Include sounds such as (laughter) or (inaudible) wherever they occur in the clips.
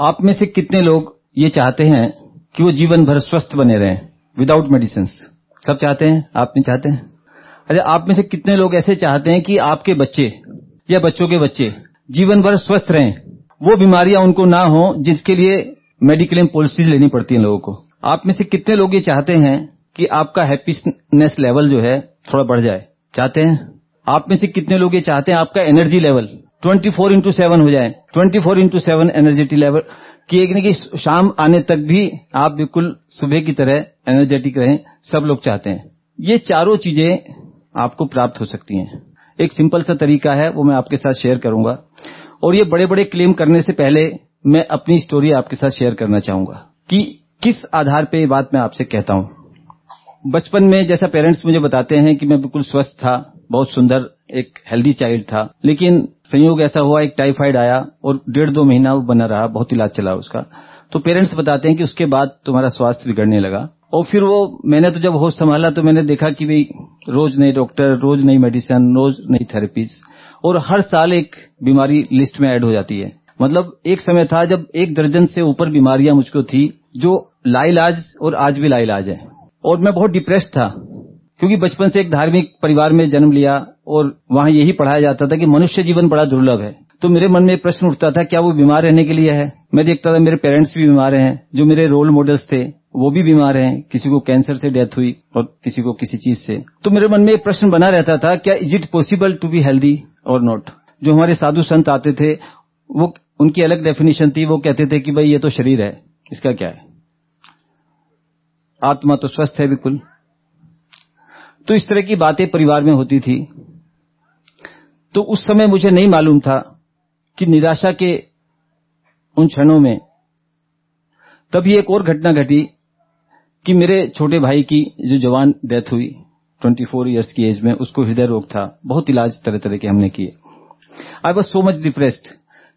आप में से कितने लोग ये चाहते हैं कि वो जीवन भर स्वस्थ बने रहें? विदाउट मेडिसिन सब चाहते हैं? आप नहीं चाहते हैं? अरे आप में से कितने लोग ऐसे चाहते हैं कि आपके बच्चे या बच्चों के बच्चे जीवन भर स्वस्थ रहें? वो बीमारियाँ उनको ना हो, जिसके लिए मेडिक्लेम पॉलिसीज़ लेनी पड़ती है लोगों को। आप में से कितने लोग ये चाहते हैं कि आपका हैप्पीनेस लेवल जो है थोड़ा बढ़ जाए? चाहते हैं? आप में से कितने लोग ये चाहते हैं आपका energy level 24 four into seven हो जाए। 24 four into seven energetic level कि एक कि शाम आने तक भी आप बिल्कुल सुबह की तरह एनर्जेटिक रहें, सब लोग चाहते हैं। ये चारों चीज़ें आपको प्राप्त हो सकती हैं। एक सिंपल सा तरीका है, वो मैं आपके साथ शेयर करूँगा। और ये बड़े बड़े क्लेम करने से पहले मैं अपनी स्टोरी आपके साथ शेयर करना चाहूँगा। कि किस आधार पे ये बात मैं आपसे कहता हूँ? बचपन में जैसा पेरेंट्स मुझे बताते हैं कि मैं बिल्कुल स्वस्थ था, बहुत सुंदर, एक हेल्दी चाइल्ड था। लेकिन संयोग ऐसा हुआ, एक टाइफाइड आया और डेढ़ दो महीना वो बना रहा, बहुत इलाज चला उसका। तो पेरेंट्स बताते हैं कि उसके बाद तुम्हारा स्वास्थ्य बिगड़ने लगा। और फिर वो, मैंने तो जब होश संभाला तो मैंने देखा कि भाई, रोज नए डॉक्टर रोज नई मेडिसिन रोज नई थेरेपीज और हर साल एक बीमारी लिस्ट में ऐड हो जाती है। मतलब एक समय था जब एक दर्जन से ऊपर बीमारियाँ मुझको थी, जो लाइलाज और आज भी लाइलाज है। और मैं बहुत डिप्रेस्ड था, क्योंकि बचपन से एक धार्मिक परिवार में जन्म लिया और वहाँ यही पढ़ाया जाता था कि मनुष्य जीवन बड़ा दुर्लभ है। तो मेरे मन में प्रश्न उठता था, क्या वो बीमार रहने के लिए है? मैं देखता था मेरे पेरेंट्स भी बीमार हैं, जो मेरे रोल मॉडल्स थे, वो भी बीमार हैं, किसी को कैंसर से डेथ हुई और किसी को किसी चीज़ से। तो मेरे मन में एक प्रश्न बना रहता था, क्या is it possible to be healthy और नॉट जो हमारे साधु संत आते थे, वो, उनकी अलग डेफिनेशन थी, वो कहते थे कि भाई ये तो शरीर है, इसका क्या है? आत्मा तो स्वस्थ है बिल्कुल। तो इस तरह की बातें परिवार में होती थी। तो उस समय मुझे नहीं मालूम था कि निराशा के उन क्षणों में तभी एक और घटना घटी कि मेरे छोटे भाई की जो जवान डेथ हुई 24 इयर्स की एज में, उसको हृदय रोग था। बहुत इलाज तरह तरह के हमने किए। I was so much depressed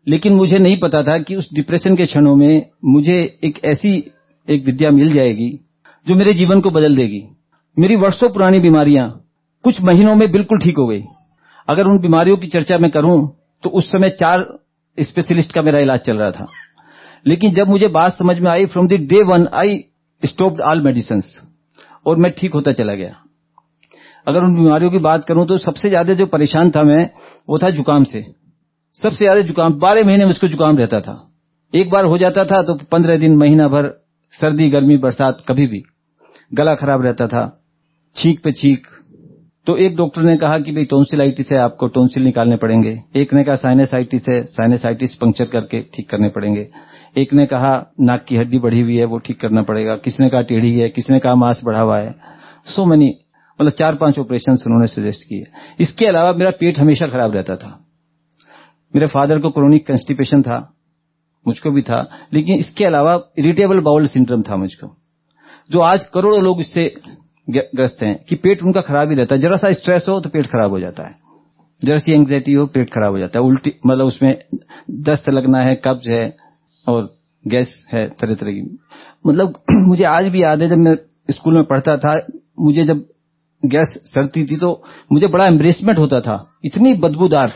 लेकिन मुझे नहीं पता था कि उस डिप्रेशन के क्षणों में मुझे एक ऐसी एक विद्या मिल जाएगी जो मेरे जीवन को बदल देगी। मेरी वर्षों पुरानी बीमारियाँ कुछ महीनों में बिल्कुल ठीक हो गई। अगर उन बीमारियों की चर्चा मैं करूँ तो उस समय चार स्पेशलिस्ट का मेरा इलाज चल रहा था। लेकिन जब मुझे बात समझ में आई from the day one I stopped all medicine और मैं ठीक होता चला गया। अगर उन बीमारियों की बात करूँ तो सबसे ज़्यादा जो परेशान था मैं, वो था जुकाम से। सबसे ज़्यादा जुकाम, बारह महीने में उसको जुकाम रहता था। एक बार हो जाता था तो पंद्रह दिन, महीना भर, सर्दी, गर्मी, बरसात, कभी भी, गला खराब रहता था छींक पे छींक तो एक डॉक्टर ने कहा कि भाई टोंसिलाइटिस है, आपको टोन्सिल निकालने पड़ेंगे। एक ने कहा साइनेसाइटिस है, साइनेसाइटिस पंक्चर करके ठीक करने पड़ेंगे। एक ने कहा नाक की हड्डी बढ़ी हुई है, वो ठीक करना पड़ेगा। किसने कहा टेढ़ी है, किसने कहा मांस बढ़ा हुआ है। सो मैनी मतलब चार पाँच ऑपरेशन उन्होंने सजेस्ट किए। इसके अलावा मेरा पेट हमेशा खराब रहता था। मेरे फादर को क्रोनिक कंस्टिपेशन था, मुझको भी था, लेकिन इसके अलावा इरिटेबल बाउल सिंड्रम था मुझको। जो आज करोड़ों लोग इससे ग्रस्त हैं कि पेट उनका खराब ही रहता है। जरा सा स्ट्रेस हो तो पेट खराब हो जाता है। जरा सी एंग्जाइटी हो, पेट खराब हो जाता है। उल्टी मतलब उसमें दस्त लगना है, कब्ज है और गैस है तरह तरह की। मतलब (clears throat) मुझे आज भी याद है जब मैं स्कूल में पढ़ता था, मुझे जब गैस सड़ती थी तो मुझे बड़ा एम्ब्रेसमेंट होता था। इतनी बदबूदार।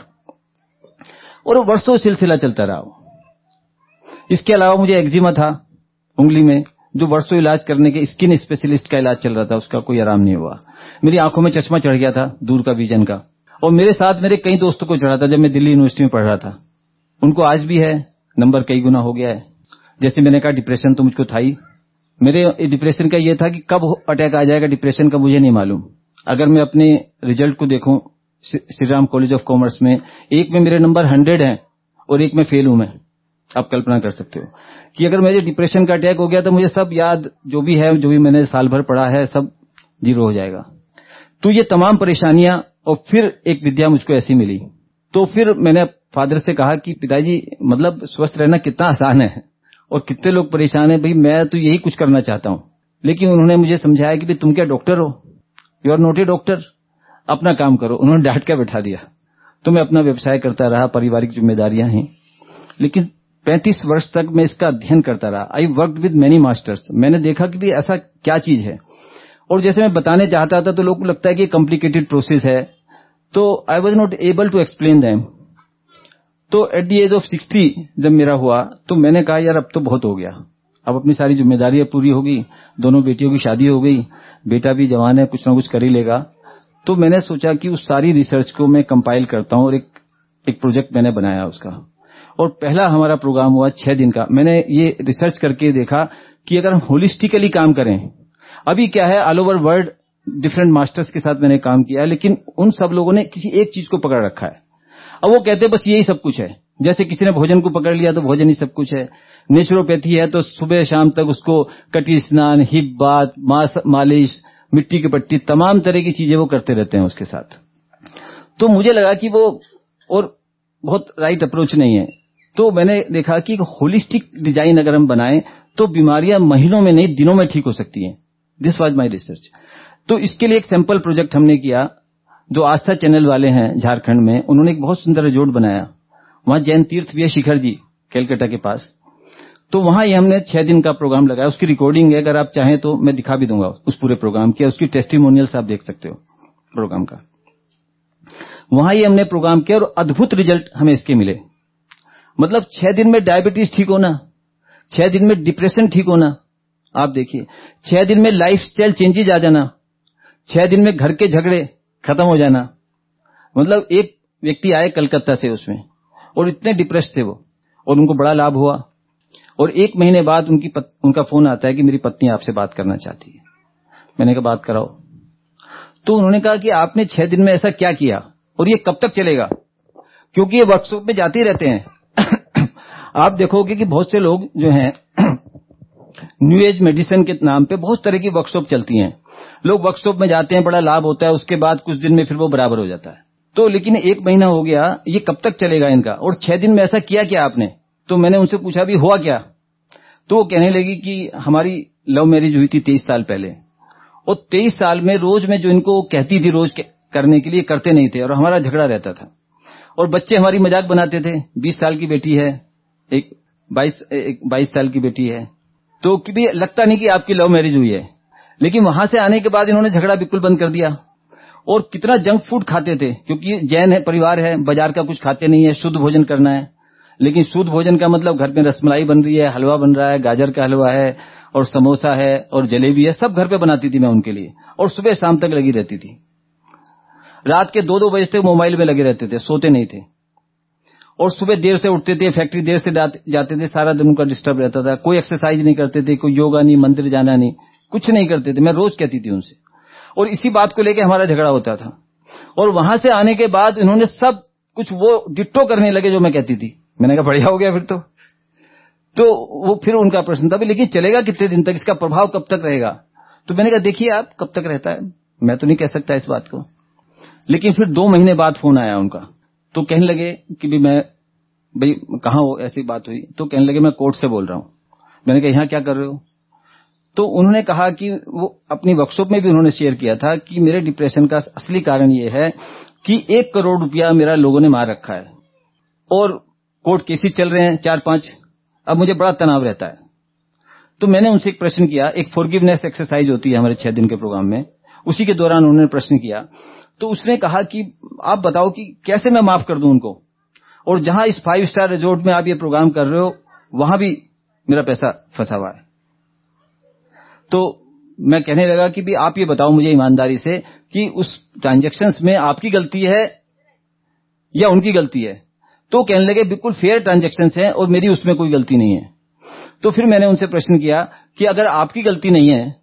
और वर्षों सिलसिला चलता रहा। इसके अलावा मुझे एक्जिमा था, उंगली में। जो वर्षों इलाज करने के स्किन स्पेशलिस्ट का इलाज चल रहा था, उसका कोई आराम नहीं हुआ। मेरी आँखों में चश्मा चढ़ गया था, दूर का विजन का। और मेरे साथ मेरे कई दोस्तों को चढ़ा था जब मैं दिल्ली यूनिवर्सिटी में पढ़ रहा था। उनको आज भी है नंबर कई गुना हो गया है। जैसे मैंने कहा डिप्रेशन तो मुझको था ही। मेरे डिप्रेशन का ये था कि कब अटैक आ जाएगा डिप्रेशन का मुझे नहीं मालूम। अगर मैं अपने रिज़ल्ट को देखूँ, Shri Ram College of Commerce में, एक में मेरे नंबर हंड्रेड है और एक में फेल हूँ मैं। आप कल्पना कर सकते हो कि अगर मुझे डिप्रेशन का अटैक हो गया तो मुझे सब याद जो भी है, जो भी मैंने साल भर पढ़ा है, सब ज़ीरो हो जाएगा। तो ये तमाम परेशानियाँ, और फिर एक विद्या मुझको ऐसी मिली। तो फिर मैंने फादर से कहा कि पिताजी मतलब स्वस्थ रहना कितना आसान है, और कितने लोग परेशान है, भाई मैं तो यही कुछ करना चाहता हूँ। लेकिन उन्होंने मुझे समझाया कि भाई तुम क्या डॉक्टर हो? You are not a doctor अपना काम करो। उन्होंने डांट के बैठा दिया। तो मैं अपना व्यवसाय करता रहा, पारिवारिक जिम्मेदारियाँ हैं। लेकिन 35 वर्ष तक मैं इसका अध्ययन करता रहा। I work with many masters मैंने देखा कि भी ऐसा क्या चीज़ है। और जैसे मैं बताने चाहता था तो लोगों को लगता है कि कॉम्प्लिकेटेड प्रोसेस है। तो I was not able to explain them तो at the age of sixty जब मेरा हुआ तो मैंने कहा, यार, अब तो बहुत हो गया। अब अपनी सारी जिम्मेदारियाँ पूरी होगी दोनों बेटियों की शादी हो गई। बेटा भी जवान है, कुछ ना कुछ कर ही लेगा। तो मैंने सोचा कि उस सारी रिसर्च को मैं कंपाइल करता हूँ और एक एक प्रोजेक्ट मैंने बनाया उसका। और पहला हमारा प्रोग्राम हुआ छह दिन का। मैंने ये रिसर्च करके देखा कि अगर हम होलिस्टिकली काम करें, अभी क्या है all over world different masters के साथ मैंने काम किया है, लेकिन उन सब लोगों ने किसी एक चीज़ को पकड़ रखा है। अब वो कहते हैं, बस यही सब कुछ है। जैसे किसी ने भोजन को पकड़ लिया तो भोजन ही सब कुछ है। नेचुरोपैथी है तो सुबह शाम तक उसको कटी स्नान हिप बात मालिश, मिट्टी की पट्टी, तमाम तरह की चीज़ें वो करते रहते हैं उसके साथ। तो मुझे लगा कि वो और बहुत राइट अप्रोच नहीं है। तो मैंने देखा कि होलिस्टिक डिज़ाइन अगर हम बनाएँ तो बीमारियाँ महीनों में नहीं, दिनों में ठीक हो सकती हैं। दिस वाज माय रिसर्च तो इसके लिए एक सैंपल प्रोजेक्ट हमने किया, जो आस्था चैनल वाले हैं झारखंड में, उन्होंने एक बहुत सुंदर रिजोर्ट बनाया। वहाँ जैन तीर्थ भी है शिखर जी कैलकाटा के पास। तो वहाँ ये हमने छह दिन का प्रोग्राम लगाया। उसकी रिकॉर्डिंग है, अगर आप चाहें तो मैं दिखा भी दूँगा उस पूरे प्रोग्राम की। उसकी टेस्टिमोनियल्स आप देख सकते हो प्रोग्राम का। वहाँ ये हमने प्रोग्राम किया और अद्भुत रिज़ल्ट हमें इसके मिले। मतलब छह दिन में डायबिटीज़ ठीक होना छह दिन में डिप्रेशन ठीक होना आप देखिए छह दिन में लाइफ स्टाइल चेंजेज आ जाना छह दिन में घर के झगड़े खत्म हो जाना मतलब एक व्यक्ति आए कलकत्ता से उसमें और इतने डिप्रेस थे वो और उनको बड़ा लाभ हुआ और एक महीने बाद उनकी पत, उनका फ़ोन आता है कि मेरी पत्नी आपसे बात करना चाहती है। मैंने कहा बात कराओ। तो उन्होंने कहा कि आपने छह दिन में ऐसा क्या किया और ये कब तक चलेगा? क्योंकि ये वर्कशॉप में जाते ही रहते हैं। आप देखोगे कि बहुत से लोग जो हैं न्यू एज मेडिसिन के नाम पे बहुत तरह की वर्कशॉप चलती हैं। लोग वर्कशॉप में जाते हैं, बड़ा लाभ होता है, उसके बाद कुछ दिन में फिर वो बराबर हो जाता है। तो लेकिन एक महीना हो गया, ये कब तक चलेगा इनका? और छह दिन में ऐसा किया क्या आपने? तो मैंने उनसे पूछा भी हुआ क्या? तो वो कहने लगी कि हमारी लव मैरिज हुई थी तेईस साल पहले। और तेईस साल में रोज में जो इनको कहती थी रोज करने के लिए, करते नहीं थे और हमारा झगड़ा रहता था। और बच्चे हमारी मज़ाक बनाते थे, बीस साल की बेटी है एक बाईस एक बाईस साल की बेटी है। तो भी लगता नहीं कि आपकी लव मैरिज हुई है। लेकिन वहाँ से आने के बाद इन्होंने झगड़ा बिल्कुल बंद कर दिया। और कितना जंक फ़ूड खाते थे, क्योंकि जैन है, परिवार है, बाज़ार का कुछ खाते नहीं है, शुद्ध भोजन करना है। लेकिन शुद्ध भोजन का मतलब घर में रसमलाई बन रही है, हलवा बन रहा है, गाजर का हलवा है, और समोसा है, और जलेबी है, सब घर पे बनाती थी मैं उनके लिए। और सुबह शाम तक लगी रहती थी। रात के दो दो बजे तक मोबाइल में लगे रहते थे, सोते नहीं थे। और सुबह देर से उठते थे फैक्ट्री देर से जाते थे, सारा दिन उनका डिस्टर्ब रहता था। कोई एक्सरसाइज नहीं करते थे, कोई योगा नहीं, मंदिर जाना नहीं, कुछ नहीं करते थे। मैं रोज कहती थी उनसे। और इसी बात को लेकर हमारा झगड़ा होता था। और वहाँ से आने के बाद इन्होंने सब कुछ वो डिट्टो करने लगे जो मैं कहती थी। मैंने कहा, बढ़िया हो गया फिर तो। तो वो फिर उनका प्रश्न था लेकिन चलेगा कितने दिन तक? इसका प्रभाव कब तक रहेगा? तो मैंने कहा, देखिए आप, कब तक रहता है? मैं तो नहीं कह सकता इस बात को। लेकिन फिर दो महीने बाद फ़ोन आया उनका। तो कहने लगे कि भी मैं, भाई, कहा हो, ऐसी बात हुई। तो कहने लगे, मैं कोर्ट से बोल रहा हूँ। मैंने कहा, यहाँ क्या कर रहे हो? तो उन्होंने कहा कि वो अपनी वर्कशॉप में भी उन्होंने शेयर किया था कि मेरे डिप्रेशन का असली कारण ये है कि एक करोड़ रुपया मेरा लोगों ने मार रखा है। और कोर्ट केसेस चल रहे हैं चार पाँच अब मुझे बड़ा तनाव रहता है। तो मैंने उनसे एक प्रश्न किया। एक फॉरगिवनेस एक्सरसाइज होती है हमारे छह दिन के प्रोग्राम में। उसी के दौरान उन्होंने प्रश्न किया तो उसने कहा कि आप बताओ कि कैसे मैं माफ़ कर दूँ उनको? और जहाँ इस फाइव स्टार रिजोर्ट में आप ये प्रोग्राम कर रहे हो, वहाँ भी मेरा पैसा फंसा हुआ है। तो मैं कहने लगा कि भी आप ये बताओ मुझे ईमानदारी से कि उस ट्रांजेक्शन में आपकी गलती है या उनकी गलती है। तो कहने लगे, बिल्कुल फेयर ट्रांजेक्शन है और मेरी उसमें कोई गलती नहीं है। तो फिर मैंने उनसे प्रश्न किया कि अगर आपकी गलती नहीं है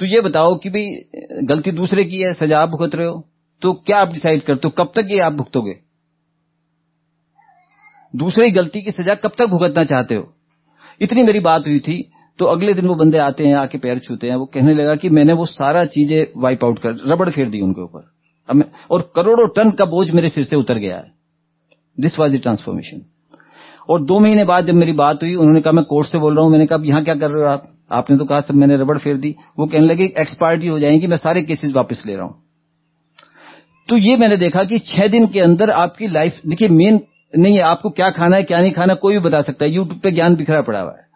तो ये बताओ कि भाई गलती दूसरे की है, सजा आप भुगत रहे हो? तो क्या आप डिसाइड करते हो? कब तक ये आप भुगतोगे? दूसरी गलती की सजा कब तक भुगतना चाहते हो? इतनी मेरी बात हुई थी तो अगले दिन वो बंदे आते हैं, आके पैर छूते हैं, वो कहने लगा कि मैंने वो सारा चीज़ें वाइप आउट कर, रबड़ फेर दी उनके ऊपर। अब और करोड़ों टन का बोझ मेरे सिर से उतर गया है। दिस वॉज़ द ट्रांसफॉर्मेशन और दो महीने बाद जब मेरी बात हुई, उन्होंने कहा, मैं कोर्ट से बोल रहा हूँ। मैंने कहा यहाँ क्या कर रहे हो आप? आपने तो कहा सब मैंने रबड़ फेर दी। वो कहने लगे एक्सपायर्टी हो जाएँगी, मैं सारे केसेस वापस ले रहा हूँ। तो ये मैंने देखा कि छह दिन के अंदर आपकी लाइफ देखिए मेन नहीं है, आपको क्या खाना है, क्या नहीं खाना, कोई भी बता सकता है यूट्यूब पे ज्ञान बिखरा पड़ा हुआ है।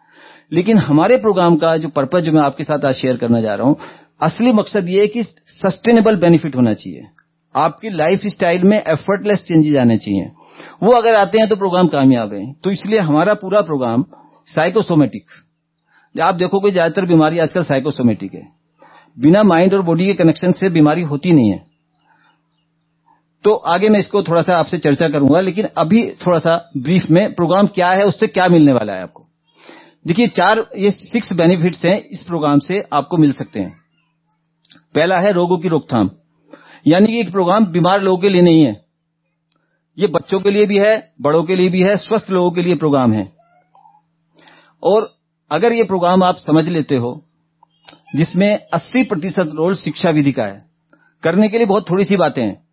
लेकिन हमारे प्रोग्राम का जो पर्पज जो मैं आपके साथ आज शेयर करना जा रहा हूँ, असली मकसद ये है कि सस्टेनेबल बेनिफिट होना चाहिए। आपकी लाइफ स्टाइल में एफर्टलेस चेंजेस आने चाहिए। वो अगर आते हैं तो प्रोग्राम कामयाब है। तो इसलिए हमारा पूरा प्रोग्राम साइकोसोमेटिक आप देखोगे ज़्यादातर बीमारी आजकल साइकोसोमेटिक है। बिना माइंड और बॉडी के कनेक्शन से बीमारी होती नहीं है। तो आगे मैं इसको थोड़ा सा आपसे चर्चा करूँगा, लेकिन अभी थोड़ा सा ब्रीफ में प्रोग्राम क्या है, उससे क्या मिलने वाला है आपको? देखिए, चार, ये सिक्स बेनिफिट्स हैं इस प्रोग्राम से आपको मिल सकते हैं। पहला है रोगों की रोकथाम। यानी कि एक प्रोग्राम बीमार लोगों के लिए नहीं है। ये बच्चों के लिए भी है, बड़ों के लिए भी है, स्वस्थ लोगों के लिए प्रोग्राम है। और अगर ये प्रोग्राम आप समझ लेते हो, जिसमें 80 प्रतिशत रोल शिक्षा विधि का है, करने के लिए बहुत थोड़ी सी बातें हैं।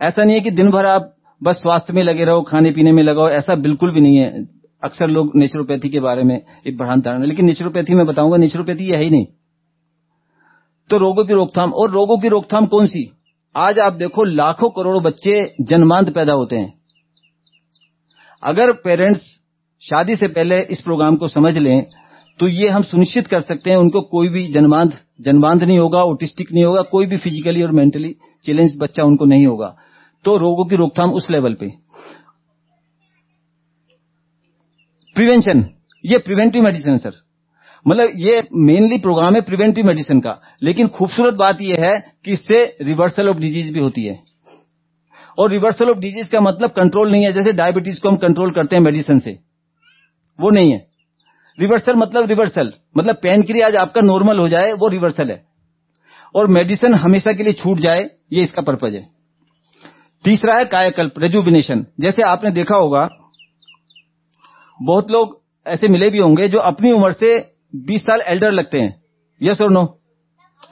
ऐसा नहीं है कि दिन भर आप बस स्वास्थ्य में लगे रहो, खाने पीने में लगाओ, ऐसा बिल्कुल भी नहीं है। अक्सर लोग नेचुरोपैथी के बारे में एक बढ़ान धारणा लेकिन नेचुरोपैथी में बताऊँगा, नेचुरोपैथी है ही नहीं। तो रोगों की रोकथाम, और रोगों की रोकथाम कौन सी? आज आप देखो, लाखों करोड़ों बच्चे जन्मांत पैदा होते हैं। अगर पेरेंट्स शादी से पहले इस प्रोग्राम को समझ लें तो ये हम सुनिश्चित कर सकते हैं, उनको कोई भी जन्मांत जन्मांत नहीं होगा ओटिस्टिक नहीं होगा, कोई भी फिजिकली और मेंटली चैलेंज बच्चा उनको नहीं होगा। तो रोगों की रोकथाम उस लेवल पे। प्रिवेंशन ये प्रिवेंटिव मेडिसिन है सर मतलब ये मेनली प्रोग्राम है प्रिवेंटिव मेडिसिन का। लेकिन खूबसूरत बात यह है कि इससे रिवर्सल ऑफ़ डिज़ीज़ भी होती है। और रिवर्सल ऑफ़ डिज़ीज़ का मतलब कंट्रोल नहीं है। जैसे डायबिटीज़ को हम कंट्रोल करते हैं मेडिसिन से। वो नहीं है। रिवर्सल मतलब रिवर्सल मतलब पेन क्रियाज आपका नॉर्मल हो जाए, वो रिवर्सल है। और मेडिसिन हमेशा के लिए छूट जाए, ये इसका पर्पज है। तीसरा है कायाकल्प रेजुबिनेशन जैसे आपने देखा होगा, बहुत लोग ऐसे मिले भी होंगे जो अपनी उम्र से 20 साल एल्डर लगते हैं। यस और नो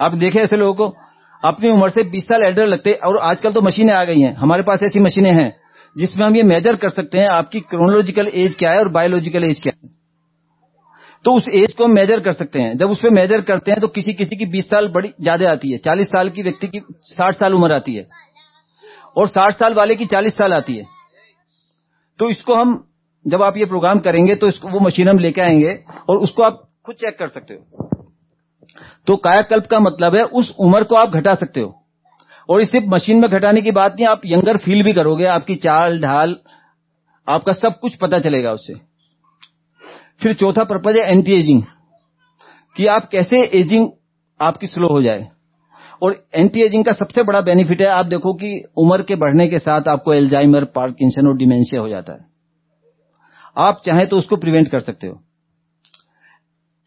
आप देखे ऐसे लोगों को, अपनी उम्र से 20 साल एल्डर लगते हैं और आजकल तो मशीनें आ गई हैं। हमारे पास ऐसी मशीनें हैं, जिसमें हम ये मेजर कर सकते हैं आपकी क्रोनोलॉजिकल एज क्या है और बायोलॉजिकल एज क्या है। तो उस एज को हम मेजर कर सकते हैं। जब उसमें मेजर करते हैं तो किसी किसी की 20 साल बड़ी, ज़्यादा आती है। 40 साल की व्यक्ति की 60 साल उम्र आती है। और 60 साल वाले की 40 साल आती है। तो इसको हम जब आप ये प्रोग्राम करेंगे तो इसको वो मशीन हम लेके आएँगे और उसको आप खुद चेक कर सकते हो। तो कायाकल्प का मतलब है उस उम्र को आप घटा सकते हो। और इसे मशीन में घटाने की बात नहीं, आप यंगर फील भी करोगे, आपकी चाल, ढाल, आपका सब कुछ पता चलेगा उससे। फिर चौथा पर्पज है एंटी एजिंग कि आप कैसे एजिंग आपकी स्लो हो जाए। और एंटी एजिंग का सबसे बड़ा बेनिफिट है, आप देखो कि उम्र के बढ़ने के साथ आपको एल्जाइमर पार्किंसन और डिमेंशिया हो जाता है। आप चाहें तो उसको प्रिवेंट कर सकते हो।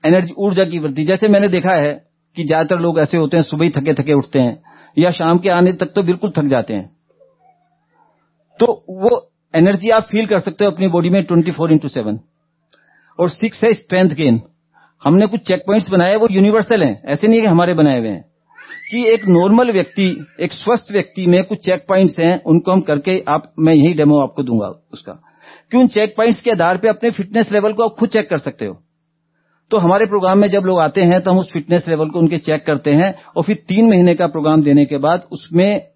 एनर्जी ऊर्जा की वृद्धि। जैसे मैंने देखा है कि ज़्यादातर लोग ऐसे होते हैं, सुबह ही थके थके उठते हैं, या शाम के आने तक तो बिल्कुल थक जाते हैं। तो वो एनर्जी आप फील कर सकते हो अपनी बॉडी में ट्वेंटी फोर इंटू सेवन और सिक्स है स्ट्रेंथ गेन हमने कुछ चेक पॉइंट्स बनाए, वो यूनिवर्सल हैं। ऐसे नहीं है कि हमारे बनाए हुए हैं। कि एक नॉर्मल व्यक्ति, एक स्वस्थ व्यक्ति में कुछ चेक पॉइंट्स हैं, उनको हम करके आप, मैं यही डेमो आपको दूँगा उसका। कि उन चेक पॉइंट्स के आधार पे अपने फिटनेस लेवल को आप खुद चेक कर सकते हो? तो हमारे प्रोग्राम में जब लोग आते हैं तो हम उस फिटनेस लेवल को उनके चेक करते हैं, और फिर तीन महीने का प्रोग्राम देने के बाद उसमें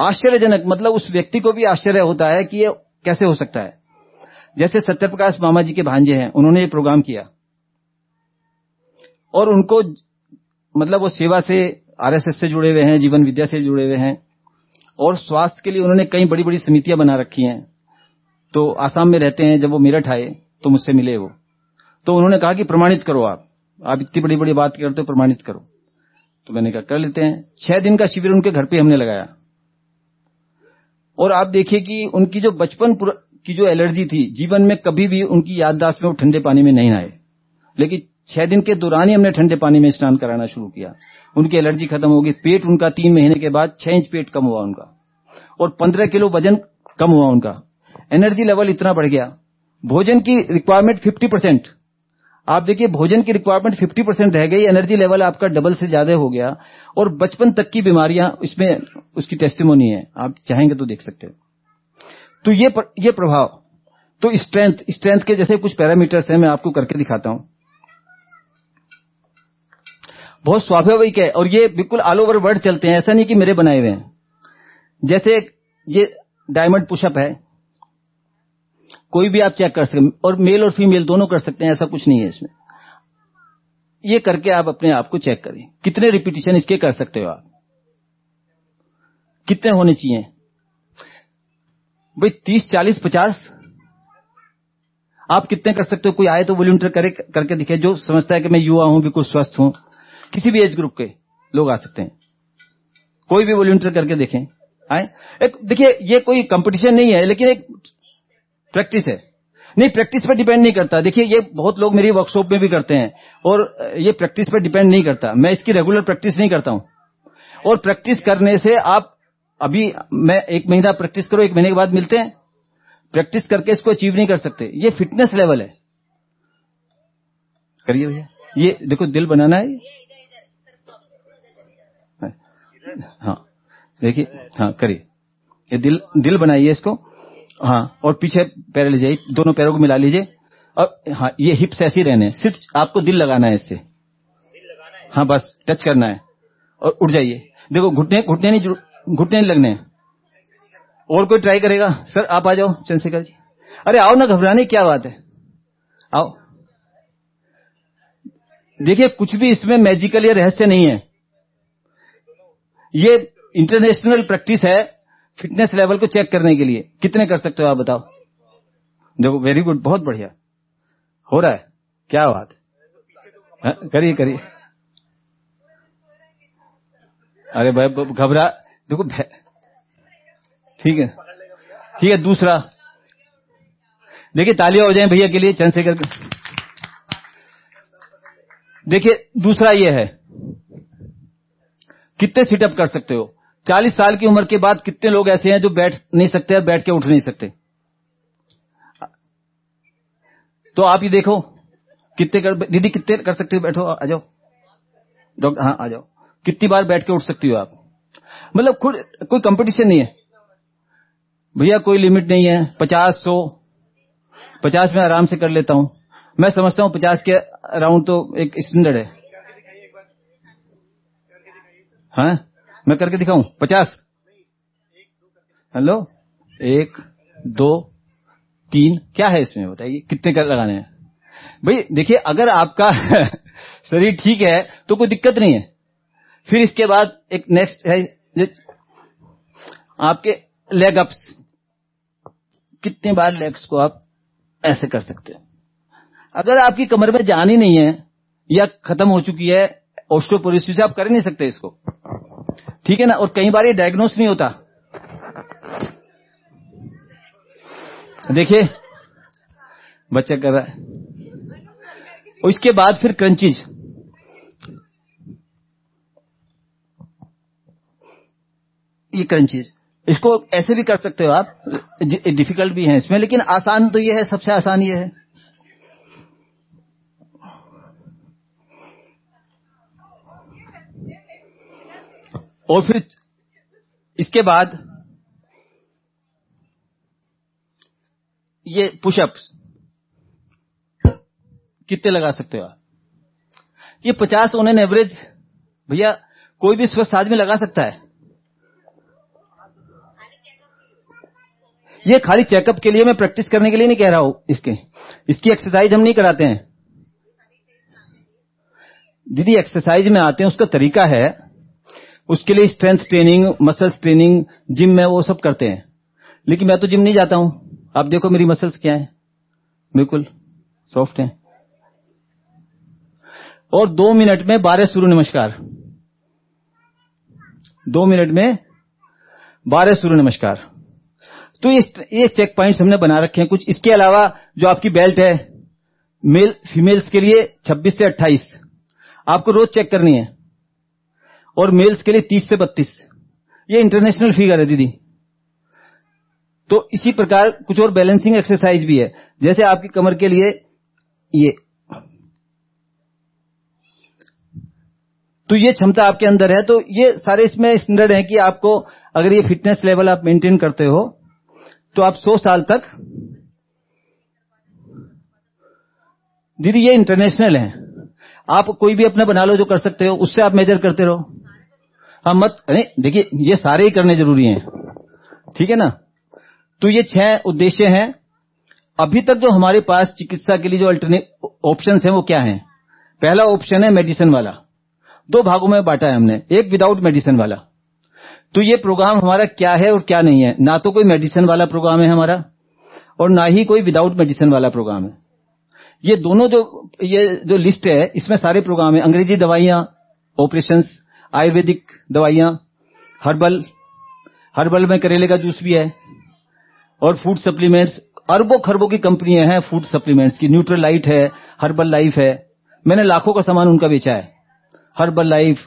आश्चर्यजनक मतलब उस व्यक्ति को भी आश्चर्य होता है कि ये कैसे हो सकता है। जैसे सत्यप्रकाश मामा जी के भांजे हैं, उन्होंने ये प्रोग्राम किया। और उनको मतलब वो सेवा से आरएसएस से जुड़े हुए हैं, जीवन विद्या से जुड़े हुए हैं, और स्वास्थ्य के लिए उन्होंने कई बड़ी बड़ी समितियाँ बना रखी हैं। तो आसाम में रहते हैं, जब वो मेरठ आए तो मुझसे मिले वो। तो उन्होंने कहा कि प्रमाणित करो आप। आप इतनी बड़ी बड़ी बात करते हो, प्रमाणित करो। तो मैंने कहा, कर लेते हैं। छह दिन का शिविर उनके घर पे हमने लगाया। और आप देखिए कि उनकी जो बचपन की जो एलर्जी थी, जीवन में कभी भी उनकी याददाश्त में वो ठंडे पानी में नहीं आए। लेकिन छह दिन के दौरान ही हमने ठंडे पानी में स्नान कराना शुरू किया। उनकी एलर्जी खत्म हो गई पेट उनका तीन महीने के बाद छह इंच पेट कम हुआ उनका। और पंद्रह किलो वज़न कम हुआ उनका। एनर्जी लेवल इतना बढ़ गया। भोजन की रिक्वायरमेंट फिफ्टी परसेंट आप देखिए भोजन की रिक्वायरमेंट 50 परसेंट रह गई। एनर्जी लेवल आपका डबल से ज़्यादा हो गया। और बचपन तक की बीमारियाँ इसमें उसकी टेस्टिमोनी है। आप चाहेंगे तो देख सकते हो। तो ये पर, ये प्रभाव। तो स्ट्रेंथ स्ट्रेंथ के जैसे कुछ पैरामीटर्स हैं मैं आपको करके दिखाता हूँ। बहुत स्वाभाविक है और ये बिल्कुल ऑल ओवर वर्ल्ड चलते हैं। ऐसा नहीं कि मेरे बनाए हुए हैं। जैसे ये डायमंड पुशअप है। कोई भी आप चेक कर सकते और मेल और फीमेल दोनों कर सकते हैं, ऐसा कुछ नहीं है इसमें। ये करके आप अपने आप को चेक करें कितने रिपीटेशन इसके कर सकते हो आप? कितने होने चाहिए? भाई, तीस, चालीस, पचास? आप कितने कर सकते हो? कोई आए तो वॉल्यूंटियर करे, करके दिखे। जो समझता है कि मैं युवा हूँ, बिल्कुल स्वस्थ हूँ। किसी भी एज ग्रुप के लोग आ सकते हैं। कोई भी वॉल्यूंटियर करके देखें, आए। एक, देखिए, ये कोई कंपटीशन नहीं है, लेकिन एक प्रैक्टिस है। नहीं प्रैक्टिस पर डिपेंड नहीं करता। देखिए, ये बहुत लोग मेरी वर्कशॉप में भी करते हैं, और ये प्रैक्टिस पर डिपेंड नहीं करता। मैं इसकी रेगुलर प्रैक्टिस नहीं करता हूँ। और प्रैक्टिस करने से आप अभी, मैं एक महीना प्रैक्टिस करो, एक महीने के बाद मिलते हैं। प्रैक्टिस करके इसको अचीव नहीं कर सकते। ये फिटनेस लेवल है। करिए भैया। ये, देखो, दिल बनाना है। हाँ। देखिए हाँ करिए। ये दिल दिल बनाइए इसको। हाँ और पीछे पैर ले जाइए, दोनों पैरों को मिला लीजिए। और हाँ ये हिप्स ऐसे ही रहने सिर्फ़ आपको दिल लगाना है इससे। हाँ बस, टच करना है। और उठ जाइए। देखो, घुटने घुटने नहीं घुटने नहीं लगने और कोई ट्राई करेगा? सर, आप आ जाओ, चंद्रशेखर जी। अरे, आओ ना, घबराने क्या बात है? आओ। देखिए, कुछ भी इसमें मैजिकल या रहस्य नहीं है। ये इंटरनेशनल प्रैक्टिस है फिटनेस लेवल को चेक करने के लिए। कितने कर सकते हो आप बताओ? देखो वेरी गुड बहुत बढ़िया। हो रहा है। क्या बात है? करिए करिए। अरे भाई घबरा, देखो ठीक है। ठीक है, दूसरा। देखिए, तालियाँ हो जाए भैया के लिए चंद्रशेखर देखिए, दूसरा ये है। कितने सिटअप कर सकते हो? 40 साल की उम्र के बाद कितने लोग ऐसे हैं जो बैठ नहीं सकते और बैठ के उठ नहीं सकते? तो आप ये देखो, कितने कर, दीदी कितने कर सकते हो? बैठो, आ जाओ। डॉक्टर हाँ आ जाओ। कितनी बार बैठ के उठ सकती हो आप? मतलब खुद, कोई कंपटीशन नहीं है। भैया, कोई लिमिट नहीं है। पचास, सौ। पचास में आराम से कर लेता हूँ। मैं समझता हूँ पचास के अराउंड तो एक स्टैंडर्ड है। हाँ? मैं करके दिखाऊँ? पचास? हेलो? एक, दो, तीन। क्या है इसमें? बताइए, कितने कर लगाने हैं? भाई, देखिए, अगर आपका (laughs) शरीर ठीक है तो कोई दिक्कत नहीं है। फिर इसके बाद एक नेक्स्ट है आपके लेग अप्स कितने बार लेग्स को आप ऐसे कर सकते हैं? अगर आपकी कमर में जान ही नहीं है, या खत्म हो चुकी है ऑस्टोपोरोसिस आप कर नहीं सकते इसको। ठीक है ना? और कई बार ये डायग्नोस नहीं होता। देखिए, बच्चा कर रहा है। उसके बाद फिर क्रंचीज ये क्रंचीज इसको ऐसे भी कर सकते हो आप। डिफ़िकल्ट भी है इसमें, लेकिन आसान तो ये है, सबसे आसान ये है। और फिर इसके बाद ये पुशअप्स। कितने लगा सकते हो आप? ये पचास ऑन एन एवरेज भैया, कोई भी स्वस्थ आदमी लगा सकता है। ये खाली चेकअप के लिए मैं प्रैक्टिस करने के लिए नहीं कह रहा हूँ इसके। इसकी एक्सरसाइज हम नहीं कराते हैं। दीदी एक्सरसाइज में आते हैं, उसका तरीका है उसके लिए strength training muscles training gym में वो सब करते हैं। लेकिन मैं तो जिम नहीं जाता हूँ। आप देखो मेरी मसल्स क्या है। बिल्कुल सॉफ्ट है। और दो मिनट में बारह सूर्य नमस्कार। दो मिनट में बारह सूर्य नमस्कार। तो ये ये चेक पॉइंट्स हमने बना रखे हैं कुछ। इसके अलावा जो आपकी बेल्ट है मेल फीमेल्स के लिए 26 से 28 आपको रोज चेक करनी है। और मेल्स के लिए 30 से 32 ये इंटरनेशनल फिगर है, दीदी। तो इसी प्रकार कुछ और बैलेंसिंग एक्सरसाइज भी है। जैसे आपकी कमर के लिए ये। तो ये क्षमता आपके अंदर है तो ये सारे इसमें स्टैंडर्ड है कि आपको अगर ये फिटनेस लेवल आप मेंटेन करते हो तो आप सौ साल तक दीदी, ये इंटरनेशनल है। आप कोई भी अपना बना लो जो कर सकते हो, उससे आप मेजर करते रहो। हाँ मत, अरे, देखिए, ये सारे ही करने ज़रूरी हैं। ठीक है ना? तो ये छह उद्देश्य हैं। अभी तक जो हमारे पास चिकित्सा के लिए जो अल्टरनेट ऑप्शन है, वो क्या है? पहला ऑप्शन है मेडिसिन वाला। दो भागों में बांटा है हमने। एक विदाउट मेडिसिन वाला। तो ये प्रोग्राम हमारा क्या है और क्या नहीं है? ना तो कोई मेडिसिन वाला प्रोग्राम है हमारा, और ना ही कोई विदाउट मेडिसिन वाला प्रोग्राम है। ये दोनों जो, ये जो लिस्ट है, इसमें सारे प्रोग्राम है। अंग्रेज़ी दवाइयाँ ऑपरेशंस आयुर्वेदिक दवाइयाँ, हर्बल हर्बल में करेले का जूस भी है, और फ़ूड सप्लीमेंट्स अरबों खरबों की कंपनियाँ हैं फ़ूड सप्लीमेंट्स की। न्यूट्रल लाइट है, हर्बल लाइफ है। मैंने लाखों का सामान उनका बेचा है। हर्बल लाइफ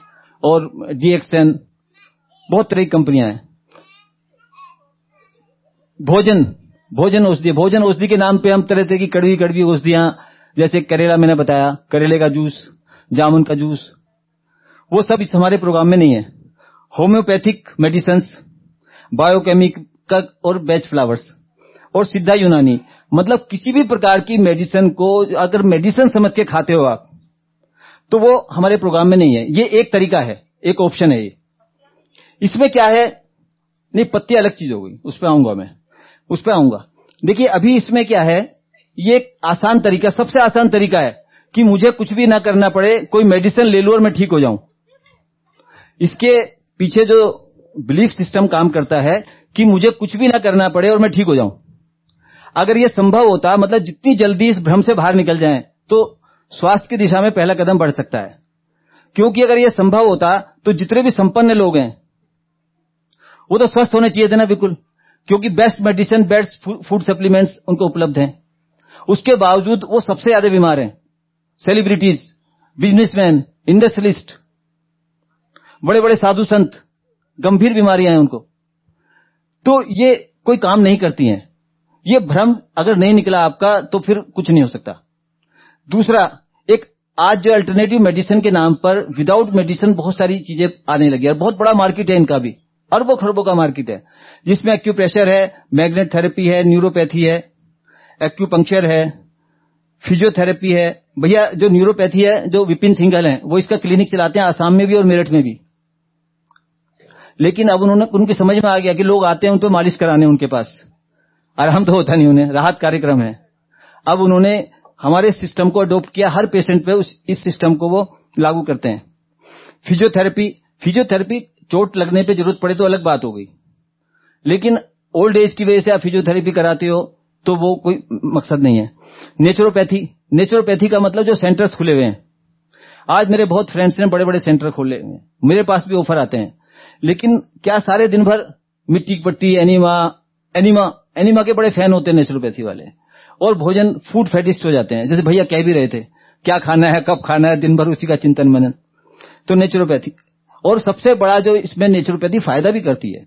और डीएक्सएन बहुत तरह की कंपनियाँ हैं। भोजन भोजन औषधि भोजन औषधि के नाम पे हम तरह तरह की कड़वी कड़वी औषधियाँ, जैसे करेला मैंने बताया, करेले का जूस, जामुन का जूस वो सब इस हमारे प्रोग्राम में नहीं है। होम्योपैथिक मेडिसिन बायोकेमिकल और बेच फ्लावर्स और सिद्धा यूनानी। मतलब किसी भी प्रकार की मेडिसिन को अगर मेडिसिन समझ के खाते हो आप तो वो हमारे प्रोग्राम में नहीं है। ये एक तरीका है, एक ऑप्शन है ये। इसमें क्या है? नहीं, पत्ती अलग चीज़ हो गई। उस पर आऊँगा मैं। उस पर आऊँगा। देखिए, अभी इसमें क्या है? ये एक आसान तरीका, सबसे आसान तरीका है कि मुझे कुछ भी ना करना पड़े, कोई मेडिसिन ले लू और मैं ठीक हो जाऊँ। इसके पीछे जो बिलीफ सिस्टम काम करता है कि मुझे कुछ भी ना करना पड़े और मैं ठीक हो जाऊँ। अगर ये संभव होता मतलब जितनी जल्दी इस भ्रम से बाहर निकल जाएँ तो स्वास्थ्य की दिशा में पहला कदम बढ़ सकता है। क्योंकि अगर यह संभव होता तो जितने भी संपन्न लोग हैं, वो तो स्वस्थ होने चाहिए थे ना बिल्कुल। क्योंकि best medicine best food supplements उनको उपलब्ध हैं। उसके बावजूद वो सबसे ज़्यादा बीमार हैं। सेलिब्रिटीज बिजनेसमैन इंडस्ट्रियलिस्ट बड़े बड़े साधु संत गंभीर बीमारियाँ हैं उनको। तो ये कोई काम नहीं करती हैं। ये भ्रम अगर नहीं निकला आपका तो फिर कुछ नहीं हो सकता। दूसरा, एक आज जो अल्टरनेटिव मेडिसिन के नाम पर विदाउट मेडिसिन बहुत सारी चीज़ें आने लगी है। बहुत बड़ा मार्केट है इनका भी। अरबों खरबों का मार्केट है। जिसमें एक्यूप्रेशर है मैग्नेट थेरेपी है न्यूरोपैथी है एक्यूपंक्चर है फिजियोथेरेपी है। भैया, जो न्यूरोपैथी है, जो विपिन सिंगल है, वो इसका क्लिनिक चलाते हैं, आसाम में भी और मेरठ में भी। लेकिन अब उन्होंने, उनकी समझ में आ गया कि लोग आते हैं उन पर मालिश कराने उनके पास। आराम तो होता नहीं उन्हें, राहत कार्यक्रम है। अब उन्होंने हमारे सिस्टम को अडोप्ट किया, हर पेशेंट पे उस, इस सिस्टम को वो लागू करते हैं। फिजियोथेरेपी फिजियोथेरेपी चोट लगने पे ज़रूरत पड़े तो अलग बात हो गई। लेकिन ओल्ड एज की वजह से आप फिजियोथेरेपी कराते हो तो वो कोई मकसद नहीं है। नेचुरोपैथी नेचुरोपैथी का मतलब जो सेंटर्स खुले हुए हैं। आज मेरे बहुत फ्रेंड्स ने बड़े बड़े सेंटर खोले हुए हैं। मेरे पास भी ऑफ़र आते हैं। लेकिन क्या सारे दिन भर मिट्टी की पट्टी, एनिमा एनिमा एनिमा के बड़े फ़ैन होते हैं नेचुरोपैथी वाले। और भोजन फ़ूड फेटिस्ट हो जाते हैं। जैसे भैया कह भी रहे थे, क्या खाना है, कब खाना है, दिन भर उसी का चिंतन मनन। तो नेचुरोपैथी और सबसे बड़ा जो इसमें नेचुरोपैथी फ़ायदा भी करती है।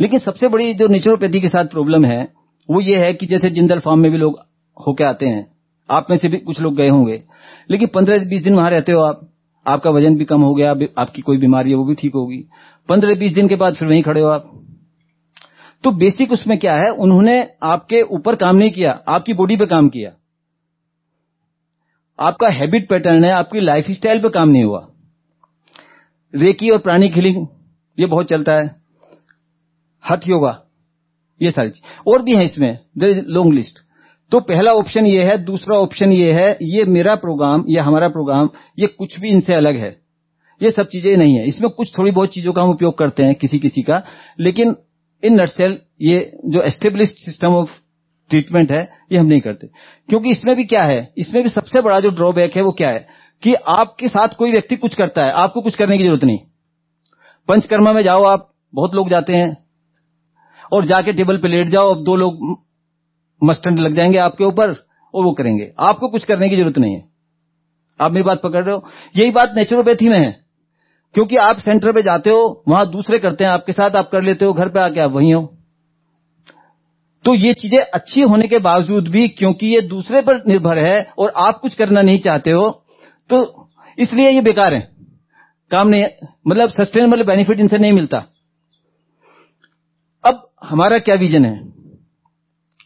लेकिन सबसे बड़ी जो नेचुरोपैथी के साथ प्रॉब्लम है, वो ये है कि जैसे जिंदल फार्म में भी लोग होके आते हैं। आप में से भी कुछ लोग गए होंगे। लेकिन पंद्रह बीस दिन वहाँ रहते हो आप। आपका वज़न भी कम हो गया आपकी कोई बीमारी है, वो भी ठीक होगी। पंद्रह बीस दिन के बाद फिर वहीं खड़े हो आप। तो बेसिक उसमें क्या है? उन्होंने आपके ऊपर काम नहीं किया, आपकी बॉडी पे काम किया। आपका हैबिट पैटर्न है, आपकी लाइफ स्टाइल पे काम नहीं हुआ। रेकी और प्राणी हिलिंग ये बहुत चलता है। हथ योगा, ये सारी चीज़। और भी है इसमें लॉन्ग लिस्ट तो पहला ऑप्शन ये है, दूसरा ऑप्शन ये है, ये मेरा प्रोग्राम ये हमारा प्रोग्राम ये कुछ भी इनसे अलग है। ये सब चीज़ें नहीं है। इसमें कुछ थोड़ी बहुत चीज़ों का हम उपयोग करते हैं किसी किसी का, लेकिन इन नटसेल ये जो एस्टेब्लिश सिस्टम ऑफ़ ट्रीटमेंट है, ये हम नहीं करते। क्योंकि इसमें भी क्या है? इसमें भी सबसे बड़ा जो ड्रॉबैक है वो क्या है? कि आपके साथ कोई व्यक्ति कुछ करता है, आपको कुछ करने की ज़रूरत नहीं। पंचकर्मा में जाओ आप, बहुत लोग जाते हैं, और जाके टेबल पे लेट जाओ, अब दो लोग मस्टर्ड लग जाएँगे आपके ऊपर और वो करेंगे। आपको कुछ करने की ज़रूरत नहीं है। आप मेरी बात पकड़ रहे हो? यही बात नेचुरोपैथी में है। क्योंकि आप सेंटर पे जाते हो, वहाँ दूसरे करते हैं, आपके साथ आप कर लेते हो, घर पे आके आप वहीं हो। तो ये चीज़ें अच्छी होने के बावजूद भी, क्योंकि ये दूसरे पर निर्भर है और आप कुछ करना नहीं चाहते हो तो इसलिए ये बेकार है। काम नहीं मतलब सस्टेनेबल बेनिफिट इनसे नहीं मिलता। अब हमारा क्या विजन है?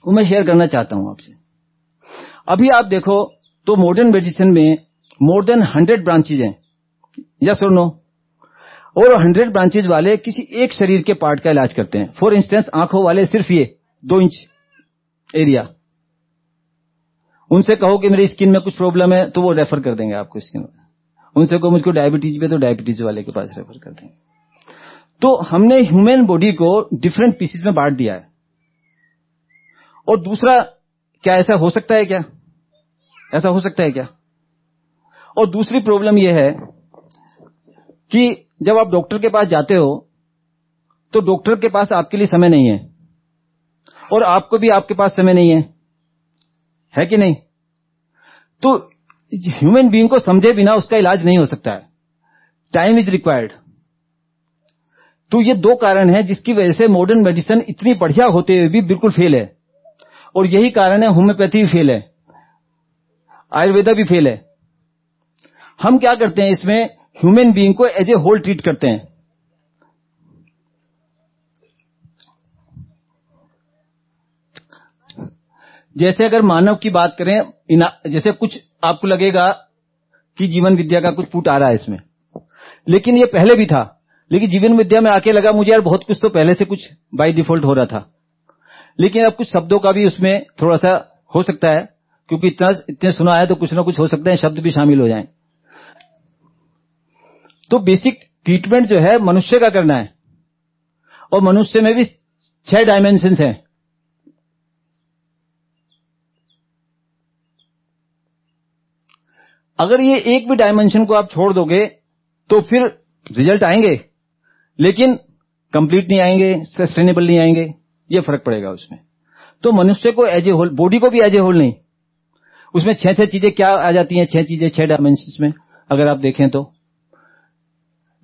वो मैं शेयर करना चाहता हूँ आपसे। अभी आप देखो तो मॉडर्न मेडिसिन में मोर देन हंड्रेड ब्रांचेज हैं। या सुनो और हंड्रेड ब्रांचेज वाले किसी एक शरीर के पार्ट का इलाज करते हैं। फॉर इंस्टेंस आँखों वाले सिर्फ़ ये, दो इंच एरिया उनसे कहो कि मेरी स्किन में कुछ प्रॉब्लम है तो वो रेफर कर देंगे आपको स्किन में। उनसे कहो, मुझको डायबिटीज़ पे तो डायबिटीज़ वाले के पास रेफर कर देंगे। तो हमने ह्यूमन बॉडी को डिफरेंट पीसेस में बांट दिया है। और दूसरा, क्या ऐसा हो सकता है क्या? ऐसा हो सकता है क्या? और दूसरी प्रॉब्लम यह है कि जब आप डॉक्टर के पास जाते हो तो डॉक्टर के पास आपके लिए समय नहीं है। और आपको भी आपके पास समय नहीं है। है कि नहीं? तो ह्यूमन बीइंग को समझे बिना उसका इलाज नहीं हो सकता है। टाइम इज़ रिक्वायर्ड तो ये दो कारण हैं जिसकी वजह से मॉडर्न मेडिसिन इतनी बढ़िया होते हुए भी बिल्कुल फेल है। और यही कारण है होम्योपैथी भी फेल है। आयुर्वेदा भी फेल है। हम क्या करते हैं इसमें? ह्यूमन बीइंग को एज ए होल ट्रीट करते हैं। जैसे अगर मानव की बात करें जैसे कुछ आपको लगेगा कि जीवन विद्या का कुछ फूट आ रहा है इसमें। लेकिन ये पहले भी था। लेकिन जीवन विद्या में आके लगा मुझे यार बहुत कुछ तो पहले से कुछ बाय डिफ़ॉल्ट हो रहा था। लेकिन अब कुछ शब्दों का भी उसमें थोड़ा सा हो सकता है, क्योंकि इतना, इतने सुना है तो कुछ ना कुछ हो सकते हैं, शब्द भी शामिल हो जाएँ। तो बेसिक ट्रीटमेंट जो है, मनुष्य का करना है। और मनुष्य में भी छह डायमेंशन हैं। अगर ये एक भी डायमेंशन को आप छोड़ दोगे तो फिर रिज़ल्ट आएँगे। लेकिन कंप्लीट नहीं आएँगे सस्टेनेबल नहीं आएँगे। ये फ़र्क पड़ेगा उसमें। तो मनुष्य को एज ए होल बॉडी को भी एज ए होल नहीं। उसमें छह छह चीज़ें क्या आ जाती हैं? छह चीज़ें, छह डायमेंशन में अगर आप देखें तो।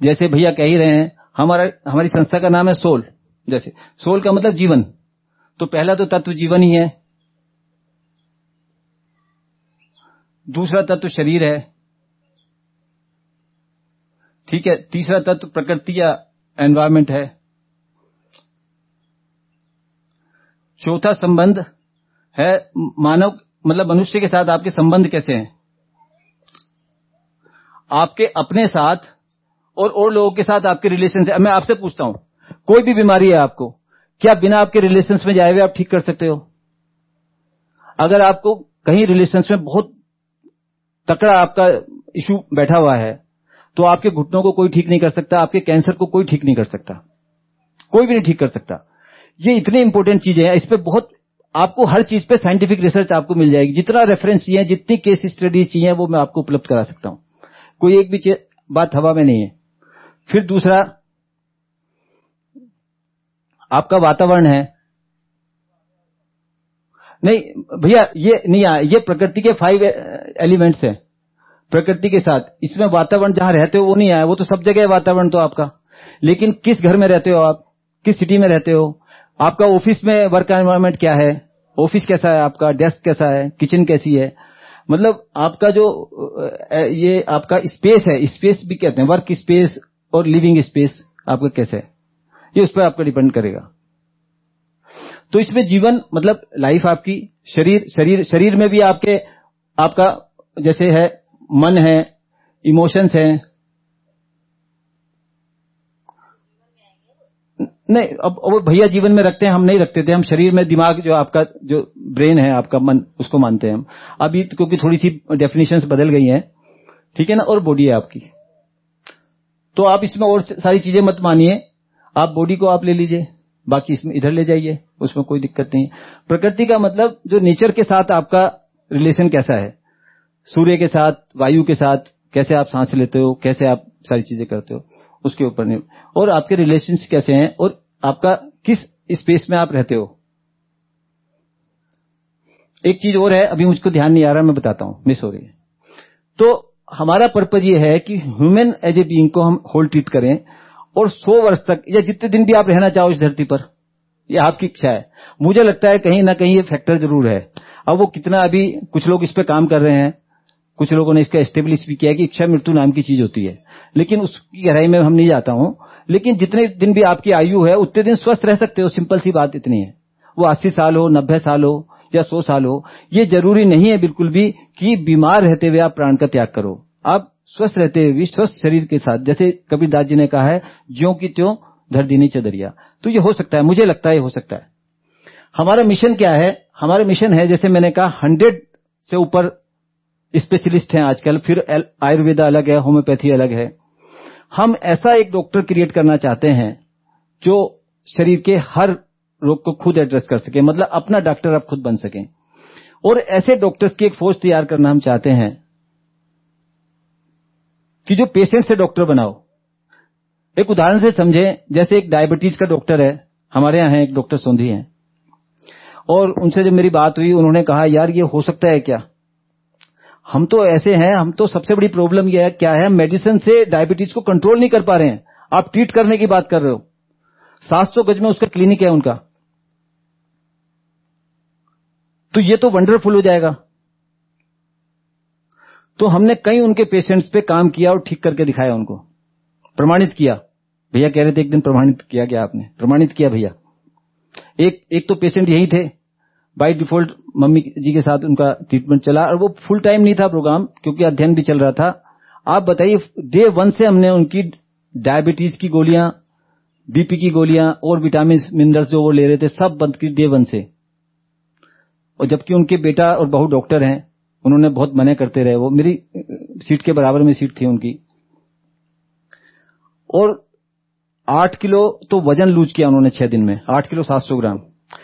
जैसे भैया कह ही रहे हैं, हमारा, हमारी संस्था का नाम है सोल। जैसे, सोल का मतलब जीवन। तो पहला तो तत्व जीवन ही है। दूसरा तत्व शरीर है। ठीक है, तीसरा तत्व प्रकृति या एनवायरमेंट है। चौथा संबंध है मानव मतलब मनुष्य के साथ आपके संबंध कैसे हैं? आपके अपने साथ और और लोगों के साथ आपके रिलेशन से मैं आपसे पूछता हूँ, कोई भी बीमारी है आपको, क्या बिना आपके रिलेशन में जाए हुए आप ठीक कर सकते हो? अगर आपको कहीं रिलेशन में बहुत तकड़ा आपका इशू बैठा हुआ है तो आपके घुटनों को कोई ठीक नहीं कर सकता, आपके कैंसर को कोई ठीक नहीं कर सकता, कोई भी नहीं ठीक कर सकता। ये इतनी इंपॉर्टेंट चीज़ें हैं। इस पर बहुत आपको हर चीज़ पे साइंटिफिक रिसर्च आपको मिल जाएगी। जितना रेफरेंस चाहिए जितनी केस स्टडीज़ चाहिए वो मैं आपको उपलब्ध करा सकता हूँ। कोई एक भी बात हवा में नहीं है। फिर दूसरा आपका वातावरण है। नहीं भैया ये नहीं आ, ये प्रकृति के फाइव एलिमेंट्स है। प्रकृति के साथ। इसमें वातावरण जहाँ रहते हो वो नहीं आया। वो तो सब जगह है वातावरण तो आपका। लेकिन किस घर में रहते हो आप? किस सिटी में रहते हो? आपका ऑफ़िस में वर्क एनवायरमेंट क्या है? ऑफ़िस कैसा है आपका? डेस्क कैसा है? किचन कैसी है? मतलब आपका जो ये आपका स्पेस है स्पेस भी कहते हैं वर्क स्पेस और लिविंग स्पेस आपका कैसे है? ये उस पर आपका डिपेंड करेगा। तो इसमें जीवन मतलब लाइफ आपकी, शरीर शरीर शरीर में भी आपके, आपका जैसे है, मन है इमोशंस है नहीं, अब वो भैया जीवन में रखते हैं, हम नहीं रखते थे। हम शरीर में दिमाग जो आपका, जो ब्रेन है, आपका मन, उसको मानते हैं हम। अभी क्योंकि थोड़ी सी डेफिनेशंस बदल गई हैं, ठीक है ना, और बॉडी है आपकी। तो आप इसमें और सारी चीज़ें मत मानिए। आप बॉडी को आप ले लीजिए, बाकी इसमें इधर ले जाइए, उसमें कोई दिक्कत नहीं। प्रकृति का मतलब जो नेचर के साथ आपका रिलेशन कैसा है? सूर्य के साथ, वायु के साथ, कैसे आप सांस लेते हो, कैसे आप सारी चीज़ें करते हो? उसके ऊपर नहीं। और आपके रिलेशन कैसे हैं? और आपका किस स्पेस में आप रहते हो? एक चीज़ और है, अभी मुझको ध्यान नहीं आ रहा, मैं बताता हूँ। मिस हो रही है। तो हमारा पर्पज ये है कि ह्यूमन एज ए बीइंग को हम होल ट्रीट करें और सौ वर्ष तक, या जितने दिन भी आप रहना चाहो इस धरती पर, ये आपकी इच्छा है। मुझे लगता है कहीं ना कहीं ये फैक्टर ज़रूर है। अब वो कितना अभी कुछ लोग इस पर काम कर रहे हैं, कुछ लोगों ने इसका एस्टेब्लिश भी किया कि इच्छा मृत्यु नाम की चीज़ होती है। लेकिन उसकी गहराई में हम नहीं जाता हूँ। लेकिन जितने दिन भी आपकी आयु है, उतने दिन स्वस्थ रह सकते हो। सिंपल सी बात इतनी है। वो अस्सी साल हो, नब्बे साल हो, या सौ साल हो, ये ज़रूरी नहीं है बिल्कुल भी कि बीमार रहते हुए आप प्राण का त्याग करो। आप स्वस्थ रहते हुए स्वस्थ शरीर के साथ, जैसे कबीरदास जी ने कहा है, ज्यो की त्यों धर दीनी चदरिया तो ये हो सकता है, मुझे लगता है हो सकता है। हमारा मिशन क्या है? हमारा मिशन है, जैसे मैंने कहा, हंड्रेड से ऊपर स्पेशलिस्ट हैं आजकल, फिर आयुर्वेदा अलग है, होम्योपैथी अलग है। हम ऐसा एक डॉक्टर क्रिएट करना चाहते हैं जो शरीर के हर रोग को खुद एड्रेस कर सके मतलब अपना डॉक्टर आप खुद बन सकें। और ऐसे डॉक्टर्स की एक फौज तैयार करना हम चाहते हैं कि जो पेशेंट से डॉक्टर बनाओ। एक उदाहरण से समझें, जैसे एक डायबिटीज़ का डॉक्टर है, हमारे यहाँ है एक डॉक्टर सोंधी हैं। और उनसे जब मेरी बात हुई, उन्होंने कहा, यार, ये हो सकता है क्या? हम तो ऐसे हैं, हम तो सबसे बड़ी प्रॉब्लम यह है, क्या है मेडिसिन से डायबिटीज़ को कंट्रोल नहीं कर पा रहे हैं। आप ट्रीट करने की बात कर रहे हो। 700 गज में उसका क्लिनिक है उनका। तो ये तो वंडरफुल हो जाएगा। तो हमने कई उनके पेशेंट्स पे काम किया और ठीक करके दिखाया उनको। प्रमाणित किया। भैया कह रहे थे, एक दिन प्रमाणित किया गया आपने? प्रमाणित किया भैया। एक एक तो पेशेंट यही थे। बाई डिफ़ॉल्ट मम्मी जी के साथ उनका ट्रीटमेंट चला और वो फुल टाइम नहीं था प्रोग्राम क्योंकि अध्ययन भी चल रहा था। आप बताइए डे वन से हमने उनकी डायबिटीज़ की गोलियाँ बीपी की गोलियाँ और विटामिन मिनरल्स जो वो ले रहे थे, सब बंद की डे वन से। और जबकि उनके बेटा और बहू डॉक्टर हैं, उन्होंने बहुत मना करते रहे। वो मेरी सीट के बराबर में सीट थी उनकी। और आठ किलो तो वज़न लूज किया उन्होंने छह दिन में, आठ किलो सात सौ ग्राम।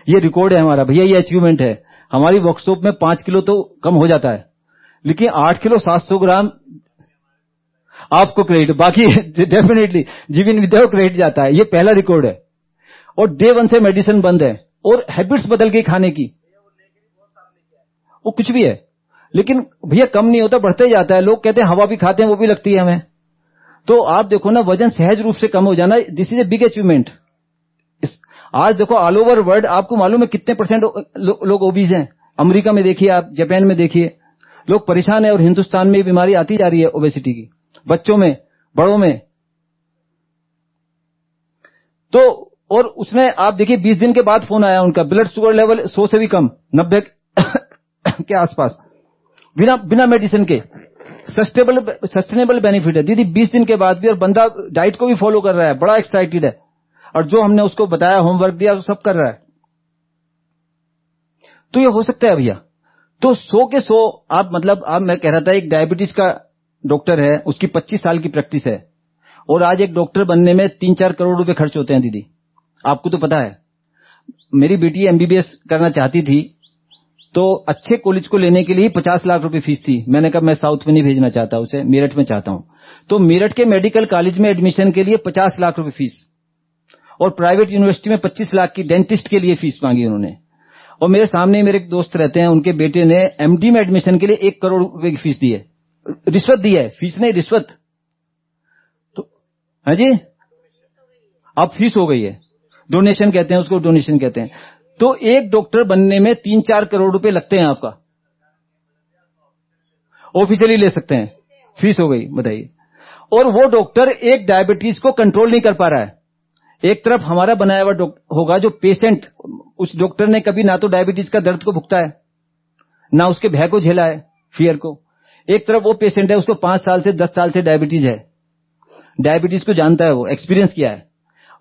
ये रिकॉर्ड है हमारा। भैया, ये अचीवमेंट है। हमारी वर्कशॉप में पाँच किलो तो कम हो जाता है। लेकिन आठ किलो सात सौ ग्राम आपको क्रेडिट बाकी (laughs) डेफिनेटली जीवन विद्या को क्रेडिट जाता है। ये पहला रिकॉर्ड है। और डे वन से मेडिसिन बंद है। और हैबिट्स बदल गई खाने की। वो कुछ भी है। लेकिन भैया कम नहीं होता, बढ़ते जाता है। लोग कहते हैं हवा भी खाते हैं, वो भी लगती है हमें। तो आप देखो ना, वज़न सहज रूप से कम हो जाना this is a big achievement आज देखो ऑल ओवर वर्ल्ड आपको मालूम है कितने परसेंट लो, लोग ओबीज हैं। अमेरिका में देखिए आप जापान में देखिए। लोग परेशान है और हिंदुस्तान में बीमारी आती जा रही है ओबेसिटी की। बच्चों में बड़ों में। तो और उसमें आप देखिए 20 दिन के बाद फ़ोन आया उनका ब्लड शुगर लेवल 100 से भी कम 90 (coughs) के आसपास। बिना बिना मेडिसिन के। सस्टेबल सस्टेनेबल बेनिफिट है। दीदी 20 दिन के बाद भी और बंदा डाइट को भी फॉलो कर रहा है बड़ा एक्साइटेड है। और जो हमने उसको बताया होमवर्क दिया, वो सब कर रहा है। तो ये हो सकता है भैया। तो सो के सो, आप मतलब आप, मैं कह रहा था, एक डायबिटीज़ का डॉक्टर है, उसकी 25 साल की प्रैक्टिस है। और आज एक डॉक्टर बनने में तीन चार करोड़ रुपए खर्च होते हैं, दीदी। आपको तो पता है। मेरी बेटी एमबीबीएस करना चाहती थी तो अच्छे कॉलेज को लेने के लिए पचास लाख रुपए फ़ीस थी। मैंने कहा, मैं साउथ में नहीं भेजना चाहता उसे, मेरठ में चाहता हूँ। तो मेरठ के मेडिकल कॉलेज में एडमिशन के लिए पचास लाख रुपए फ़ीस और प्राइवेट यूनिवर्सिटी में पच्चीस लाख की डेंटिस्ट के लिए फ़ीस मांगी उन्होंने। और मेरे सामने मेरे एक दोस्त रहते हैं, उनके बेटे ने एमडी में एडमिशन के लिए एक करोड़ रुपए की फ़ीस दी है। रिश्वत दी है, फ़ीस नहीं, रिश्वत। तो है जी? अब फ़ीस हो गई है। डोनेशन कहते हैं, उसको डोनेशन कहते हैं। तो एक डॉक्टर बनने में तीन चार करोड़ रुपए लगते हैं आपका। ऑफिशियली ले सकते हैं। फ़ीस हो गई, बताइए। और वो डॉक्टर एक डायबिटीज़ को कंट्रोल नहीं कर पा रहा है। एक तरफ़ हमारा बनाया हुआ होगा जो पेशेंट, उस डॉक्टर ने कभी ना तो डायबिटीज़ का दर्द को भुगता है, ना उसके भय को झेला है फियर को। एक तरफ़ वो पेशेंट है, उसको पाँच साल से, दस साल से डायबिटीज़ है। डायबिटीज़ को जानता है वो एक्सपीरियंस किया है।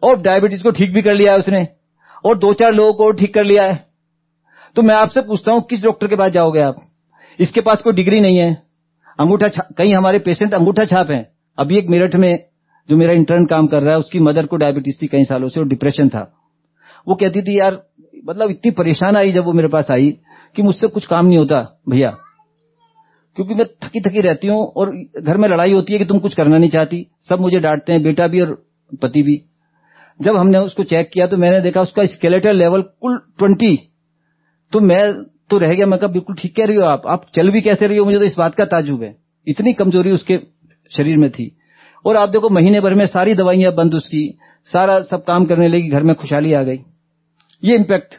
और डायबिटीज़ को ठीक भी कर लिया है उसने, और दो चार लोगों को ठीक कर लिया है। तो मैं आपसे पूछता हूँ, किस डॉक्टर के पास जाओगे आप? इसके पास कोई डिग्री नहीं है। अंगूठा कई हमारे पेशेंट अंगूठा छाप है। अभी एक मेरठ में जो मेरा इंटर्न काम कर रहा है, उसकी मदर को डायबिटीज़ थी कई सालों से और डिप्रेशन था। वो कहती थी, यार मतलब इतनी परेशान आई जब वो मेरे पास आई कि मुझसे कुछ काम नहीं होता, भैया। क्योंकि मैं थकी थकी रहती हूँ और घर में लड़ाई होती है कि तुम कुछ करना नहीं चाहती। सब मुझे डांटते हैं, बेटा भी और पति भी। जब हमने उसको चेक किया तो मैंने देखा उसका स्केलेटल लेवल कुल ट्वेंटी तो मैं तो रह गया, मैं कहा, बिल्कुल ठीक कह रही हो आप। आप चल भी कैसे रही हो? मुझे तो इस बात का ताजुब है। इतनी कमज़ोरी उसके शरीर में थी। और आप देखो महीने भर में सारी दवाइयाँ बंद उसकी। सारा सब काम करने लगी, घर में खुशहाली आ गई। ये इम्पैक्ट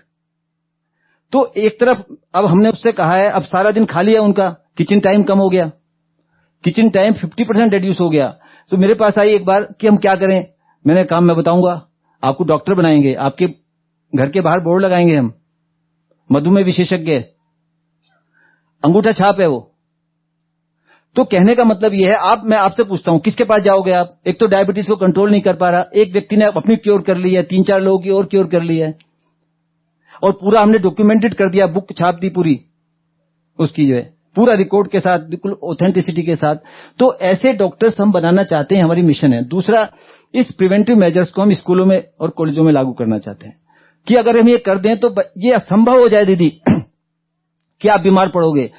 तो एक तरफ़ अब हमने उससे कहा है, अब सारा दिन खाली है उनका किचन टाइम कम हो गया। किचन टाइम 50 परसेंट रिड्यूस हो गया। तो मेरे पास आई एक बार कि हम क्या करें? मैंने काम मैं बताऊँगा, आपको डॉक्टर बनाएँगे, आपके घर के बाहर बोर्ड लगाएँगे हम। मधुमेह विशेषज्ञ अंगूठा छाप है वो। तो कहने का मतलब यह है, आप, मैं आपसे पूछता हूँ, किसके पास जाओगे आप? एक तो डायबिटीज़ को कंट्रोल नहीं कर पा रहा, एक व्यक्ति ने अपनी क्योर कर ली है तीन चार लोगों की और क्योर कर ली है। और पूरा हमने डॉक्यूमेंटेड कर दिया बुक छाप दी पूरी, उसकी जो है, पूरा रिकॉर्ड के साथ, बिल्कुल ऑथेंटिसिटी के साथ। तो ऐसे डॉक्टर्स हम बनाना चाहते हैं, हमारी मिशन है। दूसरा, इस प्रिवेंटिव मेजर्स को हम स्कूलों में और कॉलेजों में लागू करना चाहते हैं। कि अगर हम ये कर दें तो ये असंभव हो जाए दीदी, (clears throat) कि आप बीमार पड़ोगे।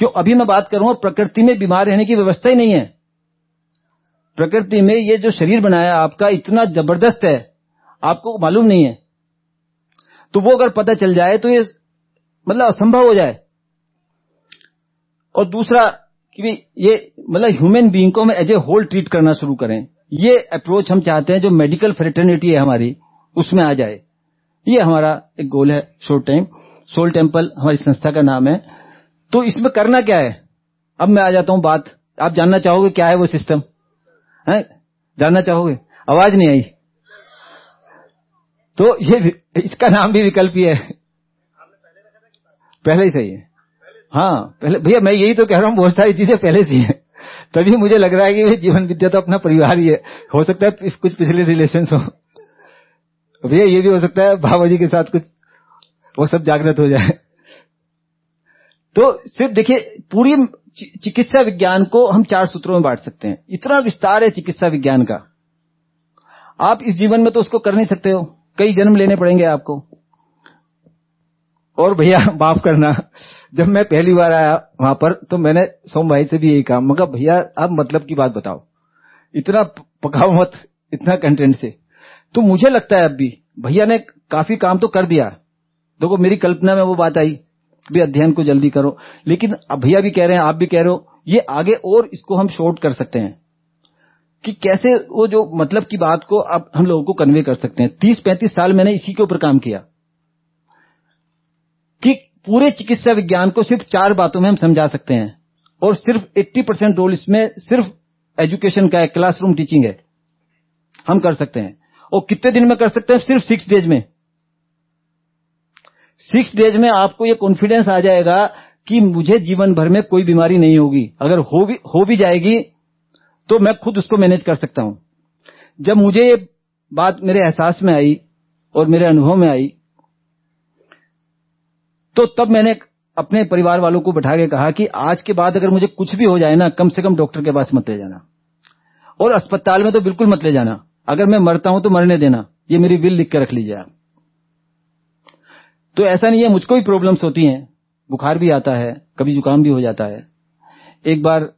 क्यों? अभी मैं बात करूँ प्रकृति में बीमार रहने की व्यवस्था ही नहीं है। प्रकृति में ये जो शरीर बनाया आपका इतना ज़बरदस्त है, आपको मालूम नहीं है। तो वो अगर पता चल जाए तो ये मतलब असंभव हो जाए। और दूसरा कि ये मतलब ह्यूमन बीइंग को हम एज ए होल ट्रीट करना शुरू करें। ये अप्रोच हम चाहते हैं जो मेडिकल फ्रेटर्निटी है हमारी, उसमें आ जाए। ये हमारा एक गोल है शोर्ट टाइम सोल टेंपल हमारी संस्था का नाम है। तो इसमें करना क्या है? अब मैं आ जाता हूँ बात। आप जानना चाहोगे क्या है वो सिस्टम है? जानना चाहोगे? आवाज़ नहीं आई। तो ये इसका नाम भी विकल्प ही है। पहले ही सही है। हाँ पहले भैया, मैं यही तो कह रहा हूँ, बहुत सारी चीज़ें पहले से है तभी मुझे लग रहा है कि जीवन विद्या तो अपना परिवार ही है। हो सकता है कुछ पिछले रिलेशन हो। भैया, ये भी हो सकता है बाबा जी के साथ कुछ वो सब जागृत हो जाए। तो सिर्फ़ देखिए, पूरी चिकित्सा विज्ञान को हम चार सूत्रों में बांट सकते हैं। इतना विस्तार है चिकित्सा विज्ञान का। आप इस जीवन में तो उसको कर नहीं सकते हो। कई जन्म लेने पड़ेंगे आपको। और भैया, (laughs) माफ़ करना, जब मैं पहली बार आया वहाँ पर तो मैंने सोम भाई से भी यही कहा। मगर भैया, आप मतलब की बात बताओ। इतना पकाओ मत, इतना कंटेंट से। तो मुझे लगता है अब भी, भैया ने काफ़ी काम तो कर दिया। देखो, मेरी कल्पना में वो बात आई। भी अध्ययन को जल्दी करो। लेकिन भैया भी कह रहे हैं, आप भी कह रहे हो, ये आगे और इसको हम शॉर्ट कर सकते हैं। कि कैसे वो जो मतलब की बात को अब हम लोगों को कन्वे कर सकते हैं। तीस पैंतीस साल मैंने इसी के ऊपर काम किया। कि पूरे चिकित्सा विज्ञान को सिर्फ़ चार बातों में हम समझा सकते हैं। और सिर्फ़ 80 परसेंट रोल इसमें सिर्फ़ एजुकेशन का है क्लासरूम टीचिंग है। हम कर सकते हैं। और कितने दिन में कर सकते हैं? सिर्फ़ सिक्स डेज़ में। सिक्स डेज़ में आपको ये कॉन्फिडेंस आ जाएगा कि मुझे जीवन भर में कोई बीमारी नहीं होगी। अगर हो भी हो भी जाएगी तो मैं खुद उसको मैनेज कर सकता हूँ। जब मुझे ये बात मेरे एहसास में आई और मेरे अनुभव में आई तो तब मैंने अपने परिवार वालों को बैठा के कहा कि आज के बाद अगर मुझे कुछ भी हो जाए ना, कम से कम डॉक्टर के पास मत ले जाना। और अस्पताल में तो बिल्कुल मत ले जाना। अगर मैं मरता हूँ तो मरने देना। ये मेरी विल लिख के रख लीजिए आप। तो ऐसा नहीं है, मुझको भी प्रॉब्लम्स होती हैं। बुखार भी आता है, कभी जुकाम भी हो जाता है। एक बार,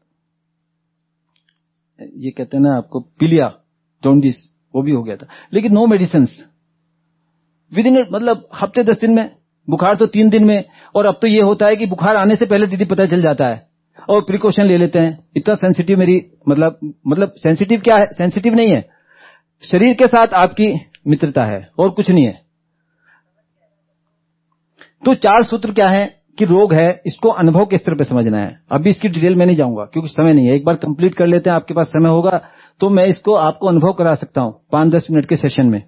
ये कहते हैं ना आपको, पीलिया जॉन्डिस वो भी हो गया था। लेकिन नो मेडिसिन विद इन मतलब हफ़्ते दस दिन में, बुखार तो तीन दिन में, और अब तो ये होता है कि बुखार आने से पहले दीदी पता चल जाता है। और प्रिकॉशन ले लेते हैं। इतना सेंसिटिव मेरी मतलब मतलब सेंसिटिव क्या है? सेंसिटिव नहीं है। शरीर के साथ आपकी मित्रता है, और कुछ नहीं है। तो चार सूत्र क्या है कि रोग है, इसको अनुभव के स्तर पर समझना है? अभी इसकी डिटेल में नहीं जाऊँगा, क्योंकि समय नहीं है। एक बार कंप्लीट कर लेते हैं, आपके पास समय होगा तो मैं इसको आपको अनुभव करा सकता हूँ पाँच दस मिनट के सेशन में।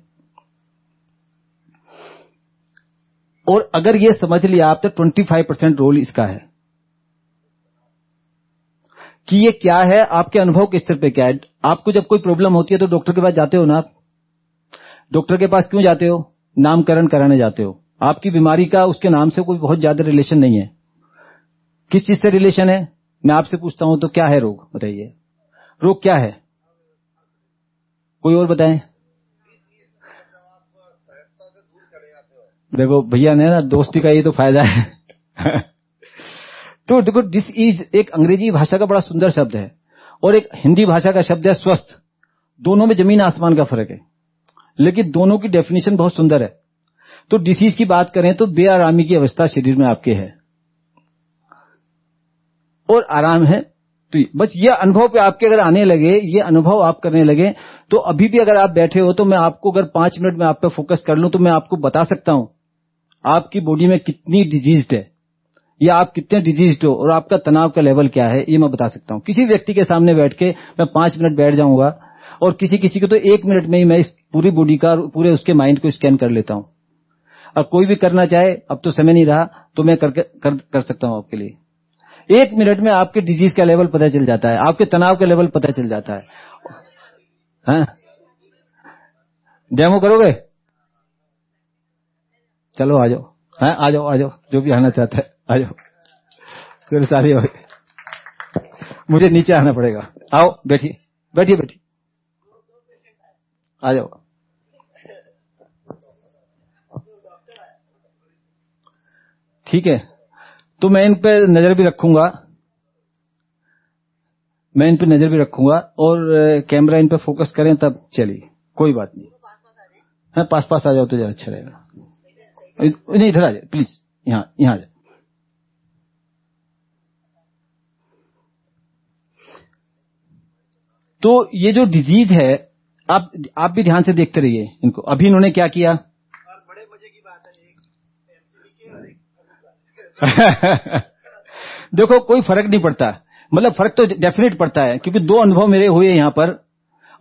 और अगर ये समझ लिया आप तो 25 परसेंट रोल इसका है। कि ये क्या है, आपके अनुभव के स्तर पे क्या है? आपको जब कोई प्रॉब्लम होती है तो डॉक्टर के पास जाते हो ना आप? डॉक्टर के पास क्यों जाते हो? नामकरण कराने जाते हो। आपकी बीमारी का उसके नाम से कोई बहुत ज़्यादा रिलेशन नहीं है। किस चीज़ से रिलेशन है? मैं आपसे पूछता हूँ तो क्या है रोग? बताइए। रोग क्या है? कोई और बताएँ। देखो, भैया ने ना दोस्ती का ये तो फ़ायदा है। (laughs) तो देखो दिस इज़ एक अंग्रेज़ी भाषा का बड़ा सुंदर शब्द है और एक हिंदी भाषा का शब्द है स्वस्थ। दोनों में ज़मीन आसमान का फ़र्क है। लेकिन दोनों की डेफिनेशन बहुत सुंदर है। तो डिसीज की बात करें तो बेआरामी की अवस्था शरीर में आपके है। और आराम है तो बस ये अनुभव पे आपके अगर आने लगे, ये अनुभव आप करने लगे तो अभी भी अगर आप बैठे हो तो मैं आपको अगर पाँच मिनट में आप पे फोकस कर लूँ तो मैं आपको बता सकता हूँ, आपकी बॉडी में कितनी डिज़ीज़ है, या आप कितने डिज़ीज़ हो, और आपका तनाव का लेवल क्या है, ये मैं बता सकता हूँ। किसी व्यक्ति के सामने बैठ के मैं पाँच मिनट बैठ जाऊँगा, और किसी किसी को तो एक मिनट में ही मैं इस पूरी बॉडी का पूरे उसके माइंड को स्कैन कर लेता हूँ। और कोई भी करना चाहे अब तो समय नहीं रहा तो मैं कर, कर, कर सकता हूँ आपके लिए। एक मिनट में आपके डिज़ीज़ का लेवल पता चल जाता है आपके तनाव का लेवल पता चल जाता है। हाँ? डेमो करोगे? चलो आ जाओ। हाँ आ जाओ आ जाओ जो भी आना चाहता है आ जाओ। फिर सारी हो मुझे नीचे आना पड़ेगा। आओ बैठिए बैठिए बैठिए। आ जाओ। ठीक है। तो मैं इन पर नज़र भी रखूँगा। मैं इन पे नज़र भी रखूँगा और कैमरा इन पर फोकस करें तब चलिए। कोई बात नहीं। हाँ पास पास आ जाओ तो जरा अच्छा रहेगा। नहीं, इधर आ जाए प्लीज़ यहाँ यहाँ आ जाए। तो ये जो डिज़ीज़ है, आप आप भी ध्यान से देखते रहिए इनको। अभी इन्होंने क्या किया और बड़े मज़े की बात है एक (laughs) देखो, कोई फ़र्क नहीं पड़ता। मतलब फ़र्क तो डेफिनेट पड़ता है, क्योंकि दो अनुभव मेरे हुए यहाँ पर,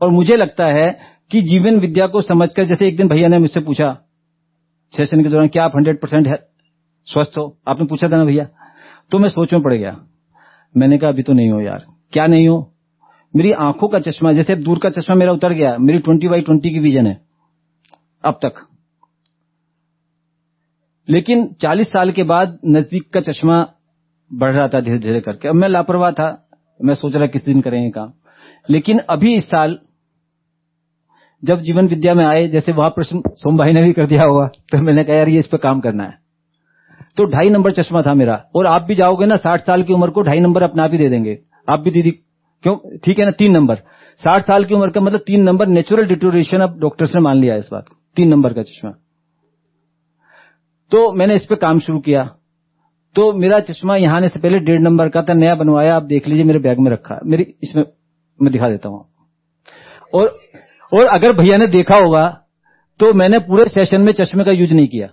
और मुझे लगता है कि जीवन विद्या को समझकर, जैसे एक दिन भैया ने मुझसे पूछा सेशन के दौरान क्या आप हंड्रेड परसेंट स्वस्थ हो? आपने पूछा था ना भैया? तो मैं सोच में पड़ गया। मैंने कहा, अभी तो नहीं हो यार। क्या नहीं हो? मेरी आँखों का चश्मा, जैसे दूर का चश्मा मेरा उतर गया, मेरी ट्वेंटी बाई ट्वेंटी की विजन है। अब तक। लेकिन चालीस साल के बाद नज़दीक का चश्मा बढ़ रहा था धीरे धीरे करके। अब मैं लापरवाह था। मैं सोच रहा किस दिन करेंगे काम। लेकिन अभी इस साल जब जीवन विद्या में आए, जैसे वहाँ प्रश्न सोम भाई ने भी कर दिया होगा तो मैंने कहा, यार, ये इस पर काम करना है। तो ढाई नंबर चश्मा था मेरा। और आप भी जाओगे ना, साठ साल की उम्र को ढाई नंबर अपना आप ही दे देंगे। आप भी दीदी, क्यों? ठीक है ना, तीन नंबर। साठ साल की उम्र का मतलब तीन नंबर नेचुरल डिटोरेशन अब डॉक्टर्स ने मान लिया इस बात तीन नंबर का चश्मा। तो मैंने इस पे काम शुरू किया। तो मेरा चश्मा यहाँ आने से पहले डेढ़ नंबर का था, नया बनवाया, आप देख लीजिए, मेरे बैग में रखा। मेरी, इसमें मैं दिखा देता हूँ। और और अगर भैया ने देखा होगा तो मैंने पूरे सेशन में चश्मे का यूज़ नहीं किया।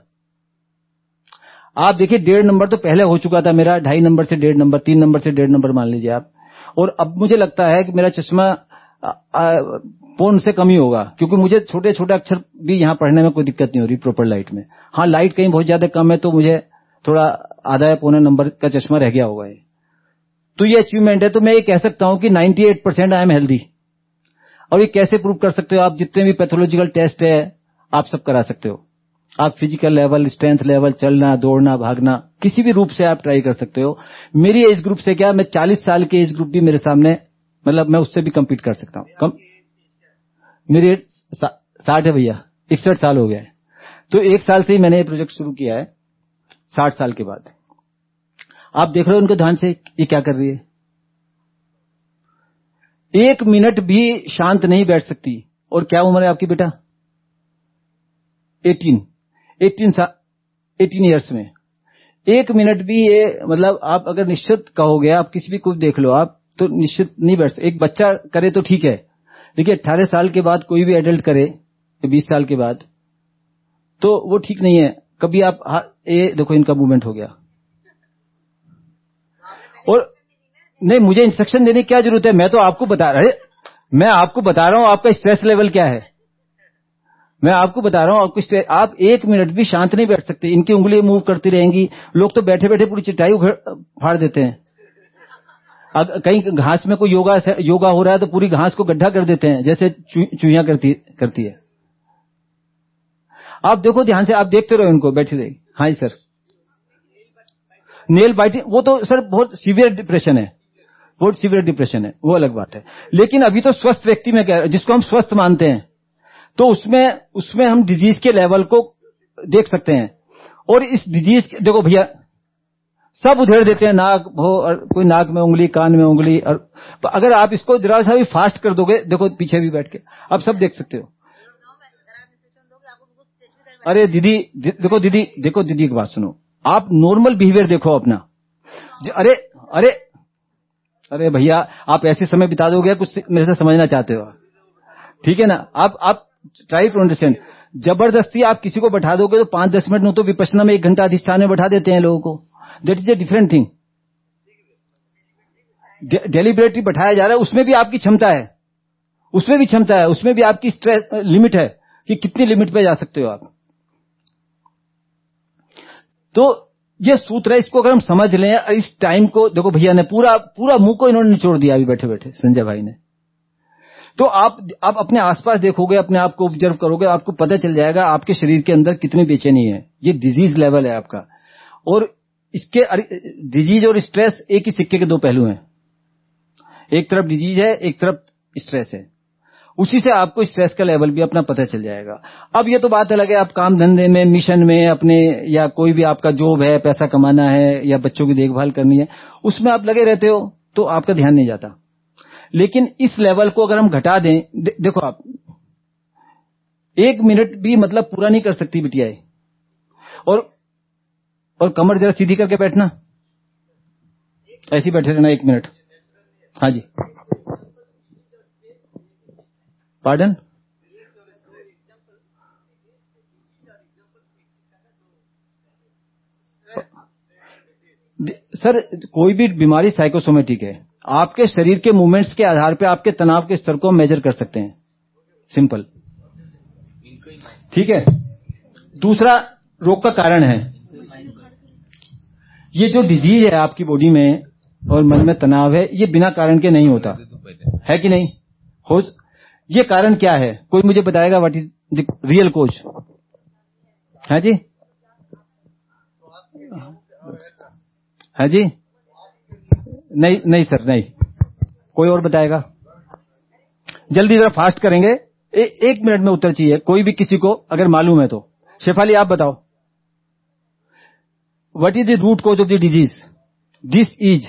आप देखिए, डेढ़ नंबर तो पहले हो चुका था मेरा, ढाई नंबर से डेढ़ नंबर, तीन नंबर से डेढ़ नंबर मान लीजिए आप। और अब मुझे लगता है कि मेरा चश्मा पौन से कम होगा, क्योंकि मुझे छोटे छोटे अक्षर भी यहाँ पढ़ने में कोई दिक्कत नहीं हो रही प्रॉपर लाइट में। हाँ लाइट कहीं बहुत ज़्यादा कम है तो मुझे थोड़ा आधा या पौने नंबर का चश्मा रह गया होगा ये। तो ये अचीवमेंट है तो मैं ये कह सकता हूँ कि 98 परसेंट आई एम हेल्दी और ये कैसे प्रूव कर सकते हो आप? जितने भी पैथोलॉजिकल टेस्ट है, आप सब करा सकते हो। आप फ़िज़िकल लेवल स्ट्रेंथ लेवल चलना, दौड़ना, भागना, किसी भी रूप से आप ट्राई कर सकते हो। मेरी एज ग्रुप से क्या, मैं 40 साल के एज ग्रुप भी मेरे सामने मतलब मैं उससे भी कम्पीट कर सकता हूँ। मेरी एज साठ है भैया, इकसठ साल हो गया है। तो एक साल से ही मैंने ये प्रोजेक्ट शुरू किया है, साठ साल के बाद। आप देख रहे हो उनके ध्यान से ये क्या कर रही है? एक मिनट भी शांत नहीं बैठ सकती। और क्या उम्र है आपकी बेटा? एटीन। एटीन साल एटीन ईयर्स में। एक मिनट भी ये मतलब आप अगर निश्चित कहोगे, आप किसी भी कुछ देख लो आप तो निश्चित नहीं बैठ एक बच्चा करे तो ठीक है। देखिए अट्ठारह साल के बाद कोई भी एडल्ट करे बीस साल के बाद तो वो ठीक नहीं है। कभी आप ये देखो, इनका मूवमेंट हो गया। और नहीं, मुझे इंस्ट्रक्शन देने की क्या ज़रूरत है? मैं तो आपको बता रहा मैं आपको बता रहा हूँ, आपका स्ट्रेस लेवल क्या है? मैं आपको बता रहा हूँ, आपको आप एक मिनट भी शांत नहीं बैठ सकते। इनकी उंगली मूव करती रहेंगी। लोग तो बैठे बैठे पूरी चिटाई फाड़ देते हैं। कहीं घास में कोई योगा योगा हो रहा है तो पूरी घास को गड्ढा कर देते हैं, जैसे चुहिया करती करती है। आप देखो ध्यान से, आप देखते रहो इनको, बैठे रहे हाँ जी, सर। नेल बाइटिंग, वो तो सर बहुत सीवियर डिप्रेशन है। बहुत सीवियर डिप्रेशन है, वो अलग बात है। लेकिन अभी तो स्वस्थ व्यक्ति में क्या जिसको हम स्वस्थ मानते हैं तो उसमें उसमें हम डिज़ीज़ के लेवल को देख सकते हैं। और इस डिज़ीज़ देखो भैया सब उधेड़ देते हैं, नाक, भो, और कोई नाक में उंगली, कान में उंगली, और अगर आप इसको जरा सा भी फास्ट कर दोगे, देखो पीछे भी बैठ के, आप सब देख सकते हो। अरे दीदी देखो दीदी देखो दीदी की बात सुनो। आप नॉर्मल बिहेवियर देखो अपना। अरे अरे अरे भैया, आप ऐसे समय बिता दोगे, कुछ मेरे से समझना चाहते हो। ठीक है ना? आप आप ट्राई टू अंडरस्टैंड ज़बरदस्ती आप किसी को बैठा दोगे तो पाँच दस मिनट में तो विपसना में एक घंटा अधिष्ठान में बैठा देते हैं लोगों को। That is a different thing deliberately बैठाया जा रहा है, उसमें भी आपकी क्षमता है। उसमें भी क्षमता है, उसमें भी आपकी स्ट्रेस लिमिट है कि कितनी लिमिट पे जा सकते हो आप। तो ये सूत्र है, इसको अगर हम समझ लें, इस टाइम को, देखो भैया ने पूरा पूरा मुँह को इन्होंने निचोड़ दिया अभी बैठे बैठे संजय भाई ने। तो आप आप अपने आसपास देखोगे, अपने आप को ऑब्ज़र्व करोगे, आपको पता चल जाएगा आपके शरीर के अंदर कितनी बेचैनी है। ये डिज़ीज़ लेवल है आपका। और इसके डिज़ीज़ और स्ट्रेस एक ही सिक्के के दो पहलू हैं। एक तरफ़ डिज़ीज़ है एक तरफ़ स्ट्रेस है। उसी से आपको स्ट्रेस का लेवल भी अपना पता चल जाएगा। अब ये तो बात अलग है आप काम धंधे में मिशन में अपने या कोई भी आपका जॉब है पैसा कमाना है या बच्चों की देखभाल करनी है उसमें आप लगे रहते हो तो आपका ध्यान नहीं जाता। लेकिन इस लेवल को अगर हम घटा दें दे, देखो आप एक मिनट भी मतलब पूरा नहीं कर सकती बिटिया और और कमर जरा सीधी करके बैठना। ऐसे बैठे रहना एक मिनट। हाँ जी। पार्डन सर कोई भी बीमारी साइकोसोमेटिक है। आपके शरीर के मूवमेंट्स के आधार पे आपके तनाव के स्तर को मेजर कर सकते हैं। सिंपल ठीक है। दूसरा रोग का कारण है। ये जो डिज़ीज़ है आपकी बॉडी में और मन में तनाव है ये बिना कारण के नहीं होता। है कि नहीं? हो ये कारण क्या है? कोई मुझे बताएगा what is the real cause है जी? है जी? नहीं नहीं सर नहीं। कोई और बताएगा? जल्दी जरा फास्ट करेंगे। ए, एक मिनट में उत्तर चाहिए। कोई भी किसी को अगर मालूम है तो। शेफाली आप बताओ। What is the root cause of the disease this is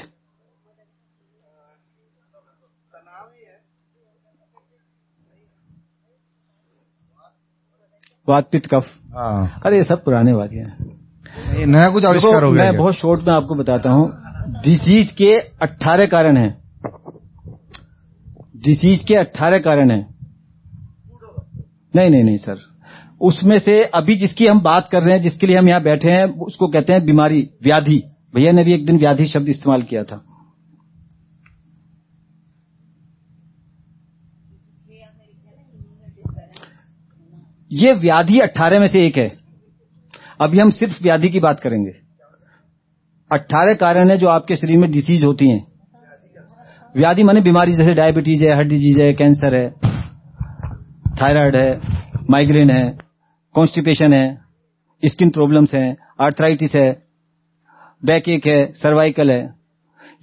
vata pitta kapha हाँ। अरे ये सब पुराने वाक्य हैं। ये नया कुछ आविष्कार हो गया मैं बहुत शॉर्ट में आपको बताता हूँ। डिसीज के 18 कारण हैं। डिसीज के 18 कारण हैं। नहीं नहीं नहीं सर उसमें से अभी जिसकी हम बात कर रहे हैं, जिसके लिए हम यहाँ बैठे हैं, उसको कहते हैं बीमारी व्याधि। भैया ने भी एक दिन व्याधि शब्द इस्तेमाल किया था। ये व्याधि 18 में से एक है। अभी हम सिर्फ़ व्याधि की बात करेंगे। 18 कारण है जो आपके शरीर में डिसीज होती हैं। व्याधि माने बीमारी, जैसे डायबिटीज़ है हार्ट डिज़ीज़ है कैंसर है थायराइड है माइग्रेन है। कॉन्स्टिपेशन है स्किन प्रॉब्लम्स है आर्थराइटिस है बैक एक है सर्वाइकल है,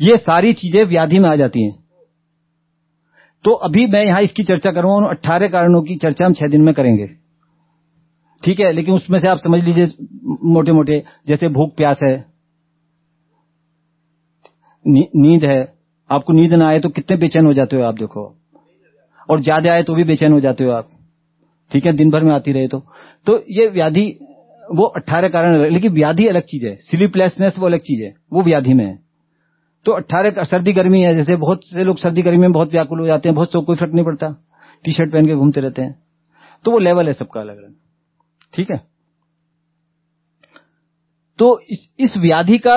ये सारी चीज़ें व्याधि में आ जाती हैं। तो अभी मैं यहाँ इसकी चर्चा करूँगा उन अट्ठारह कारणों की चर्चा हम छह दिन में करेंगे। ठीक है, लेकिन उसमें से आप समझ लीजिए मोटे मोटे जैसे भूख, प्यास है नींद है, आपको नींद ना आए तो कितने बेचैन हो जाते हो आप, देखो। और ज़्यादा आए तो भी बेचैन हो जाते हो आप। ठीक है दिन भर में आती रहे तो। तो ये व्याधि वो अट्ठारह कारण लेकिन व्याधि अलग चीज़ है। स्लीपलेसनेस वो अलग चीज़ है। वो व्याधि में है। तो अट्ठारह सर्दी गर्मी है जैसे बहुत से लोग सर्दी गर्मी में बहुत व्याकुल हो जाते हैं बहुत से कोई फ़र्क नहीं पड़ता। टी शर्ट पहन के घूमते रहते हैं। तो वो लेवल है सबका अलग अलग। ठीक है? तो इस, इस व्याधि का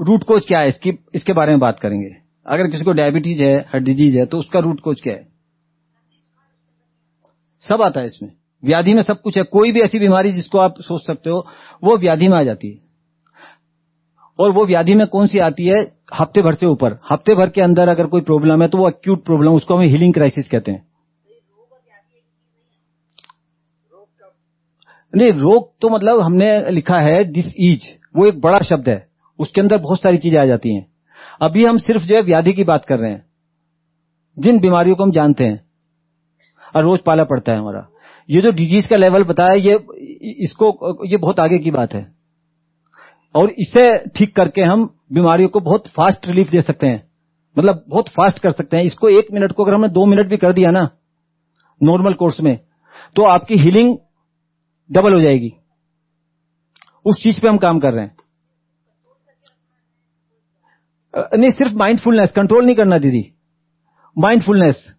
रूट कोच क्या है? इसकी इसके बारे में बात करेंगे। अगर किसी को डायबिटीज़ है हार्ट डिज़ीज़ है तो उसका रूट कोच क्या है? सब आता है इसमें। व्याधि में सब कुछ है। कोई भी ऐसी बीमारी जिसको आप सोच सकते हो, वो व्याधि में आ जाती है। और वो व्याधि में कौन सी आती है? हफ़्ते भर से ऊपर। हफ़्ते भर के अंदर अगर कोई प्रॉब्लम है तो वो अक्यूट प्रॉब्लम उसको हम हीलिंग क्राइसिस कहते हैं। नहीं, रोग तो मतलब हमने लिखा है दिस इज़ वो एक बड़ा शब्द है। उसके अंदर बहुत सारी चीज़ें आ जाती हैं। अभी हम सिर्फ़ जो है, व्याधि की बात कर रहे हैं। जिन बीमारियों को हम जानते हैं और रोज पाला पड़ता है हमारा। ये जो डिज़ीज़ का लेवल बताया, ये, इसको, ये बहुत आगे की बात है। और इसे ठीक करके हम बीमारियों को बहुत फास्ट रिलीफ दे सकते हैं। मतलब बहुत फास्ट कर सकते हैं। इसको एक मिनट को अगर हमने दो मिनट भी कर दिया ना नॉर्मल कोर्स में तो आपकी हीलिंग डबल हो जाएगी। उस चीज़ पे हम काम कर रहे हैं। नहीं, सिर्फ़ माइंडफुलनेस कंट्रोल नहीं करना, दीदी। माइंडफुलनेस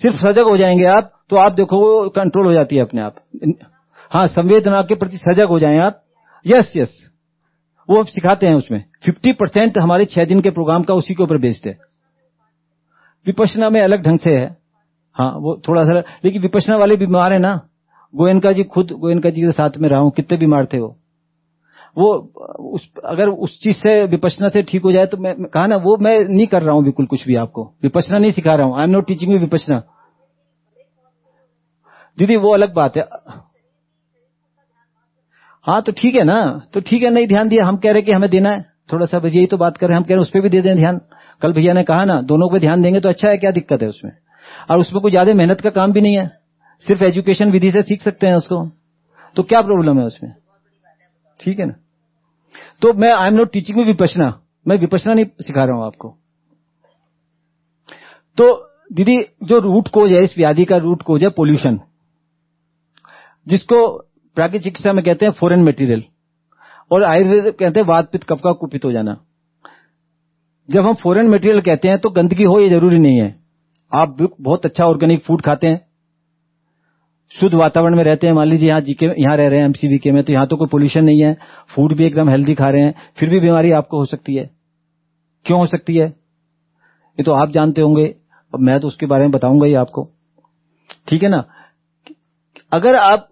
सिर्फ़ सजग हो जाएँगे आप तो आप देखो वो कंट्रोल हो जाती है अपने आप। हाँ संवेदना के प्रति सजग हो जाए आप। यस यस वो सिखाते हैं उसमें। 50 परसेंट हमारे छह दिन के प्रोग्राम का उसी के ऊपर बेस्ड है। विपशना में अलग ढंग से है। हाँ वो थोड़ा सा, लेकिन विपशना वाले बीमार है ना। गोयनका जी खुद गोयनका जी के साथ में रहा हूँ। कितने बीमार थे वो। वो, उस, अगर उस चीज़ से विपसना से ठीक हो जाए तो मैं कहा ना, वो मैं नहीं कर रहा हूँ बिल्कुल कुछ भी आपको। विपसना नहीं सिखा रहा हूँ। I am not teaching you vipassana दीदी, वो अलग बात है। हाँ तो ठीक है ना। तो ठीक है, नहीं, ध्यान दिया। हम कह रहे कि हमें देना है। थोड़ा सा बस यही तो बात कर रहे हैं। हम कह रहे हैं, उस पर भी दे दें ध्यान। कल भैया ने कहा ना, दोनों पे ध्यान देंगे तो अच्छा है, क्या दिक्कत है उसमें? और उसमें कोई ज़्यादा मेहनत का काम भी नहीं है। सिर्फ़ एजुकेशन विधि से सीख सकते हैं उसको। तो क्या प्रॉब्लम है उसमें? ठीक है ना? तो मैं आई एम नॉट टीचिंग में विपसना मैं विपसना नहीं सिखा रहा हूँ आपको। तो दीदी, जो रूट कोज है, इस व्याधि का रूट कोज है पोल्यूशन जिसको प्राकृतिक चिकित्सा में कहते हैं फॉरेन मटेरियल और आयुर्वेद कहते हैं वात पित्त, कफ का कुपित हो जाना। जब हम फॉरेन मटेरियल कहते हैं तो गंदगी हो, ये ज़रूरी नहीं है। आप बहुत अच्छा ऑर्गेनिक फ़ूड खाते हैं। शुद्ध वातावरण में रहते हैं। मान लीजिए यहाँ जीके यहाँ रह रहे हैं एमसीबी के में तो यहाँ तो कोई पोल्यूशन नहीं है। फ़ूड भी एकदम हेल्दी खा रहे हैं। फिर भी बीमारी आपको हो सकती है। क्यों हो सकती है? ये तो आप जानते होंगे। अब मैं तो उसके बारे में बताऊँगा ही आपको। ठीक है ना? अगर आप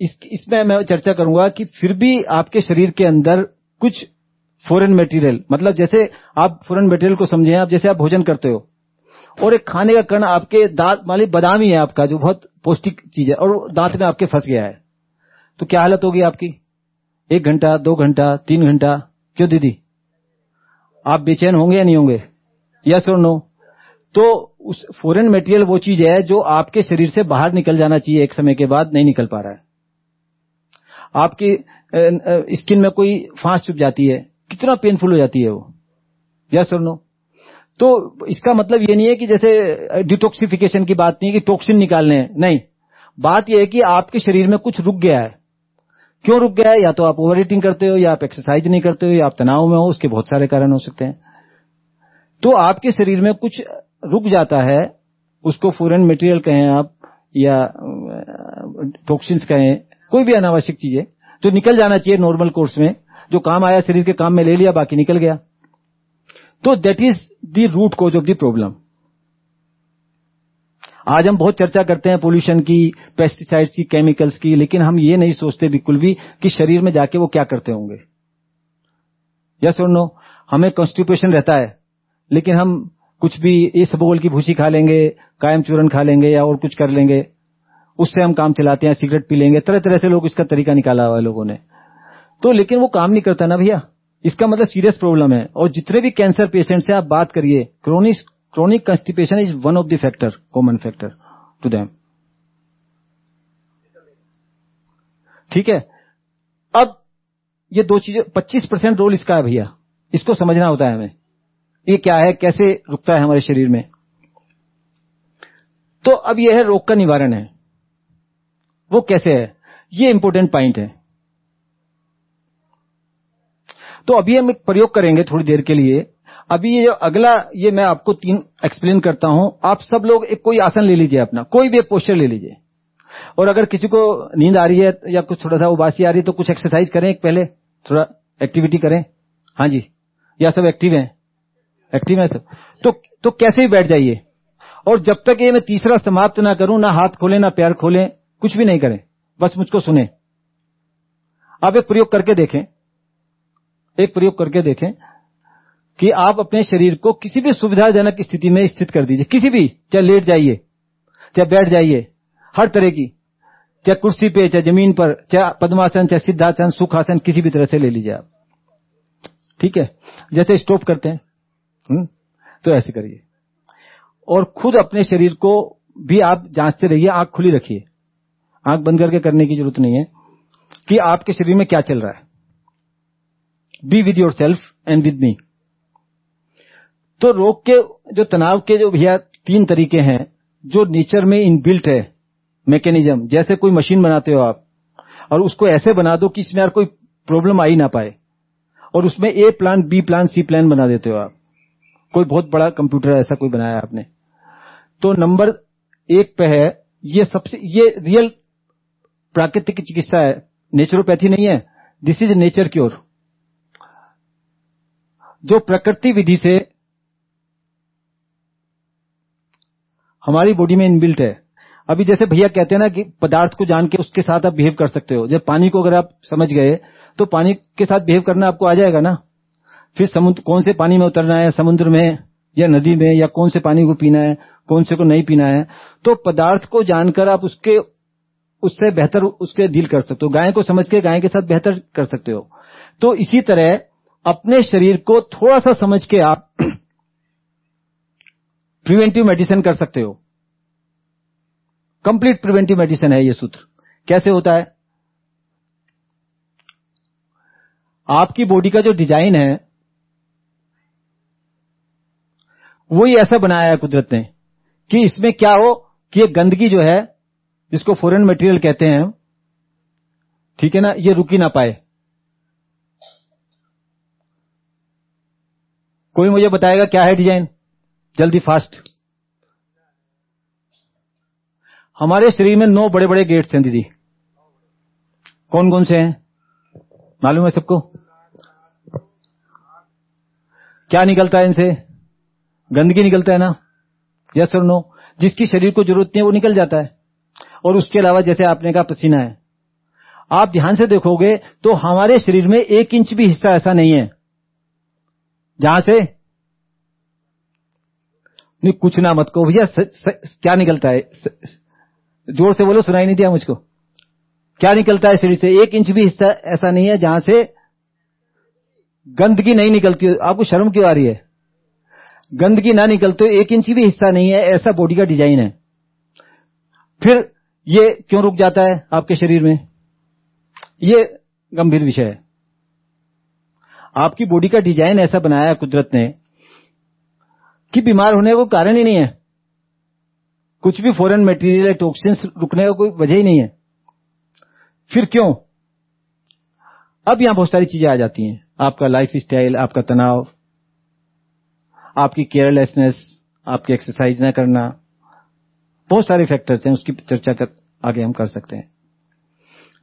इस, इसमें मैं चर्चा करूँगा कि फिर भी आपके शरीर के अंदर कुछ फॉरेन मटेरियल मतलब जैसे आप फॉरेन मटेरियल को समझे आप जैसे आप भोजन करते हो। और एक खाने का कण आपके दांत माली बादाम ही है आपका, जो बहुत पौष्टिक चीज़ है, और दांत में आपके फंस गया है। तो क्या हालत होगी आपकी? एक घंटा, दो घंटा, तीन घंटा? क्यों दीदी? आप बेचैन होंगे या नहीं होंगे? यस और नो तो उस फॉरेन मटेरियल वो चीज़ है जो आपके शरीर से बाहर निकल जाना चाहिए एक समय के बाद, नहीं निकल पा रहा है। आपकी स्किन में कोई फांस चुप जाती है, कितना पेनफुल हो जाती है वो। यस और नो तो इसका मतलब ये नहीं है कि जैसे डिटॉक्सिफिकेशन की बात नहीं है कि टॉक्सिन निकालने हैं। नहीं। बात यह है कि आपके शरीर में कुछ रुक गया है। क्यों रुक गया है? या तो आप ओवर ईटिंग करते हो, या आप एक्सरसाइज नहीं करते हो, या आप तनाव में हो, उसके बहुत सारे कारण हो सकते हैं। तो आपके शरीर में कुछ रुक जाता है, उसको फॉरेन मटेरियल कहें आप, या टॉक्सिन्स कहें, कोई भी अनावश्यक चीज़ तो निकल जाना चाहिए नॉर्मल कोर्स में, जो काम आया, शरीर के काम में ले लिया, बाकी निकल गया। तो that is the root cause of the problem आज हम बहुत चर्चा करते हैं पोल्यूशन की पेस्टिसाइड्स की केमिकल्स की, लेकिन हम ये नहीं सोचते बिल्कुल भी कि शरीर में जाके वो क्या करते होंगे। यस और नो हमें कॉन्स्टिपेशन रहता है, लेकिन हम कुछ भी इस बोल की भूसी खा लेंगे, कायम चूरन खा लेंगे या और कुछ कर लेंगे, उससे हम काम चलाते हैं, सिगरेट पी लेंगे तरह तरह से लोग इसका तरीका निकाला हुआ है लोगों ने। तो लेकिन वो काम नहीं करता ना भैया। इसका मतलब सीरियस प्रॉब्लम है। और जितने भी कैंसर पेशेंट से आप बात करिए chronic chronic constipation is one of the factor common factor to them ठीक है? अब ये दो चीज़ें 25 परसेंट रोल इसका है भैया। इसको समझना होता है हमें। ये क्या है, कैसे रुकता है हमारे शरीर में? तो अब यह है रोग का निवारण है। वो कैसे है? ये इंपॉर्टेंट पॉइंट है। तो अभी हम एक प्रयोग करेंगे थोड़ी देर के लिए। अभी ये अगला, ये मैं आपको तीन एक्सप्लेन करता हूँ। आप सब लोग एक कोई आसन ले लीजिए अपना, कोई भी एक पोस्टर ले लीजिए। और अगर किसी को नींद आ रही है या कुछ थोड़ा सा उबासी आ रही है तो कुछ एक्सरसाइज करें एक पहले, थोड़ा एक्टिविटी करें। हाँ जी, या सब एक्टिव हैं? एक्टिव है सब। तो तो कैसे भी बैठ जाइए। और जब तक ये मैं तीसरा समाप्त ना करूँ, ना हाथ खोलें, ना पैर खोलें, कुछ भी नहीं करें। बस मुझको सुने। आप एक प्रयोग करके देखें। एक प्रयोग करके देखें कि आप अपने शरीर को किसी भी सुविधाजनक स्थिति में स्थित कर दीजिए किसी भी, चाहे लेट जाइए, चाहे बैठ जाइए, हर तरह की, चाहे कुर्सी पे, चाहे ज़मीन पर, चाहे पद्मासन, चाहे सिद्धासन, सुखासन, किसी भी तरह से ले लीजिए आप ठीक है जैसे स्टॉप करते हैं हुँ? हम्म? तो ऐसे करिए और खुद अपने शरीर को भी आप जांचते रहिए, आँख खुली रखिए आँख बंद करके करने की ज़रूरत नहीं है कि आपके शरीर में क्या चल रहा है be with yourself and with me तो रोग के, जो तनाव के जो भैया तीन तरीके हैं, जो नेचर में इनबिल्ट है मैकेनिज्म जैसे कोई मशीन बनाते हो आप, और उसको ऐसे बना दो कि इसमें यार कोई प्रॉब्लम आ ही ना पाए, और उसमें A plan B plan C plan बना देते हो आप। कोई बहुत बड़ा कंप्यूटर ऐसा कोई बनाया आपने। तो नंबर एक पे है, ये सबसे, ये रियल प्राकृतिक चिकित्सा है नेचुरोपैथी नहीं है दिस इज़ नेचर क्योर जो प्रकृति विधि से हमारी बॉडी में इनबिल्ट है। अभी जैसे भैया कहते हैं ना कि पदार्थ को जान के उसके साथ आप बिहेव कर सकते हो। जब पानी को अगर आप समझ गए तो पानी के साथ बिहेव करना आपको आ जाएगा ना? फिर समुद्र, कौन से पानी में उतरना है? समुद्र में या नदी में या कौन से पानी को पीना है, कौन से को नहीं पीना है? तो पदार्थ को जानकर आप उसके, उससे बेहतर उसके डील कर सकते हो। गाय को समझ के गाय के साथ बेहतर कर सकते हो। तो इसी तरह अपने शरीर को थोड़ा सा समझ के आप (clears throat) प्रिवेंटिव मेडिसिन कर सकते हो। कंप्लीट प्रिवेंटिव मेडिसिन है ये सूत्र। कैसे होता है? आपकी बॉडी का जो डिज़ाइन है वो ही ऐसा बनाया है कुदरत ने कि इसमें क्या हो कि ये गंदगी जो है, जिसको फॉरेन मटेरियल कहते हैं, ठीक है ना, ये रुकी ना पाए। कोई मुझे बताएगा क्या है डिज़ाइन? जल्दी फास्ट। हमारे शरीर में नौ बड़े बड़े गेट्स हैं, दीदी। कौन कौन से हैं? मालूम है सबको? क्या निकलता है इनसे? गंदगी निकलता है ना? यस और नो जिसकी शरीर को ज़रूरत नहीं है, वो निकल जाता है। और उसके अलावा जैसे आपने कहा, पसीना है। आप ध्यान से देखोगे तो हमारे शरीर में एक इंच भी हिस्सा ऐसा नहीं है। जहाँ से? नहीं, कुछ ना मत को भैया क्या निकलता है? ज़ोर से बोलो, सुनाई नहीं दिया मुझको। क्या निकलता है शरीर से? एक इंच भी हिस्सा ऐसा नहीं है जहाँ से गंदगी नहीं निकलती आपको शर्म क्यों आ रही है? गंदगी ना निकलते एक इंच भी हिस्सा नहीं है, ऐसा बॉडी का डिज़ाइन है। फिर ये क्यों रुक जाता है आपके शरीर में? ये गंभीर विषय है। आपकी बॉडी का डिज़ाइन ऐसा बनाया कुदरत ने कि बीमार होने को कारण ही नहीं है। कुछ भी फॉरेन मटेरियल टॉक्सिन्स रुकने का कोई वजह ही नहीं है। फिर क्यों? अब यहाँ बहुत सारी चीज़ें आ जाती हैं। आपका लाइफ स्टाइल आपका तनाव, आपकी केयरलेसनेस आपकी एक्सरसाइज न करना, बहुत सारे फैक्टर्स हैं, उसकी चर्चा कर, आगे हम कर सकते हैं।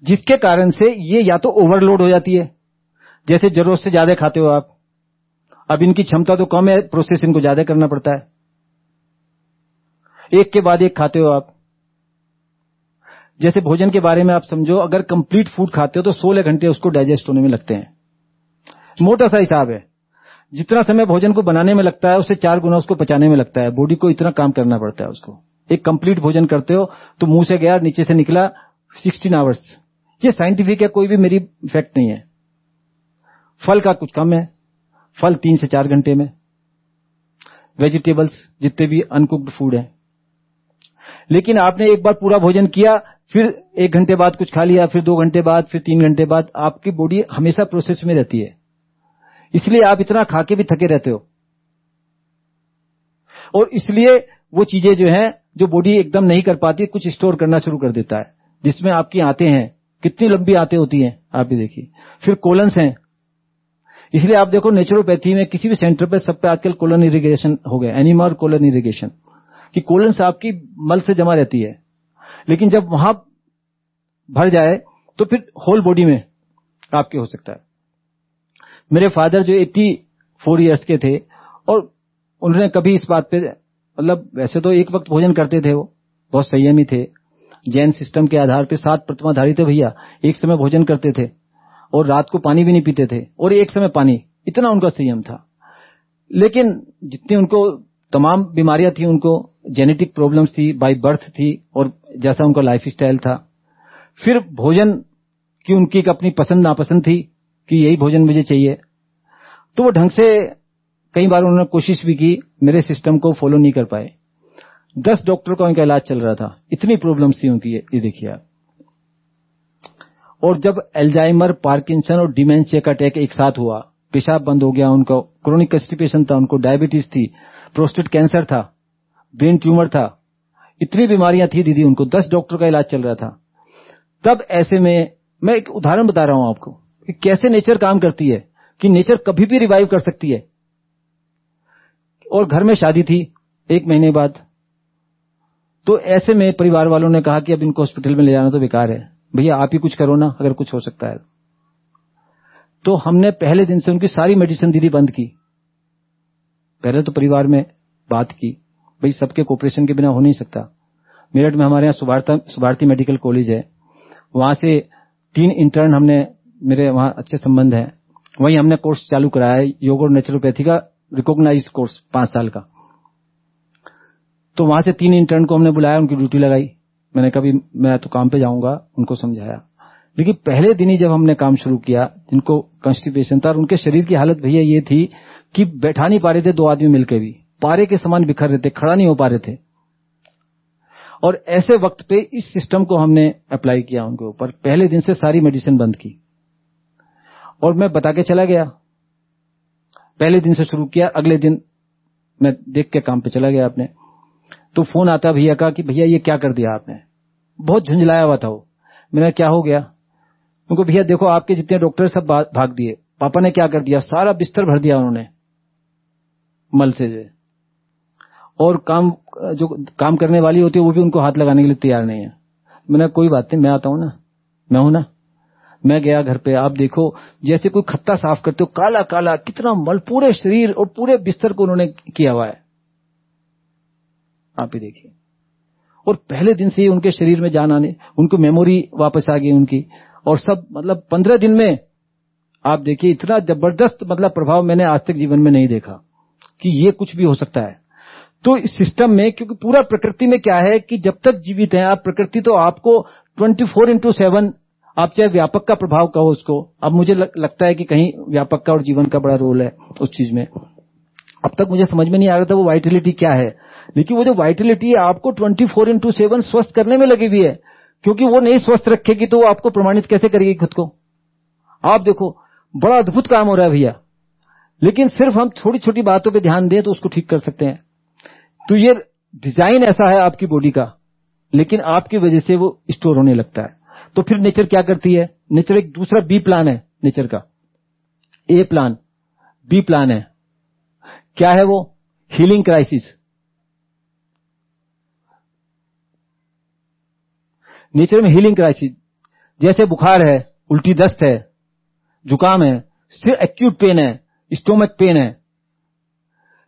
जिसके कारण से ये या तो ओवरलोड हो जाती है जैसे ज़रूरत से ज़्यादा खाते हो आप। अब इनकी क्षमता तो कम है प्रोसेस इनको ज़्यादा करना पड़ता है। एक के बाद एक खाते हो आप। जैसे भोजन के बारे में आप समझो, अगर कंप्लीट फ़ूड खाते हो तो 16 घंटे उसको डाइजेस्ट होने में लगते हैं। मोटा सा हिसाब है। जितना समय भोजन को बनाने में लगता है, उससे चार गुना उसको पचाने में लगता है। बॉडी को इतना काम करना पड़ता है उसको। एक कंप्लीट भोजन करते हो तो मुँह से गया, नीचे से निकला सिक्सटीन आवर्स ये साइंटिफिक है, कोई भी मेरी फैक्ट नहीं है। फल का कुछ कम है, फल तीन से चार घंटे में। वेजिटेबल्स जितने भी अनकुक्ड फ़ूड है। लेकिन आपने एक बार पूरा भोजन किया, फिर एक घंटे बाद कुछ खा लिया, फिर दो घंटे बाद, फिर तीन घंटे बाद, आपकी बॉडी हमेशा प्रोसेस में रहती है। इसलिए आप इतना खा के भी थके रहते हो। और इसलिए वो चीज़ें जो हैं, जो बॉडी एकदम नहीं कर पाती, कुछ स्टोर करना शुरू कर देता है, जिसमें आपकी आते हैं। कितनी लंबी आते होती हैं, आप भी देखिए। फिर कोलन्स हैं इसलिए आप देखो नेचुरोपैथी में किसी भी सेंटर पे सब पे आजकल कोलन इरिगेशन हो गया एनिमल कोलन इरिगेशन कि कोलन से आपकी मल से जमा रहती है। लेकिन जब वहाँ भर जाए तो फिर होल बॉडी में आपके हो सकता है। मेरे फादर जो 84 इयर्स के थे, और उन्होंने कभी इस बात पे मतलब वैसे तो एक वक्त भोजन करते थे वो, बहुत संयमी थे। जैन सिस्टम के आधार पे सात प्रतिमाधारी थे भैया, एक समय भोजन करते थे। और रात को पानी भी नहीं पीते थे और एक समय पानी, इतना उनका संयम था। लेकिन जितनी उनको, तमाम बीमारियाँ थी उनको जेनेटिक प्रॉब्लम्स थी बाय बर्थ थी, और जैसा उनका लाइफ स्टाइल था। फिर भोजन की उनकी एक अपनी पसंद नापसंद थी कि यही भोजन मुझे चाहिए। तो वो ढंग से कई बार उन्होंने कोशिश भी की, मेरे सिस्टम को फॉलो नहीं कर पाए। दस डॉक्टर का उनका इलाज चल रहा था। इतनी प्रॉब्लम्स थी उनकी ये देखिए आप। और जब एल्जाइमर पार्किंसन और डिमेंशिया का अटैक एक साथ हुआ, पेशाब बंद हो गया, उनको क्रोनिक कंस्टिपेशन था, उनको डायबिटीज़ थी प्रोस्टेट कैंसर था ब्रेन ट्यूमर था, इतनी बीमारियाँ थी दीदी, उनको दस डॉक्टर का इलाज चल रहा था। तब ऐसे में मैं एक उदाहरण बता रहा हूँ आपको कि कैसे नेचर काम करती है, कि नेचर कभी भी रिवाइव कर सकती है। और घर में शादी थी एक महीने बाद तो ऐसे में परिवार वालों ने कहा कि अब इनको हॉस्पिटल में ले जाना तो बेकार है। भैया, आप ही कुछ करो ना, अगर कुछ हो सकता है। तो हमने पहले दिन से उनकी सारी मेडिसिन दीदी बंद की। पहले तो परिवार में बात की, भाई, सबके कोऑपरेशन के बिना हो नहीं सकता। मेरठ में हमारे यहाँ सुभारती मेडिकल कॉलेज है। वहाँ से तीन इंटर्न हमने, मेरे वहाँ अच्छे संबंध है। वहीं हमने कोर्स चालू कराया है योग और नेचुरोपैथी का रिकॉग्नाइज कोर्स पाँच साल का। तो वहाँ से तीन इंटर्न को हमने बुलाया, उनकी ड्यूटी लगाई। मैंने कभी, मैं तो काम पे जाऊँगा, उनको समझाया। लेकिन पहले दिन ही जब हमने काम शुरू किया, जिनको कॉन्स्टिपेशन था, और उनके शरीर की हालत भैया ये थी कि बैठा नहीं पा रहे थे, दो आदमी मिलकर भी। पारे के समान बिखर रहे थे, खड़ा नहीं हो पा रहे थे। और ऐसे वक्त पे इस सिस्टम को हमने अप्लाई किया उनके ऊपर। पहले दिन से सारी मेडिसिन बंद की। और मैं बता के चला गया। पहले दिन से शुरू किया, अगले दिन मैं देख के काम पे चला गया आपने तो फ़ोन आता भैया का कि भैया ये क्या कर दिया आपने? बहुत झुंझलाया हुआ था वो। मेरा क्या हो गया? उनको भैया देखो, आपके जितने डॉक्टर सब भाग दिए। पापा ने क्या कर दिया? सारा बिस्तर भर दिया उन्होंने, मल से और काम, जो काम करने वाली होती है, वो भी उनको हाथ लगाने के लिए तैयार नहीं है। मैंने कोई बात नहीं, मैं आता हूँ ना। मैं हूँ ना। मैं गया घर पे। आप देखो, जैसे कोई खत्ता साफ़ करते हो काला काला कितना मल, पूरे शरीर और पूरे बिस्तर को उन्होंने किया हुआ है। आप ही देखिए। और पहले दिन से ही उनके शरीर में जान आने, उनको मेमोरी वापस आ गई उनकी। और सब मतलब पंद्रह दिन में, आप देखिए, इतना ज़बरदस्त मतलब प्रभाव मैंने आज तक जीवन में नहीं देखा कि ये कुछ भी हो सकता है। तो इस सिस्टम में, क्योंकि पूरा प्रकृति में क्या है कि जब तक जीवित है, आप प्रकृति तो आपको ट्वेंटी फोर इंटू सेवन आप चाहे व्यापक का प्रभाव कहो उसको, अब मुझे लगता है कि कहीं व्यापक का और जीवन का बड़ा रोल है उस चीज़ में। अब तक मुझे समझ में नहीं आ रहा था वो वाइटिलिटी क्या है। लेकिन वो जो वाइटिलिटी है, आपको ट्वेंटी फोर इंटू सेवन स्वस्थ करने में लगी हुई है। क्योंकि वो नहीं स्वस्थ रखेगी तो वो आपको प्रमाणित कैसे करेगी खुद को? आप देखो, बड़ा अद्भुत काम हो रहा है भैया। लेकिन सिर्फ़ हम छोटी छोटी बातों पे ध्यान दें तो उसको ठीक कर सकते हैं। तो ये डिज़ाइन ऐसा है आपकी बॉडी का, लेकिन आपकी वजह से वो स्टोर होने लगता है। तो फिर नेचर क्या करती है? नेचर एक दूसरा बी प्लान है नेचर का। ए प्लान बी प्लान है। क्या है वो? हीलिंग क्राइसिस नेचर में हीलिंग क्राइसिस जैसे बुखार है, उल्टी दस्त है, जुकाम है सिर्फ़ एक्यूट पेन है स्टोमक पेन है।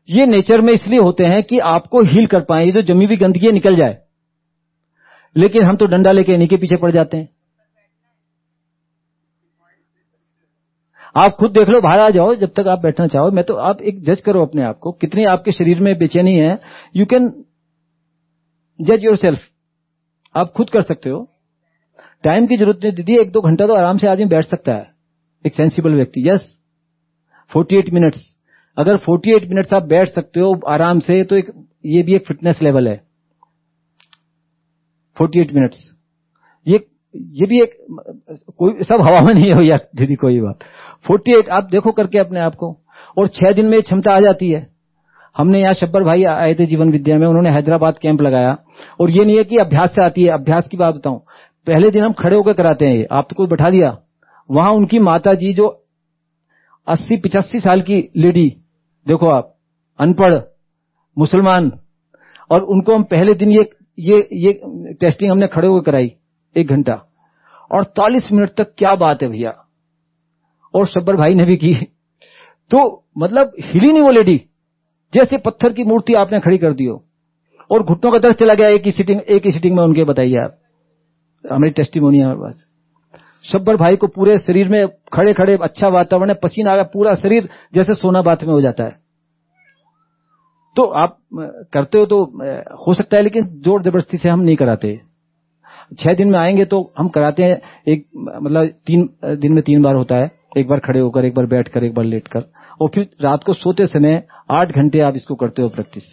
ये नेचर में इसलिए होते हैं कि आपको हील कर पाए, ये जो जमी हुई गंदगी निकल जाए। लेकिन हम तो डंडा लेके इन्हीं के पीछे पड़ जाते हैं। आप खुद देख लो, बाहर आ जाओ, जब तक आप बैठना चाहो, मैं तो आप एक जज करो अपने आप को, कितनी आपके शरीर में बेचैनी है। यू कैन जज योर सेल्फ आप खुद कर सकते हो। टाइम की ज़रूरत नहीं, दीदी, एक दो घंटा तो आराम से आदमी बैठ सकता है, एक सेंसिबल व्यक्ति। यस 48 मिनट्स अगर 48 मिनट्स आप बैठ सकते हो आराम से तो एक, ये भी एक फिटनेस लेवल है। 48 मिनट्स ये ये भी एक, कोई, सब हवा में नहीं हो या दीदी, कोई बात। 48 आप देखो करके अपने आप को। और छह दिन में क्षमता आ जाती है। हमने यहाँ शब्बर भाई आए थे जीवन विद्या में, उन्होंने हैदराबाद कैंप लगाया। और ये नहीं है कि अभ्यास से आती है, अभ्यास की बात बताऊँ। पहले दिन हम खड़े होकर कराते हैं आप तो कोई बैठा दिया। वहाँ उनकी माता जी जो अस्सी, पिचासी साल की लेडी, देखो आप, अनपढ़, मुसलमान, और उनको हम पहले दिन ये ये ये टेस्टिंग हमने खड़े होकर कराई, एक घंटा। और चालीस मिनट तक क्या बात है भैया? और शब्बर भाई ने भी की। तो मतलब हिली नहीं वो लेडी। जैसे पत्थर की मूर्ति आपने खड़ी कर दी हो। और घुटनों का दर्द चला गया, एक ही सीटिंग एक ही सीटिंग में उनके बताइए आप। हमारी टेस्टिमोनी हमारे पास। शब्बर भाई को पूरे शरीर में खड़े खड़े अच्छा वातावरण है, पसीना आ गया, पूरा शरीर जैसे सोना बात में हो जाता है। तो आप करते हो तो हो सकता है लेकिन ज़ोर ज़बरदस्ती से हम नहीं कराते। छह दिन में आएँगे तो हम कराते हैं, एक मतलब तीन दिन में तीन बार होता है। एक बार खड़े होकर, एक बार बैठकर, एक बार लेटकर। और फिर रात को सोते समय आठ घंटे आप इसको करते हो प्रैक्टिस।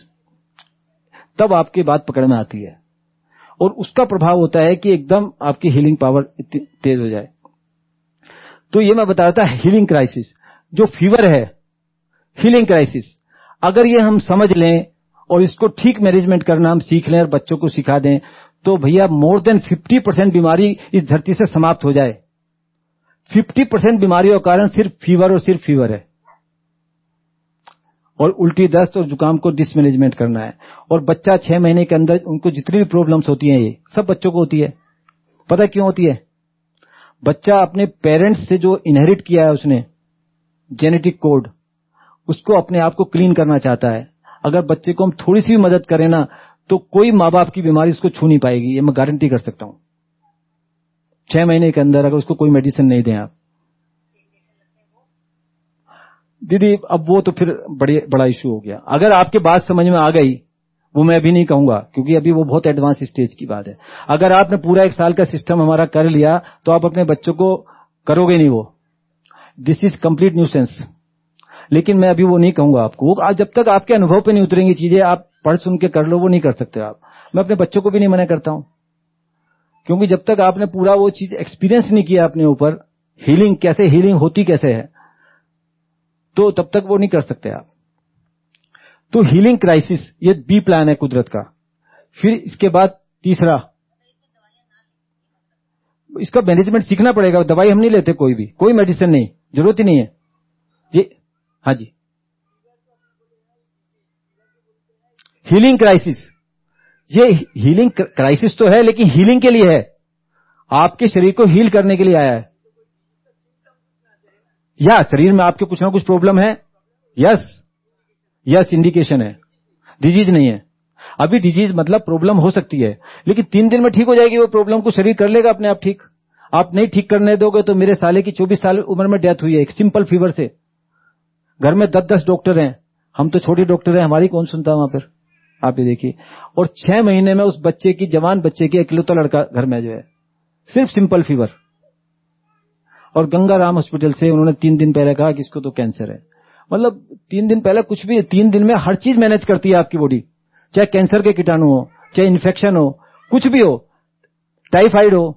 तब आपकी बात पकड़ में आती है। और उसका प्रभाव होता है कि एकदम आपकी हीलिंग पावर तेज हो जाए। तो ये मैं बता रहा था हीलिंग क्राइसिस जो फीवर है हीलिंग क्राइसिस अगर ये हम समझ लें और इसको ठीक मैनेजमेंट करना हम सीख लें और बच्चों को सिखा दें तो भैया मोर देन 50 परसेंट बीमारी इस धरती से समाप्त हो जाए। 50 परसेंट बीमारियों का कारण सिर्फ़ फीवर और सिर्फ़ फीवर है। और उल्टी दस्त और जुकाम को डिसमैनेजमेंट करना है। और बच्चा छह महीने के अंदर उनको जितनी भी प्रॉब्लम्स होती हैं ये, सब बच्चों को होती है। पता क्यों होती है? बच्चा अपने पेरेंट्स से जो इनहेरिट किया है उसने जेनेटिक कोड उसको अपने आप को क्लीन करना चाहता है। अगर बच्चे को हम थोड़ी सी भी मदद करें ना तो कोई माँ बाप की बीमारी उसको छू नहीं पाएगी, ये मैं गारंटी कर सकता हूँ। छह महीने के अंदर अगर उसको कोई मेडिसिन नहीं दें आप दीदी, अब वो तो फिर बड़ी, बड़ा इशू हो गया। अगर आपके बात समझ में आ गई, वो मैं अभी नहीं कहूँगा, क्योंकि अभी वो बहुत एडवांस स्टेज की बात है। अगर आपने पूरा एक साल का सिस्टम हमारा कर लिया तो आप अपने बच्चों को करोगे नहीं वो। दिस इज़ कंप्लीट न्यूसेंस लेकिन मैं अभी वो नहीं कहूँगा आपको। वो जब तक आपके अनुभव पे नहीं उतरेंगी चीज़ें, आप पढ़ सुन के कर लो, वो नहीं कर सकते आप। मैं अपने बच्चों को भी नहीं मना करता हूँ। क्योंकि जब तक आपने पूरा वो चीज़ एक्सपीरियंस नहीं किया अपने ऊपर हीलिंग कैसे हीलिंग होती कैसे है? तो तब तक वो नहीं कर सकते आप। तो हीलिंग क्राइसिस ये बी प्लान है कुदरत का। फिर इसके बाद तीसरा। इसका मैनेजमेंट सीखना पड़ेगा, दवाई हम नहीं लेते कोई भी। कोई मेडिसिन नहीं, ज़रूरत ही नहीं है। ये हाँ जी। हीलिंग क्राइसिस ये हीलिंग क्राइसिस तो है, लेकिन हीलिंग के लिए है। आपके शरीर को हील करने के लिए आया है। या शरीर में आपके कुछ ना कुछ प्रॉब्लम है? यस यस इंडिकेशन है. डिज़ीज़ नहीं है. अभी डिज़ीज़ मतलब प्रॉब्लम हो सकती है, लेकिन तीन दिन में ठीक हो जाएगी वो प्रॉब्लम को शरीर कर लेगा अपने आप ठीक। आप नहीं ठीक करने दोगे तो मेरे साले की 24 साल उम्र में डेथ हुई है, एक सिंपल फीवर से। घर में दस दस डॉक्टर हैं। हम तो छोटे डॉक्टर हैं, हमारी कौन सुनता है वहाँ पर? आप ये देखिए। और छह महीने में उस बच्चे की, जवान बच्चे की इकलौता लड़का घर में जो है, सिर्फ़ सिंपल फीवर और गंगा राम हॉस्पिटल से उन्होंने तीन दिन पहले कहा कि इसको तो कैंसर है। मतलब तीन दिन पहले कुछ भी, तीन दिन में हर चीज़ मैनेज करती है आपकी बॉडी। चाहे कैंसर के कीटाणु हो, चाहे इन्फेक्शन हो, कुछ भी हो, टाइफाइड हो,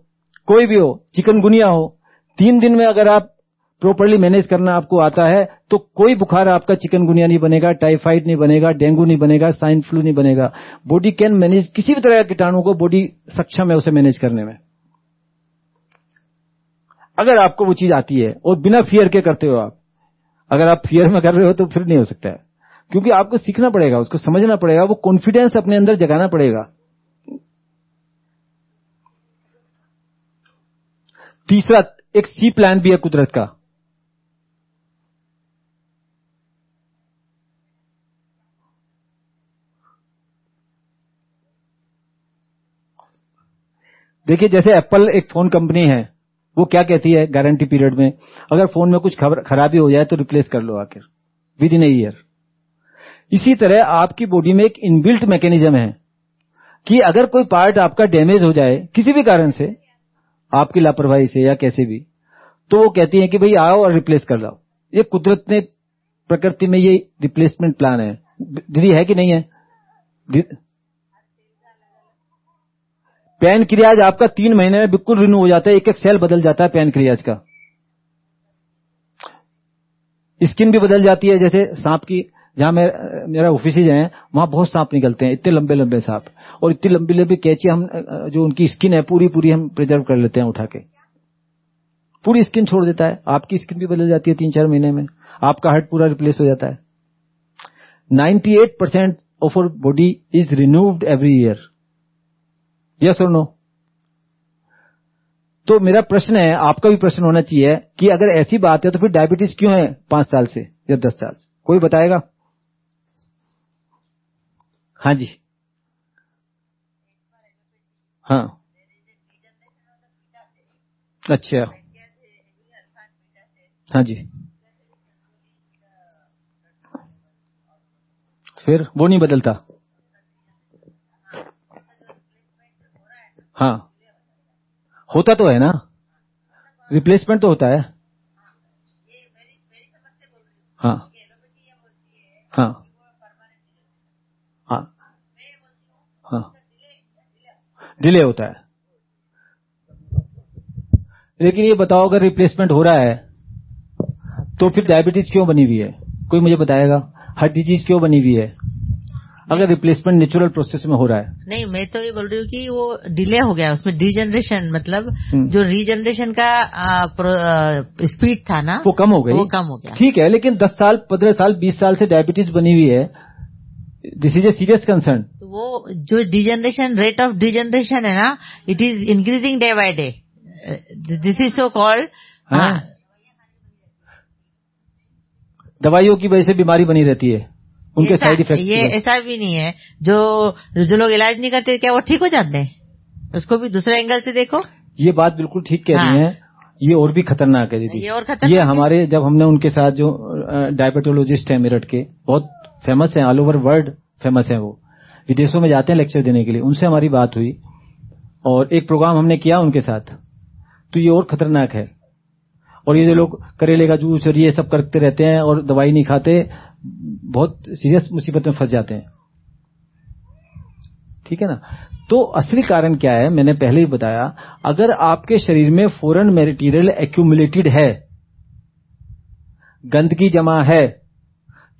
कोई भी हो, चिकनगुनिया हो, तीन दिन में अगर आप प्रॉपरली मैनेज करना आपको आता है तो कोई बुखार आपका चिकनगुनिया नहीं बनेगा, टाइफाइड नहीं बनेगा, डेंगू नहीं बनेगा, स्वाइन फ्लू नहीं बनेगा। बॉडी कैन मैनेज, किसी भी तरह के कीटाणु को बॉडी सक्षम है उसे मैनेज करने में। अगर आपको वो चीज़ आती है, और बिना फियर के करते हो आप, अगर आप फियर में कर रहे हो तो फिर नहीं हो सकता है। क्योंकि आपको सीखना पड़ेगा, उसको समझना पड़ेगा, वो कॉन्फिडेंस अपने अंदर जगाना पड़ेगा। तीसरा, एक सी प्लान भी है कुदरत का। देखिए, जैसे एप्पल एक फ़ोन कंपनी है वो क्या कहती है गारंटी पीरियड में? अगर फ़ोन में कुछ खबर, खराबी हो जाए तो रिप्लेस कर लो आखिर। विद इन ईयर इसी तरह आपकी बॉडी में एक इनबिल्ट मैकेनिज्म है कि अगर कोई पार्ट आपका डैमेज हो जाए, किसी भी कारण से, आपकी लापरवाही से या कैसे भी तो वो कहती है कि भाई आओ और रिप्लेस कर लाओ। ये कुदरत ने प्रकृति में ये रिप्लेसमेंट प्लान है। दीदी है कि नहीं है? पैन क्रियाज आपका तीन महीने में बिल्कुल रिन्यू हो जाता है, एक एक सेल बदल जाता है पैन क्रियाज का। स्किन भी बदल जाती है, जैसे सांप की, जहाँ मेरा ऑफ़िस है वहाँ बहुत सांप निकलते हैं, इतने लंबे लंबे सांप। और इतनी लंबी लंबी कैची हम, जो उनकी स्किन है पूरी पूरी हम प्रिजर्व कर लेते हैं उठा के। पूरी स्किन छोड़ देता है, आपकी स्किन भी बदल जाती है तीन चार महीने में, आपका हार्ट पूरा रिप्लेस हो जाता है। 98 percent of our body is renewed every year yes और नो तो मेरा प्रश्न है, आपका भी प्रश्न होना चाहिए कि अगर ऐसी बात है तो फिर डायबिटीज़ क्यों है पाँच साल से या दस साल से? कोई बताएगा? हाँ जी। हाँ। अच्छा। हाँ जी। फिर वो नहीं बदलता। हाँ। होता तो है ना। रिप्लेसमेंट तो होता है। हाँ। हाँ। हाँ। हाँ। डिले होता है। लेकिन ये बताओ, अगर रिप्लेसमेंट हो रहा है तो फिर डायबिटीज़ क्यों बनी हुई है? कोई मुझे बताएगा? हार्ट डिज़ीज़ क्यों बनी हुई है? अगर रिप्लेसमेंट नेचुरल प्रोसेस में हो रहा है। नहीं मैं तो ये बोल रही हूँ कि वो डिले हो गया उसमें डिजनरेशन मतलब जो रीजनरेशन का स्पीड था ना वो कम हो गई। वो कम हो गया। ठीक है लेकिन 10 साल 15 साल 20 साल से डायबिटीज़ बनी हुई है। This is a serious concern वो जो डिजनरेशन रेट ऑफ़ डिजनरेशन है ना it is increasing day by day this is so called दवाइयों की वजह से बीमारी बनी रहती है। उनके साइड इफ़ेक्ट ये ऐसा भी नहीं है। जो जो लोग इलाज नहीं करते क्या वो ठीक हो जाते हैं? उसको भी दूसरे एंगल से देखो। ये बात बिल्कुल ठीक कह रही है। ये और भी खतरनाक है दीदी। ये और खतरनाक ये हमारे जब हमने उनके साथ जो डायबिटोलॉजिस्ट है मेरठ के बहुत फ़ेमस है ऑल ओवर वर्ल्ड फ़ेमस है वो। विदेशों में जाते हैं लेक्चर देने के लिए। उनसे हमारी बात हुई और एक प्रोग्राम हमने किया उनके साथ। तो ये और खतरनाक है। और ये जो लोग करेले का जूस और ये सब करते रहते हैं और दवाई नहीं खाते, बहुत सीरियस मुसीबत में फंस जाते हैं। ठीक है ना? तो असली कारण क्या है? मैंने पहले ही बताया, अगर आपके शरीर में फॉरन मेटेरियल एक्यूमुलेटेड है, गंदगी जमा है,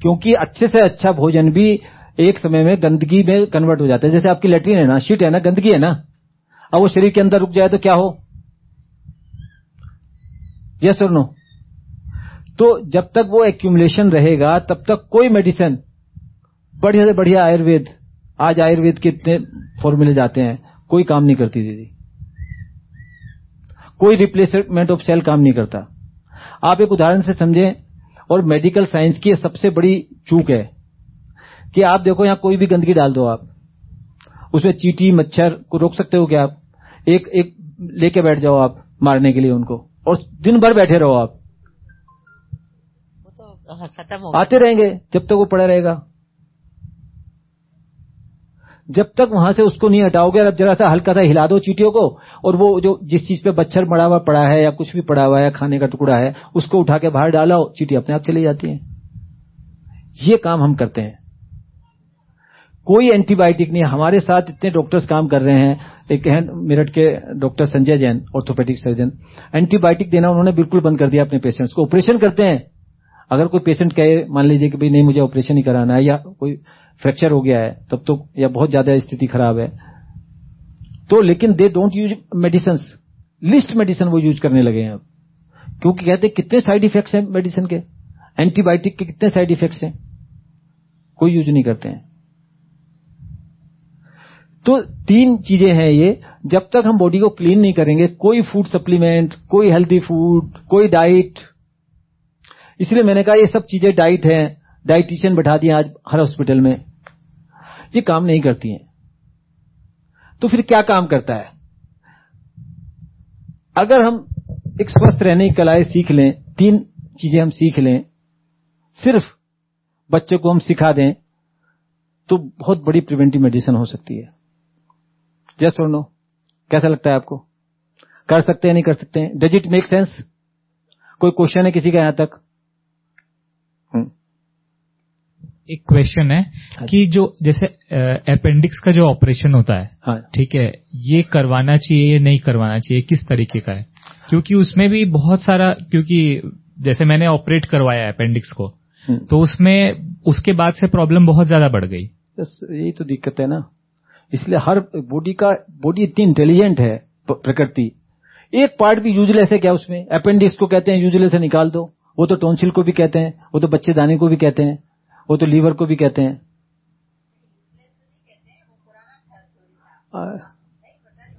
क्योंकि अच्छे से अच्छा भोजन भी एक समय में गंदगी में कन्वर्ट हो जाता है। जैसे आपकी लेटरिन है ना शीट है ना, गंदगी है ना? अब वो शरीर के अंदर रुक जाए तो क्या हो? यस और नो तो जब तक वो एक्यूमुलेशन रहेगा, तब तक कोई मेडिसिन बढ़िया से बढ़िया आयुर्वेद, आज आयुर्वेद के इतने फॉर्मूले जाते हैं, कोई काम नहीं करती दीदी। कोई रिप्लेसमेंट ऑफ़ सेल काम नहीं करता। आप एक उदाहरण से समझें, और मेडिकल साइंस की सबसे बड़ी चूक है, कि आप देखो यहाँ कोई भी गंदगी डाल दो आप। उसमें चीटी, मच्छर, को रोक सकते हो क्या आप? एक एक लेके बैठ जाओ आप, मारने के लिए उनको। और दिन भर बैठे रहो आप। तो खत्म हो आते रहेंगे जब तक वो पड़ा रहेगा। जब तक वहाँ से उसको नहीं हटाओगे अब जरा सा हल्का सा हिला दो चीटियों को और वो जो जिस चीज़ पे मच्छर मड़ा हुआ पड़ा है या कुछ भी पड़ा हुआ है खाने का टुकड़ा है उसको उठा के बाहर डालो चीटी अपने आप चली जाती है। ये काम हम करते हैं। कोई एंटीबायोटिक नहीं हमारे साथ इतने डॉक्टर्स काम कर रहे हैं। एक हैं मेरठ के doctor Sanjay Jain orthopaedic surgeon antibiotic देना उन्होंने बिल्कुल बंद कर दिया अपने पेशेंट्स को। ऑपरेशन करते हैं। अगर कोई पेशेंट कहे, मान लीजिए कि भाई, नहीं, मुझे ऑपरेशन ही कराना है, या कोई फ्रैक्चर हो गया है, तब तो या बहुत ज़्यादा स्थिति खराब है। तो लेकिन they don't use medicine list medicine वो यूज़ करने लगे हैं अब। क्योंकि कहते कितने साइड इफेक्ट्स हैं मेडिसिन के? एंटीबायोटिक के कितने साइड इफेक्ट्स हैं? कोई यूज़ नहीं करते हैं। तो तीन चीज़ें हैं ये। जब तक हम बॉडी को क्लीन नहीं करेंगे, कोई फ़ूड सप्लीमेंट कोई हेल्दी फ़ूड कोई डाइट इसलिए मैंने कहा ये सब चीज़ें डाइट है। डाइटिशियन बैठा दिए आज हर हॉस्पिटल में। ये काम नहीं करती हैं। तो फिर क्या काम करता है? अगर हम एक स्वस्थ रहने की कलाएँ सीख लें, तीन चीज़ें हम सीख लें। सिर्फ़ बच्चों को हम सिखा दें तो बहुत बड़ी प्रिवेंटिव मेडिसिन हो सकती है। जस्ट और नो कैसा लगता है आपको? कर सकते हैं नहीं कर सकते हैं? डज इट मेक सेंस कोई क्वेश्चन है किसी का यहाँ तक? एक क्वेश्चन है कि जो। जैसे अपेंडिक्स का जो ऑपरेशन होता है हाँ। ठीक है ये करवाना चाहिए या नहीं करवाना चाहिए किस तरीके का है? क्योंकि उसमें भी बहुत सारा क्योंकि जैसे मैंने ऑपरेट करवाया अपेंडिक्स को हम्म। तो उसमें उसके बाद से प्रॉब्लम बहुत ज़्यादा बढ़ गई। यही तो दिक्कत है ना। इसलिए हर बॉडी का बॉडी इतनी इंटेलिजेंट है प्रकृति। एक पार्ट भी यूजलेस है क्या उसमें? अपेंडिक्स को कहते हैं यूजलेस है निकाल दो। वो तो टोंसिल को भी कहते हैं वो तो बच्चे दाने को भी कहते हैं वो तो लीवर को भी कहते हैं।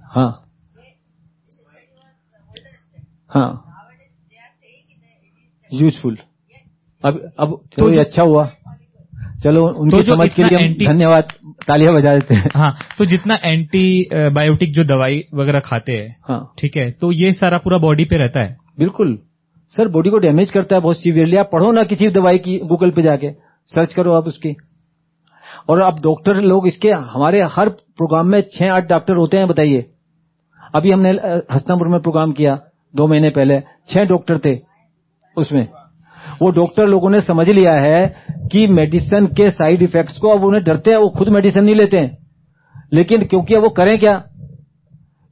हाँ। हाँ। यूजफुल अब अब तो ये अच्छा हुआ। चलो उनकी तो समझ के लिए धन्यवाद। तालियाँ बजा देते हैं। हाँ तो जितना एंटी बायोटिक जो दवाई वगैरह खाते हैं हाँ। ठीक है तो ये सारा पूरा बॉडी पे रहता है। बिल्कुल। सर बॉडी को डैमेज करता है बहुत सीवियरली आप पढ़ो ना किसी दवाई की गूगल पे जाके। सर्च करो आप उसकी। और अब डॉक्टर लोग इसके हमारे हर प्रोग्राम में छह आठ डॉक्टर होते हैं बताइए। अभी हमने हस्तिनापुर में प्रोग्राम किया दो महीने पहले। छह डॉक्टर थे उसमें। वो डॉक्टर लोगों ने समझ लिया है कि मेडिसिन के साइड इफेक्ट्स को अब उन्हें डरते हैं वो खुद मेडिसिन नहीं लेते हैं। लेकिन क्योंकि अब वो करें क्या?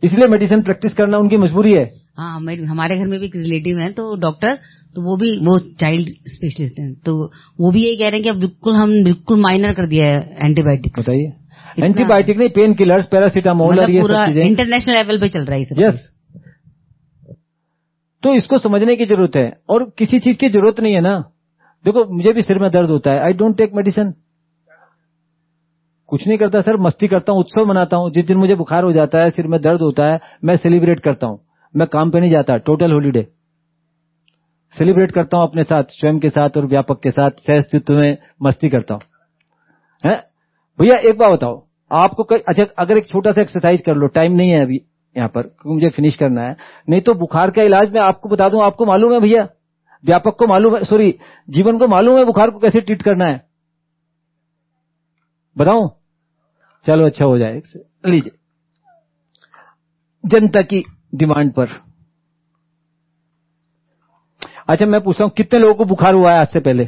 इसलिए मेडिसिन प्रैक्टिस करना उनकी मजबूरी है। हाँ मेरे हमारे घर में भी एक रिलेटिव है तो डॉक्टर तो वो भी वो चाइल्ड स्पेशलिस्ट हैं। तो वो भी यही कह रहे हैं कि अब बिल्कुल हम बिल्कुल माइनर कर दिया है एंटीबायोटिक्स बताइए। एंटीबायोटिक नहीं पेन किलर्स पैरासीटामोल और मतलब ये पूरा सब चीज़ें। इंटरनेशनल लेवल पे चल रहा है यस तो इसको समझने की ज़रूरत है। और किसी चीज़ की ज़रूरत नहीं है ना। देखो, मुझे भी सिर में दर्द होता है। आई डोंट टेक मेडिसिन कुछ नहीं करता सर, मस्ती करता हूँ, उत्सव मनाता हूँ। जिस दिन मुझे बुखार हो जाता है, सिर में दर्द होता है, मैं सेलिब्रेट करता हूँ। मैं काम पे नहीं जाता टोटल हॉलीडे सेलिब्रेट करता हूँ अपने साथ, स्वयं के साथ और व्यापक के साथ सहस्तित्व में मस्ती करता हूँ। है? भैया, एक बात बताओ। आपको कई- अच्छा अगर एक छोटा सा एक्सरसाइज कर लो टाइम नहीं है अभी यहाँ पर, क्योंकि मुझे फिनिश करना है। नहीं तो बुखार का इलाज मैं आपको बता दूँ, आपको मालूम है भैया? व्यापक को मालूम है सॉरी जीवन को मालूम है, बुखार को कैसे ट्रीट करना है? बताऊँ? चलो अच्छा हो जाए लीजिए। जनता की डिमांड पर। अच्छा मैं पूछता हूँ, कितने लोगों को बुखार हुआ है आज से पहले?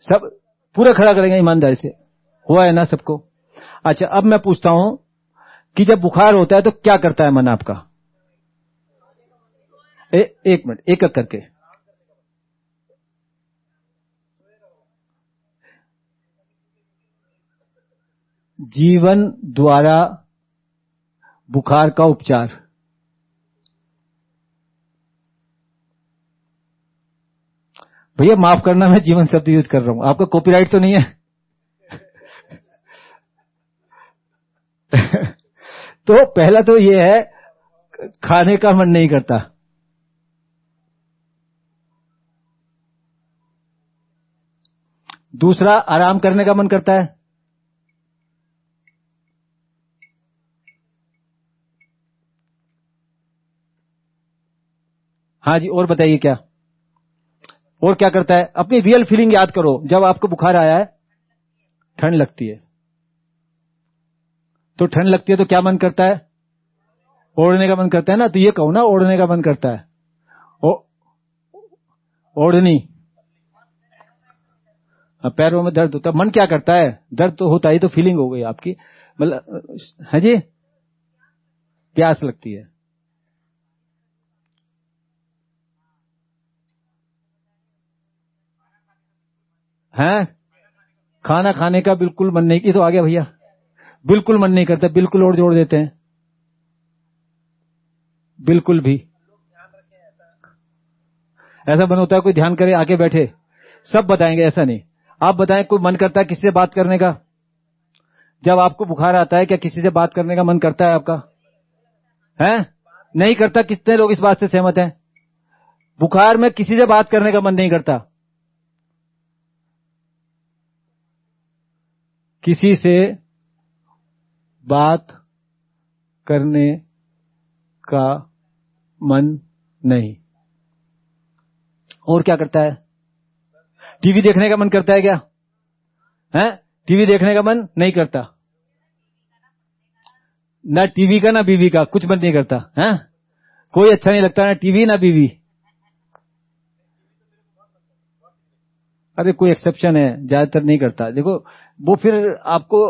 सब, पूरा खड़ा करेंगे ईमानदारी से। हुआ है ना सबको? अच्छा अब मैं पूछता हूँ कि जब बुखार होता है तो क्या करता है मन आपका? ए, एक मिनट एक एक करके। जीवन द्वारा बुखार का उपचार। भैया माफ़ करना मैं जीवन शब्द यूज़ कर रहा हूँ। आपका कॉपीराइट तो नहीं है? (laughs) तो पहला तो यह है खाने का मन नहीं करता। दूसरा आराम करने का मन करता है। हाँ जी, और बताइए क्या? और क्या करता है? अपनी रियल फीलिंग याद करो, जब आपको बुखार आया है, ठंड लगती है। तो ठंड लगती है तो क्या मन करता है? ओढ़ने का मन करता है ना? तो ये कहो ना, ओढ़ने का मन करता है। ओढ़नी। हाँ, पैरों में दर्द होता है मन क्या करता है? दर्द तो होता ही तो फीलिंग हो गई आपकी। मतलब है जी? प्यास लगती है। हैं? खाना खाने का बिल्कुल मन नहीं की तो आ गया भैया। बिल्कुल मन नहीं करता बिल्कुल और जोड़ देते हैं। बिल्कुल भी। ऐसा बन होता है कोई ध्यान करे आके बैठे। सब बताएँगे ऐसा नहीं। आप बताएँ, कोई मन करता है किसी से बात करने का? जब आपको बुखार आता है, क्या किसी से बात करने का मन करता है आपका? है? नहीं करता, कितने लोग इस बात से सहमत हैं? बुखार में किसी से बात करने का मन नहीं करता। किसी से बात करने का मन नहीं। और क्या करता है? टीवी देखने का मन करता है क्या? है? टीवी देखने का मन नहीं करता। ना टीवी का, ना बीवी का, कुछ मन नहीं करता। है? कोई अच्छा नहीं लगता, ना टीवी, ना बीवी। अरे, कोई एक्सेप्शन है, ज़्यादातर नहीं करता। देखो, वो फिर आपको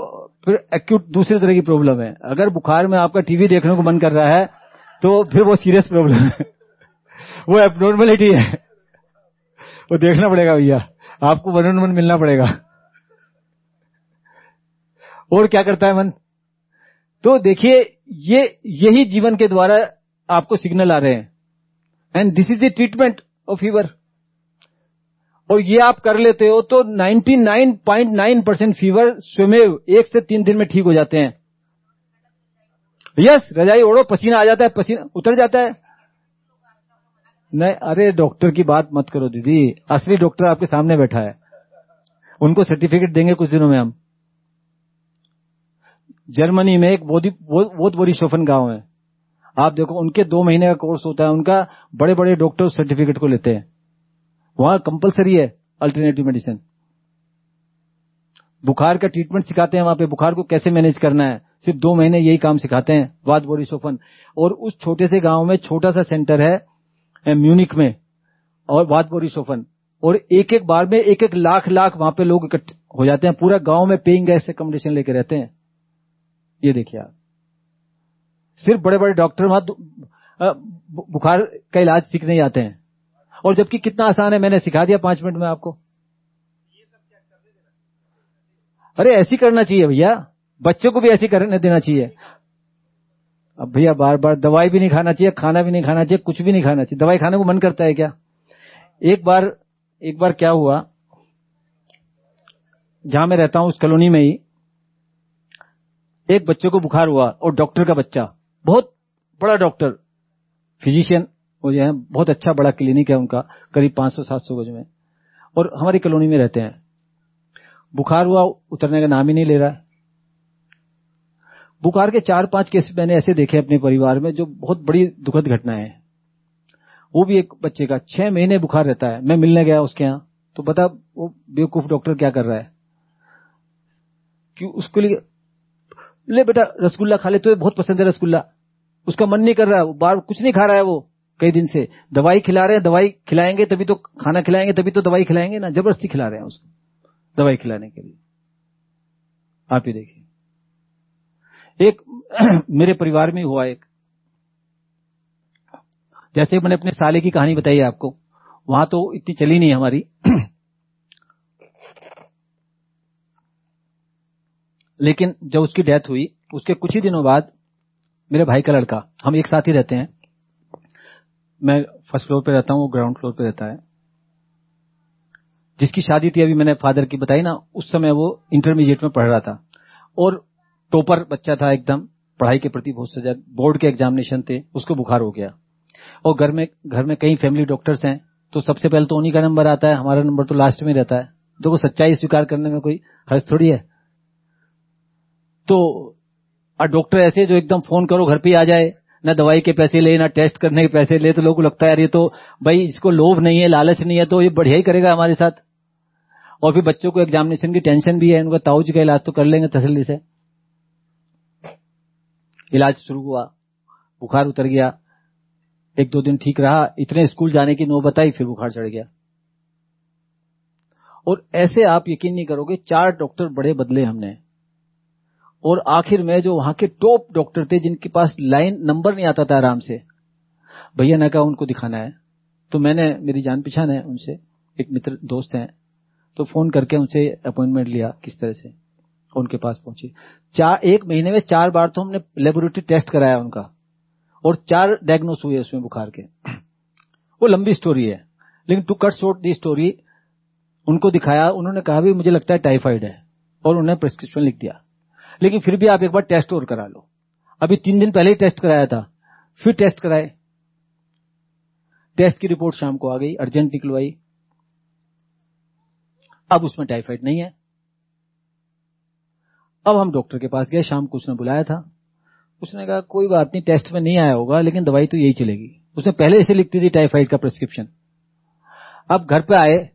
फिर एक्यूट दूसरी तरह की प्रॉब्लम है। अगर बुखार में आपका टीवी देखने को मन कर रहा है तो फिर वो सीरियस प्रॉब्लम है। (laughs) वो एबनॉर्मेलिटी है। वो देखना पड़ेगा भैया। आपको वन मन मिलना पड़ेगा। और क्या करता है मन? तो देखिए, ये, यही जीवन के द्वारा आपको सिग्नल आ रहे हैं। And this is the treatment of fever और ये आप कर लेते हो तो 99.9 परसेंट फीवर स्वयं एक से तीन दिन में ठीक हो जाते हैं। यस रजाई ओढ़ो, पसीना आ जाता है, पसीना उतर जाता है। नहीं अरे डॉक्टर की बात मत करो, दीदी। असली डॉक्टर आपके सामने बैठा है। उनको सर्टिफिकेट देंगे कुछ दिनों में हम। जर्मनी में एक बहुत बहुत बड़ी शोफन गाँव है। आप देखो, उनके दो महीने का कोर्स होता है, उनका बड़े बड़े डॉक्टर सर्टिफिकेट को लेते हैं। वहाँ कंपलसरी है अल्टरनेटिव मेडिसिन बुखार का ट्रीटमेंट सिखाते हैं वहाँ पे। बुखार को कैसे मैनेज करना है? सिर्फ़ दो महीने यही काम सिखाते हैं वाद बोरी सोफन और उस छोटे से गाँव में छोटा सा सेंटर है म्यूनिक में और वाद बोरी सोफन। और एक एक बार में एक एक लाख लाख वहाँ पे लोग इकट्ठे हो जाते हैं। पूरा गाँव में पेइंग गैस अकोमोडेशन लेके रहते हैं। ये देखिए आप। सिर्फ़ बड़े बड़े डॉक्टर वहाँ बुखार का इलाज सीखने जाते हैं। और जबकि कितना आसान है, मैंने सिखा दिया पाँच मिनट में आपको। अरे ऐसी करना चाहिए भैया। बच्चों को भी ऐसी करने देना चाहिए। अब भैया बार बार दवाई भी नहीं खाना चाहिए, खाना भी नहीं खाना चाहिए, कुछ भी नहीं खाना चाहिए। दवाई खाने को मन करता है क्या? एक बार एक बार क्या हुआ? जहाँ मैं रहता हूँ, उस कॉलोनी में ही, एक बच्चे को बुखार हुआ और डॉक्टर का बच्चा, बहुत बड़ा डॉक्टर, फिजिशियन वो जो है बहुत अच्छा बड़ा क्लिनिक है उनका, करीब 500-700 गज में। और हमारी कॉलोनी में रहते हैं। बुखार हुआ, उतरने का नाम ही नहीं ले रहा है। बुखार के चार पाँच केस मैंने ऐसे देखे अपने परिवार में जो बहुत बड़ी दुखद घटनाएँ हैं। वो भी एक बच्चे का, छह महीने बुखार रहता है। मैं मिलने गया उसके यहाँ तो बता वो बेवकूफ़ डॉक्टर क्या कर रहा है? कि उसके लिए, ले बेटा, रसगुल्ला खा ले तो बहुत पसंद है रसगुल्ला। उसका मन नहीं कर रहा है बार कुछ नहीं खा रहा है वो, कई दिन से। दवाई खिला रहे हैं, दवाई खिलाएँगे तभी तो खाना खिलाएँगे, तभी तो दवाई खिलाएँगे ना, ज़बरदस्ती खिला रहे हैं उसको, दवाई खिलाने के लिए। आप ही देखिए। एक (clears throat) मेरे परिवार में हुआ एक। जैसे मैंने अपने साले की कहानी बताई आपको, वहाँ तो इतनी चली नहीं हमारी। (clears throat) लेकिन जब उसकी डेथ हुई, उसके कुछ ही दिनों बाद मेरे भाई का लड़का, हम एक साथ ही रहते हैं। मैं फ़र्स्ट फ्लोर पे रहता हूँ, वो ग्राउंड फ्लोर पे रहता है। जिसकी शादी थी अभी मैंने फादर की बताई ना, उस समय वो इंटरमीडिएट में पढ़ रहा था। और टॉपर बच्चा था एकदम, पढ़ाई के प्रति बहुत सजग बोर्ड के एग्जामिनेशन थे, उसको बुखार हो गया। और घर में घर में कई फैमिली डॉक्टर्स हैं तो सबसे पहले तो उन्हीं का नंबर आता है, हमारा नंबर तो लास्ट में रहता है। देखो, सच्चाई स्वीकार करने में कोई हर्ष थोड़ी है। तो डॉक्टर ऐसे जो एकदम फ़ोन करो, घर पे आ जाए, ना दवाई के पैसे ले, ना टेस्ट करने के पैसे ले तो लोगों को लगता है, यार, ये तो भाई, इसको लोभ नहीं है, लालच नहीं है तो ये बढ़िया ही करेगा हमारे साथ। और फिर बच्चों को एग्जामिनेशन की टेंशन भी है, उनका ताऊ जी का इलाज तो कर लेंगे तसल्ली से। इलाज शुरू हुआ, बुखार उतर गया, एक दो दिन ठीक रहा, इतने स्कूल जाने की नौबत आई फिर बुखार चढ़ गया। और ऐसे आप यकीन नहीं करोगे, चार डॉक्टर बड़े बदले हमने। और आखिर में जो वहाँ के टॉप डॉक्टर थे, जिनके पास लाइन, नंबर नहीं आता था आराम से, भैया ने कहा, उनको दिखाना है। तो मैंने, मेरी जान पहचान है उनसे, एक मित्र, दोस्त हैं तो फ़ोन करके उनसे अपॉइंटमेंट लिया, किस तरह से। उनके पास पहुँची। चार, एक महीने में चार बार तो हमने लेबोरेटरी टेस्ट कराया उनका। और चार डायग्नोस हुए उसमें बुखार के। वो लंबी स्टोरी है। लेकिन to cut short the story उनको दिखाया, उन्होंने कहा भी, मुझे लगता है टाइफाइड है। और उन्होंने प्रिस्क्रिप्शन लिख दिया। लेकिन फिर भी आप एक बार टेस्ट और करा लो। अभी तीन दिन पहले ही टेस्ट कराया था। फिर टेस्ट कराए। टेस्ट की रिपोर्ट शाम को आ गई अर्जेंट निकलवाई। अब उसमें टाइफाइड नहीं है। अब हम डॉक्टर के पास गए, शाम को उसने बुलाया था। उसने कहा, कोई बात नहीं, टेस्ट में नहीं आया होगा, लेकिन दवाई तो यही चलेगी। उसने पहले से लिखती थी, टाइफाइड का प्रिस्क्रिप्शन। अब घर पे आए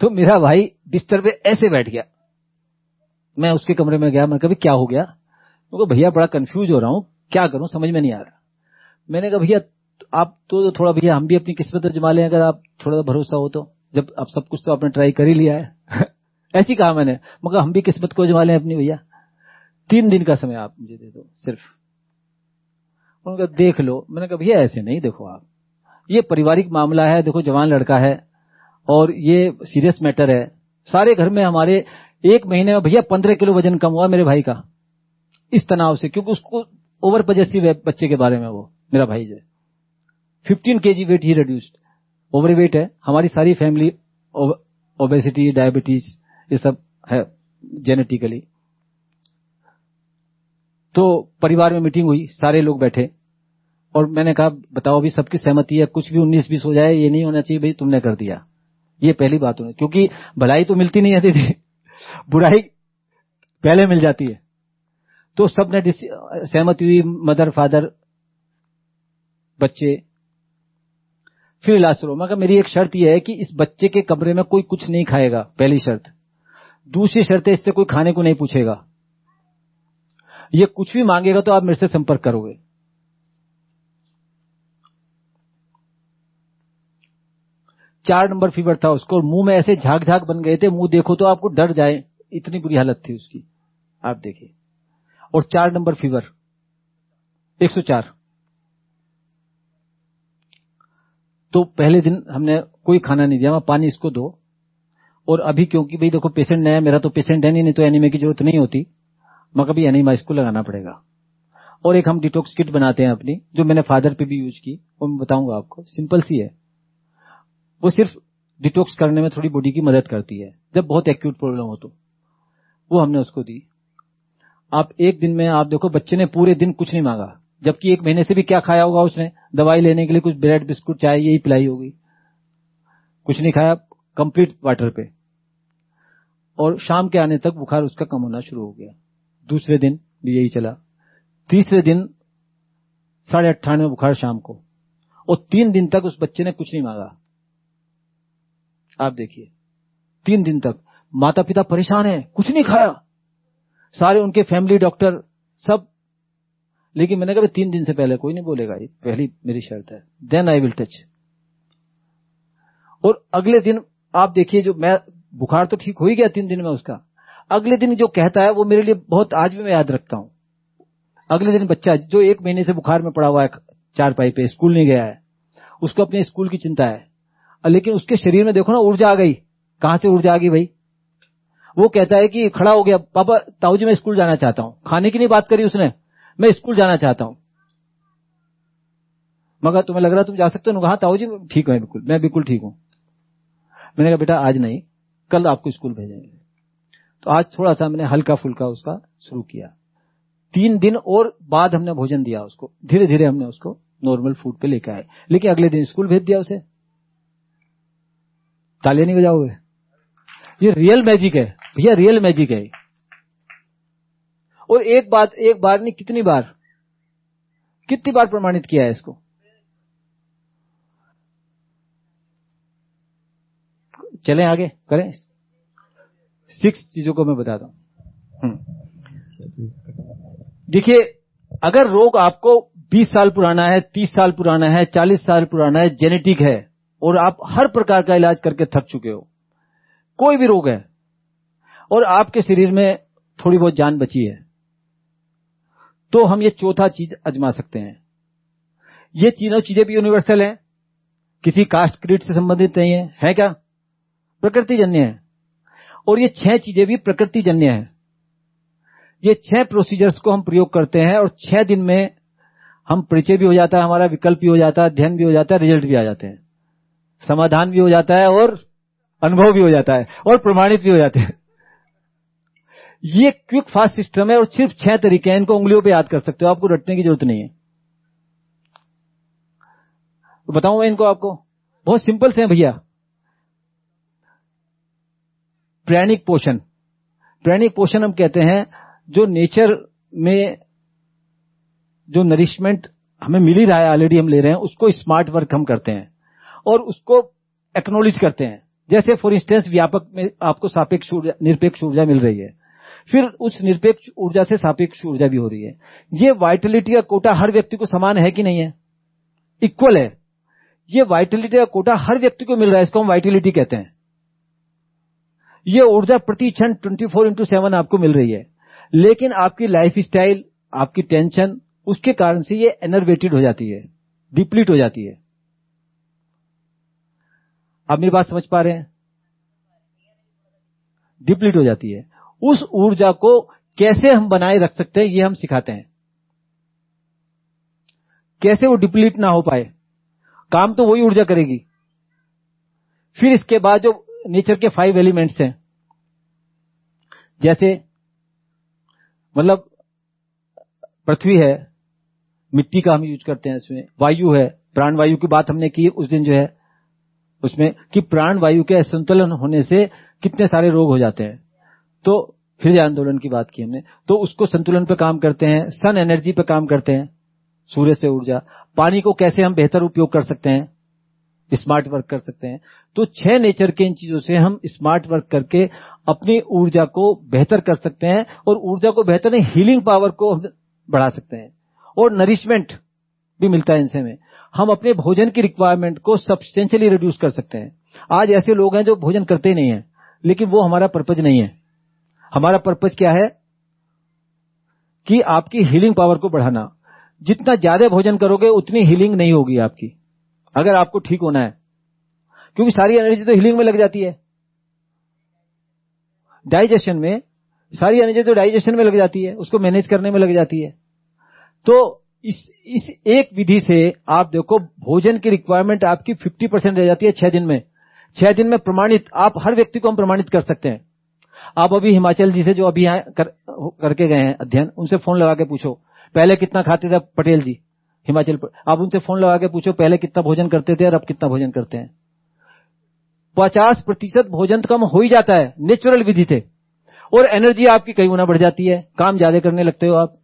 तो मेरा भाई बिस्तर पे ऐसे बैठ गया। मैं उसके कमरे में गया, मैंने कहा क्या हो गया? तो भैया, बड़ा कंफ्यूज हो रहा हूँ, क्या करूँ, समझ में नहीं आ रहा। मैंने कहा, भैया, आप तो थोड़ा, भैया, हम भी अपनी किस्मत जमा लें, अगर आप थोड़ा भरोसा हो तो। जब आप सब कुछ तो आपने ट्राई कर ही लिया है। (laughs) ऐसी कहा मैंने। मगर हम भी किस्मत को जमा लें अपनी, भैया। तीन दिन का समय आप मुझे दे दो, सिर्फ़। उन्होंने कहा, देख लो। मैंने कहा, भैया, ऐसे नहीं देखो आप। ये पारिवारिक मामला है, देखो, जवान लड़का है और ये सीरियस मैटर है। सारे घर में हमारे एक महीने में, भैया, पंद्रह किलो वज़न कम हुआ मेरे भाई का। इस तनाव से, क्योंकि उसको ओवर पजेसिव है बच्चे के बारे में वो, मेरा भाई जो फिफ्टीन के जी वेट ही रिड्यूस्ड ओवर वेट है। हमारी सारी फैमिली ओबेसिटी डायबिटीज़ ये सब है जेनेटिकली तो परिवार में मीटिंग हुई, सारे लोग बैठे। और मैंने कहा, बताओ अभी सबकी सहमति है, कुछ भी उन्नीस बीस हो जाए, ये नहीं होना चाहिए, भाई, तुमने कर दिया। ये पहली बात होनी, क्योंकि भलाई तो मिलती नहीं है, दीदी। (laughs) बुराई पहले मिल जाती है। तो सबने सहमति हुई, मदर, फादर, बच्चे। फिर इलाज शुरू मगर मेरी एक शर्त यह है कि इस बच्चे के कमरे में कोई कुछ नहीं खाएगा, पहली शर्त। दूसरी शर्त है, इससे कोई खाने को नहीं पूछेगा। ये कुछ भी मांगेगा तो आप मेरे से संपर्क करोगे। चार नंबर फीवर था उसको मुँह में ऐसे झाक झाक बन गए थे मुँह देखो तो आपको डर जाए इतनी बुरी हालत थी उसकी। आप देखिए। और चार नंबर फीवर 104 तो पहले दिन हमने कोई खाना नहीं दिया पानी इसको दो। और अभी क्योंकि भाई देखो पेशेंट नया मेरा तो पेशेंट है नहीं, नहीं तो एनीमे की ज़रूरत नहीं होती। मगर भी एनीमा इसको लगाना पड़ेगा। और एक हम डिटॉक्स किट बनाते हैं अपनी, जो मैंने फादर पे भी यूज़ की, वो मैं बताऊँगा आपको। सिंपल सी है। वो सिर्फ़ डिटॉक्स करने में थोड़ी बॉडी की मदद करती है। जब बहुत एक्यूट प्रॉब्लम हो तो। वो हमने उसको दी। आप एक दिन में, आप देखो, बच्चे ने पूरे दिन कुछ नहीं मांगा। जबकि एक महीने से भी क्या खाया होगा उसने? दवाई लेने के लिए कुछ ब्रेड बिस्कुट, चाय, यही पिलाई होगी। कुछ नहीं खाया कंप्लीट वाटर पे। और शाम के आने तक बुखार उसका कम होना शुरू हो गया। दूसरे दिन भी यही चला। तीसरे दिन साढ़े अट्ठानवे बुखार शाम को। और तीन दिन तक उस बच्चे ने कुछ नहीं मांगा। आप देखिए, तीन दिन तक माता पिता परेशान है, कुछ नहीं खाया। सारे उनके फैमिली, डॉक्टर, सब। लेकिन मैंने कहा तीन दिन से पहले कोई नहीं बोलेगा, ये पहली मेरी शर्त है। देन आई विल टच और अगले दिन आप देखिए, जो मैं, बुखार तो ठीक हो ही गया तीन दिन में उसका। अगले दिन जो कहता है, वो मेरे लिए बहुत, आज भी मैं याद रखता हूँ। अगले दिन बच्चा, जो एक महीने से बुखार में पड़ा हुआ है, चार पाई पे, स्कूल नहीं गया है, उसको अपने स्कूल की चिंता है। लेकिन उसके शरीर में देखो ना, ऊर्जा आ गई। कहाँ से ऊर्जा आ गई भाई? वो कहता है कि खड़ा हो गया, पापा ताऊ जी मैं स्कूल जाना चाहता हूँ। खाने की नहीं बात करी उसने, मैं स्कूल जाना चाहता हूँ। मगर तुम्हें लग रहा तुम जा सकते हो? कहा ताऊ जी ठीक है बिल्कुल, मैं बिल्कुल ठीक हूँ। मैंने कहा, बेटा, आज नहीं, कल आपको स्कूल भेजेंगे। तो आज थोड़ा सा हमने हल्का फुल्का उसका शुरू किया। तीन दिन और बाद हमने भोजन दिया उसको। धीरे धीरे हमने उसको नॉर्मल फ़ूड पे लेकर आए। लेकिन अगले दिन स्कूल भेज दिया उसे। तालियाँ नहीं बजाओगे? ये रियल मैजिक है। भैया रियल मैजिक है। और एक बात, एक बार नहीं, कितनी बार? कितनी बार प्रमाणित किया है इसको? चलें आगे, करें। सिक्स चीज़ों को मैं बताता हूँ। देखिए अगर रोग आपको 20 साल पुराना है 30 साल पुराना है 40 साल पुराना है जेनेटिक है और आप हर प्रकार का इलाज करके थक चुके हो कोई भी रोग है और आपके शरीर में थोड़ी बहुत जान बची है तो हम ये चौथा चीज़ अजमा सकते हैं। ये तीनों चीज़ें भी यूनिवर्सल हैं। किसी कास्ट क्रीड से संबंधित नहीं है। है क्या? प्रकृति जन्य है। और ये छह चीज़ें भी प्रकृति जन्य है। ये छह प्रोसीजर्स को हम प्रयोग करते हैं और छह दिन में हम परिचय भी हो जाता है, हमारा विकल्प भी हो जाता है अध्ययन भी हो जाता है रिज़ल्ट भी आ जाते हैं। समाधान भी हो जाता है और अनुभव भी हो जाता है और प्रमाणित भी हो जाते हैं। ये क्विक फास्ट सिस्टम है और सिर्फ़ छह तरीके हैं, इनको उंगलियों पे याद कर सकते हो, आपको रटने की ज़रूरत नहीं है। तो बताऊँ मैं इनको आपको? बहुत सिंपल से हैं भैया। प्राणिक पोषण प्राणिक पोषण हम कहते हैं जो नेचर में जो नरिशमेंट हमें मिल ही रहा है ऑलरेडी हम ले रहे हैं, उसको स्मार्ट वर्क हम करते हैं और उसको एक्नोलेज करते हैं। जैसे फॉर इंस्टेंस व्यापक में आपको सापेक्ष ऊर्जा, निरपेक्ष ऊर्जा मिल रही है, फिर उस निरपेक्ष ऊर्जा से सापेक्ष ऊर्जा भी हो रही है। ये वाइटलिटी का कोटा हर व्यक्ति को समान है कि नहीं है? इक्वल है। ये वाइटलिटी का कोटा हर व्यक्ति को मिल रहा है, इसको हम वाइटलिटी कहते हैं। ये ऊर्जा प्रति क्षण ट्वेंटी फोर इंटू सेवन आपको मिल रही है। लेकिन आपकी लाइफ स्टाइल आपकी टेंशन उसके कारण से ये एनर्वेटेड हो जाती है डिप्लीट हो जाती है। आप मेरी बात समझ पा रहे हैं? डिप्लीट हो जाती है। उस ऊर्जा को कैसे हम बनाए रख सकते हैं, ये हम सिखाते हैं। कैसे वो डिप्लीट ना हो पाए? काम तो वही ऊर्जा करेगी। फिर इसके बाद जो नेचर के फाइव एलिमेंट्स हैं जैसे मतलब पृथ्वी है, मिट्टी का हम यूज़ करते हैं इसमें, वायु है, प्राण वायु की बात हमने की उस दिन जो है, उसमें, कि प्राण वायु के असंतुलन होने से कितने सारे रोग हो जाते हैं। तो हृदय आंदोलन की बात की हमने तो उसको संतुलन पर काम करते हैं, सन एनर्जी पर काम करते हैं, सूर्य से ऊर्जा, पानी को कैसे हम बेहतर उपयोग कर सकते हैं, स्मार्ट वर्क कर सकते हैं तो छह नेचर के इन चीज़ों से हम स्मार्ट वर्क करके अपनी ऊर्जा को बेहतर कर सकते हैं और ऊर्जा को बेहतर नहीं हीलिंग पावर को बढ़ा सकते हैं। और नरिशमेंट भी मिलता है इनसे में। हम अपने भोजन की रिक्वायरमेंट को सब्सटेंशियली रिड्यूस कर सकते हैं। आज ऐसे लोग हैं जो भोजन करते ही नहीं है, लेकिन वो हमारा पर्पज नहीं है। हमारा पर्पज क्या है? कि आपकी हीलिंग पावर को बढ़ाना। जितना ज़्यादा भोजन करोगे, उतनी हीलिंग नहीं होगी आपकी। अगर आपको ठीक होना है क्योंकि सारी एनर्जी तो हीलिंग में लग जाती है। डाइजेशन में सारी एनर्जी तो डाइजेशन में लग जाती है उसको मैनेज करने में लग जाती है। तो इस इस एक विधि से आप देखो भोजन की रिक्वायरमेंट आपकी 50 परसेंट रह जाती है छह दिन में। छह दिन में प्रमाणित आप हर व्यक्ति को हम प्रमाणित कर सकते हैं। आप अभी हिमाचल जी से जो अभी यहाँ कर, करके गए हैं अध्ययन उनसे फ़ोन लगा के पूछो पहले कितना खाते थे पटेल जी हिमाचल आप उनसे फ़ोन लगा के पूछो पहले कितना भोजन करते थे और अब कितना भोजन करते हैं। पचास प्रतिशत भोजन कम हो ही जाता है नेचुरल विधि से। और एनर्जी आपकी कई गुना बढ़ जाती है, काम ज़्यादा करने लगते हो आप,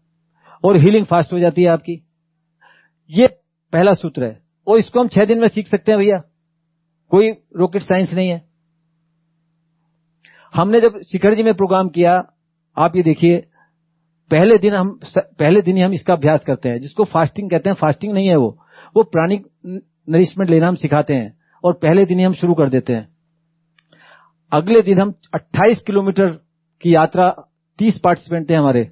और हीलिंग फास्ट हो जाती है आपकी। ये पहला सूत्र है। और इसको हम छह दिन में सीख सकते हैं भैया। कोई रॉकेट साइंस नहीं है। हमने जब शिखर जी में प्रोग्राम किया, आप ये देखिए, पहले दिन हम पहले दिन ही हम इसका अभ्यास करते हैं, जिसको फास्टिंग कहते हैं फास्टिंग नहीं है वो। वो प्राणिक नरिशमेंट लेना हम सिखाते हैं। और पहले दिन ही हम शुरू कर देते हैं। अगले दिन हम 28 किलोमीटर की यात्रा 30 पार्टिसिपेंट थे हमारे।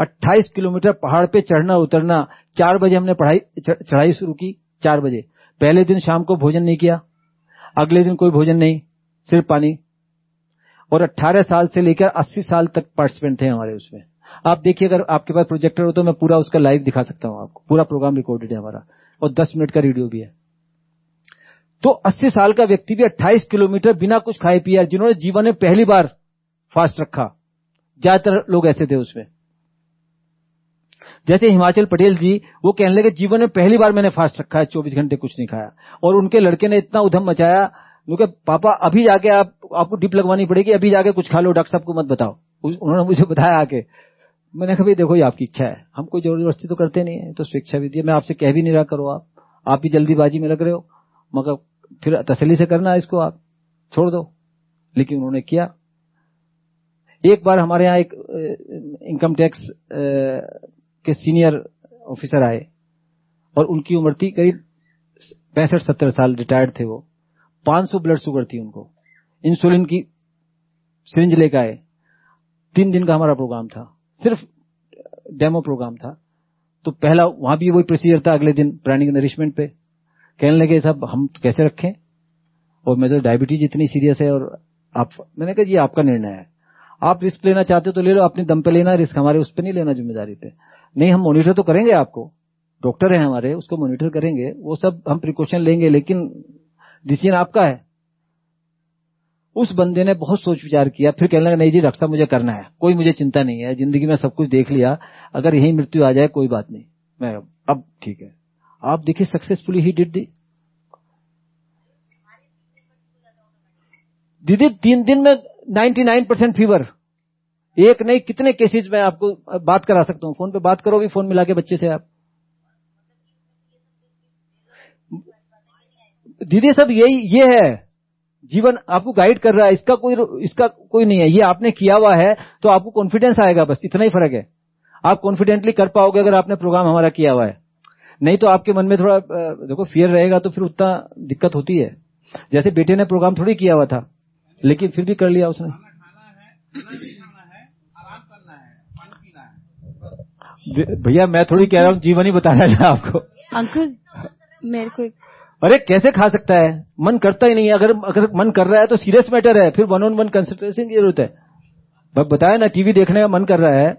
28 किलोमीटर पहाड़ पे चढ़ना, उतरना, चार बजे हमने पढ़ाई चढ़ाई शुरू की, चार बजे। पहले दिन शाम को भोजन नहीं किया, अगले दिन कोई भोजन नहीं सिर्फ़ पानी। और 18 साल से लेकर 80 साल तक पार्टिसिपेंट थे हमारे उसमें। आप देखिए, अगर आपके पास प्रोजेक्टर हो तो मैं पूरा उसका लाइव दिखा सकता हूँ आपको। पूरा प्रोग्राम रिकॉर्डेड है हमारा। और 10 मिनट का रेडियो भी है। तो 80 साल का व्यक्ति भी 28 किलोमीटर बिना कुछ खाए पिए जिन्होंने जीवन में पहली बार फास्ट रखा। ज़्यादातर लोग ऐसे थे उसमें। जैसे हिमाचल पटेल जी, वो कहने लगे, जीवन में पहली बार मैंने फास्ट रखा है, चौबीस घंटे कुछ नहीं खाया। और उनके लड़के ने इतना उधम मचाया क्योंकि पापा, अभी जाके आप, आपको डिप लगवानी पड़ेगी, अभी जाके कुछ खा लो, डॉक्टर साहब को मत बताओ। उन्होंने मुझे बताया आके। मैंने कहा, भाई देखो, ये आपकी इच्छा है। हम कोई ज़बरदस्ती तो करते नहीं है तो स्वेच्छा भी दी मैं आपसे कह भी नहीं रहा करो आप। आप भी जल्दीबाजी में लग रहे हो। मगर फिर तसली से करना इसको आप छोड़ दो। लेकिन उन्होंने किया। एक बार हमारे यहाँ एक इनकम टैक्स के सीनियर ऑफिसर आए और उनकी उम्र थी करीब पैंसठ सत्तर साल रिटायर्ड थे वो। 500 ब्लड शुगर थी उनको। इंसुलिन की सिरिंज लेकर आए। तीन दिन का हमारा प्रोग्राम था। सिर्फ़ डेमो प्रोग्राम था। तो पहला, वहाँ भी वही प्रोसीजर था अगले दिन, प्राणिक नरिशमेंट पे। कहने लगे साहब हम कैसे रखें? और मेरे डायबिटीज़ इतनी सीरियस है और आप, मैंने कहा जी आपका निर्णय है। आप रिस्क लेना चाहते हो तो ले लो, अपने दम पे लेना रिस्क हमारे उस पर नहीं लेना ज़िम्मेदारी पे। नहीं, हम मॉनिटर तो करेंगे आपको। डॉक्टर है हमारे, उसको मॉनिटर करेंगे। वो सब हम प्रिकॉशन लेंगे, लेकिन डिसीज़न आपका है। उस बंदे ने बहुत सोच विचार किया, फिर कहने लगा, नहीं जी डॉक्टर मुझे करना है। कोई मुझे चिंता नहीं है। ज़िंदगी में सब कुछ देख लिया। अगर यही मृत्यु आ जाए, कोई बात नहीं। मैं, अब ठीक है। आप देखिए सक्सेसफुली ही डिड दीदी, तीन दिन में 99 परसेंट फीवर एक नहीं, कितने केसेस में आपको बात करा सकता हूँ? फ़ोन पे बात करो भी फ़ोन मिला के बच्चे से आप। दीदी, सब यही, ये है। जीवन आपको गाइड कर रहा है, इसका कोई इसका कोई नहीं है। ये आपने किया हुआ है तो आपको कॉन्फिडेंस आएगा, बस इतना ही फ़र्क है। आप कॉन्फिडेंटली कर पाओगे अगर आपने प्रोग्राम हमारा किया हुआ है। नहीं तो आपके मन में थोड़ा देखो फियर रहेगा तो फिर उतना दिक्कत होती है। जैसे बेटे ने प्रोग्राम थोड़ी किया हुआ था लेकिन फिर भी कर लिया उसने। भैया मैं थोड़ी कह रहा हूँ जीवन ही बता रहा है आपको। अंकल मेरे को अरे कैसे खा सकता है? मन करता ही नहीं है। अगर अगर मन कर रहा है तो सीरियस मैटर है। फिर वन ऑन वन कंसल्टेशन की ज़रूरत है। बताया ना टीवी देखने का मन कर रहा है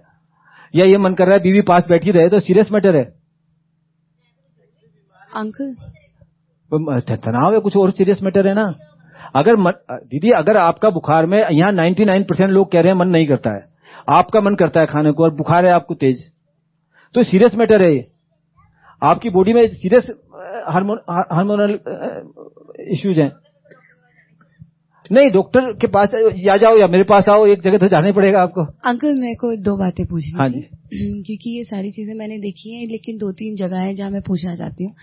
या ये मन कर रहा है बीवी पास बैठी रहे तो सीरियस मैटर है। अंकल तनाव है कुछ और सीरियस मैटर है ना? अगर दीदी अगर आपका बुखार में यहाँ 99 परसेंट लोग कह रहे हैं मन नहीं करता है। आपका मन करता है खाने को और बुखार है आपको तेज। तो सीरियस मैटर है ये। आपकी बॉडी में सीरियस हार्मोनल इश्यूज़ हैं नहीं डॉक्टर के पास या जाओ या मेरे पास आओ एक जगह तो जाना पड़ेगा आपको। अंकल मेरे को दो बातें पूछनी हाँ जी। (clears throat) क्योंकि ये सारी चीज़ें मैंने देखी हैं लेकिन दो तीन जगह है जहाँ मैं पूछना चाहती हूँ।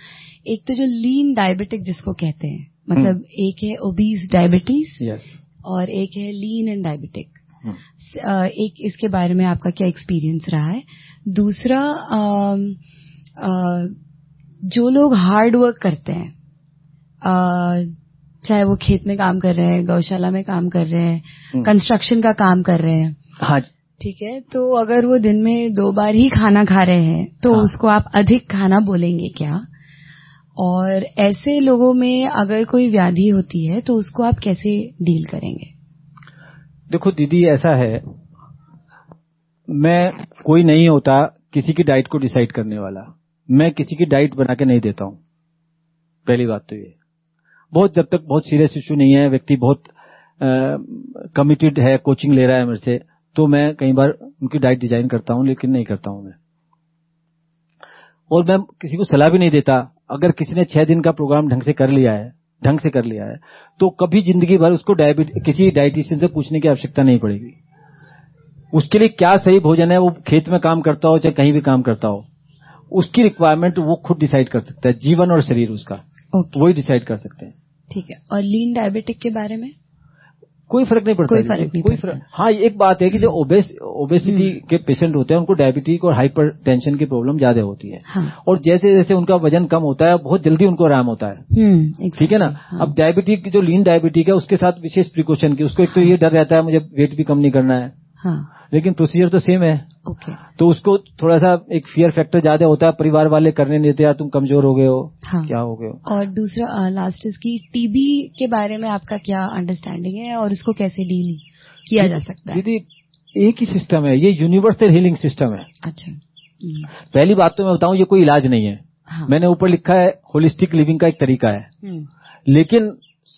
एक तो जो लीन डायबिटिक जिसको कहते हैं मतलब एक है ओबीज डायबिटीज़ यस और एक है लीन एंड डायबिटिक एक इसके बारे में आपका क्या एक्सपीरियंस रहा है? दूसरा आ, आ, जो लोग हार्ड वर्क करते हैं आ, चाहे वो खेत में काम कर रहे हैं गौशाला में काम कर रहे हैं कंस्ट्रक्शन का काम कर रहे हैं। हाँ ठीक है? तो अगर वो दिन में दो बार ही खाना खा रहे हैं तो हाँ। उसको आप अधिक खाना बोलेंगे क्या? और ऐसे लोगों में अगर कोई व्याधि होती है तो उसको आप कैसे डील करेंगे? देखो दीदी ऐसा है मैं कोई नहीं होता किसी की डाइट को डिसाइड करने वाला। मैं किसी की डाइट बना के नहीं देता हूँ। पहली बात तो ये। बहुत जब तक बहुत सीरियस इश्यू नहीं है व्यक्ति बहुत कमिटेड है कोचिंग ले रहा है मेरे से तो मैं कई बार उनकी डाइट डिज़ाइन करता हूँ लेकिन नहीं करता हूँ मैं। और मैं किसी को सलाह भी नहीं देता। अगर किसी ने छह दिन का प्रोग्राम ढंग से कर लिया है ढंग से कर लिया है तो कभी ज़िंदगी भर उसको किसी डायटिशियन से पूछने की आवश्यकता नहीं पड़ेगी। उसके लिए क्या सही भोजन है वो खेत में काम करता हो चाहे कहीं भी काम करता हो उसकी रिक्वायरमेंट वो खुद डिसाइड कर सकता है जीवन और शरीर उसका। ओके वही डिसाइड कर सकते हैं। ठीक है। और लीन डायबिटिक के बारे में? कोई फ़र्क नहीं पड़ता कोई फ़र्क नहीं कोई फ़र्क हाँ एक बात है कि जो ओबेस ओबेसिटी के पेशेंट होते हैं उनको डायबिटीज़ और हाइपर टेंशन की प्रॉब्लम ज़्यादा होती है। हाँ। और जैसे जैसे उनका वज़न कम होता है बहुत जल्दी उनको आराम होता है। हम्म ठीक है ना? हाँ। अब डायबिटीज़ की जो लीन डायबिटीज़ है उसके साथ विशेष प्रिकॉशन की उसको एक तो ये डर रहता है मुझे वेट भी कम नहीं करना है। हाँ। लेकिन प्रोसीजर तो सेम है। ओके तो उसको थोड़ा सा एक फियर फैक्टर ज़्यादा होता है परिवार वाले करने नहीं देते यार तुम कमज़ोर हो गए हो। हाँ। क्या हो गए हो? और दूसरा लास्ट इसकी टीबी के बारे में आपका क्या अंडरस्टैंडिंग है और उसको कैसे डील किया जा सकता है? दीदी एक ही सिस्टम है। ये यूनिवर्सल हीलिंग सिस्टम है। अच्छा। हम्म, पहली बात तो मैं बताऊँ ये कोई इलाज नहीं है। हाँ। मैंने ऊपर लिखा है होलिस्टिक लिविंग का एक तरीका है। हम्म, लेकिन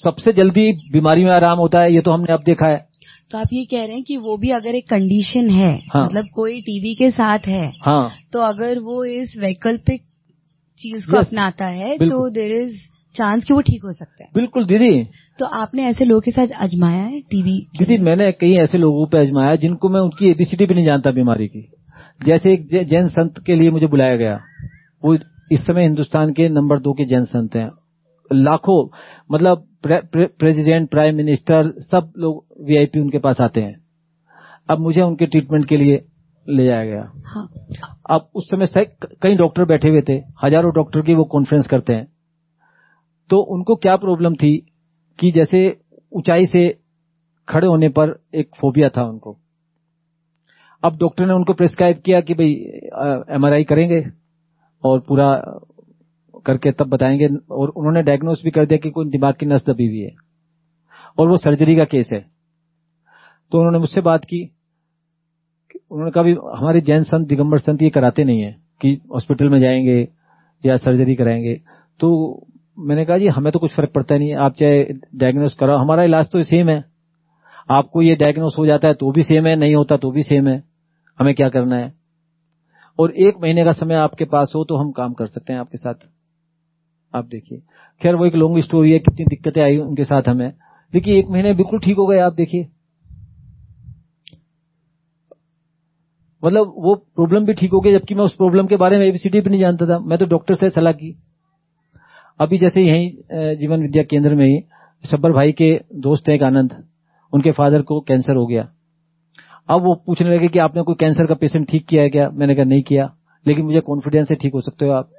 सबसे जल्दी बीमारी में आराम होता है ये तो हमने अब देखा है। तो आप ये कह रहे हैं कि वो भी अगर एक कंडीशन है हाँ। मतलब कोई टीवी के साथ है हाँ। तो अगर वो इस वैकल्पिक चीज़ को Yes, अपनाता है तो देर इज़ चांस कि वो ठीक हो सकता है। बिल्कुल दीदी। तो आपने ऐसे लोगों के साथ अजमाया है टीबी दीदी मैंने कई ऐसे लोगों पे अजमाया जिनको मैं उनकी एबीसीडी भी नहीं जानता बीमारी की। जैसे एक जैन संत के लिए मुझे बुलाया गया। वो इस समय हिंदुस्तान के नंबर दो के जैन संत हैं। लाखों मतलब pre, pre, president prime minister सब लोग वीआईपी उनके पास आते हैं। अब मुझे उनके ट्रीटमेंट के लिए ले जाया गया। हाँ। अब उस समय कई डॉक्टर बैठे हुए थे हज़ारों डॉक्टर की वो कॉन्फ्रेंस करते हैं। तो उनको क्या प्रॉब्लम थी कि जैसे ऊंचाई से खड़े होने पर एक फोबिया था उनको। अब डॉक्टर ने उनको प्रिस्क्राइब किया कि भाई एमआरआई करेंगे और पूरा करके तब बताएँगे और उन्होंने डायग्नोस भी कर दिया कि कोई दिमाग की नस दबी हुई है। और वो सर्जरी का केस है। तो उन्होंने मुझसे बात की उन्होंने कहा हमारे जैन संत, दिगंबर संत ये कराते नहीं है कि हॉस्पिटल में जाएँगे या सर्जरी कराएँगे। तो मैंने कहा, जी, हमें तो कुछ फ़र्क पड़ता नहीं है। आप चाहे डायग्नोस कराओ। हमारा इलाज तो सेम है। आपको ये डायग्नोस हो जाता है तो भी सेम है, नहीं होता तो भी सेम है। हमें क्या करना है? और एक महीने का समय आपके पास हो तो हम काम कर सकते हैं आपके साथ। आप देखिए। खैर, वो एक लॉन्ग स्टोरी है, कितनी दिक्कतें आई उनके साथ हमें। देखिए, एक महीने बिल्कुल ठीक हो गए, आप देखिए। मतलब वो प्रॉब्लम भी ठीक हो गई जबकि मैं उस प्रॉब्लम के बारे में एबीसीडी भी नहीं जानता था। मैं तो डॉक्टर से सलाह की। अभी जैसे यही जीवन विद्या केंद्र में ही शब्बर भाई के दोस्त हैं एक आनंद। उनके फादर को कैंसर हो गया। अब वो पूछने लगे कि आपने कोई कैंसर का पेशेंट ठीक किया है क्या? मैंने कहा, नहीं किया। लेकिन मुझे कॉन्फिडेंस से ठीक हो सकते हो आप।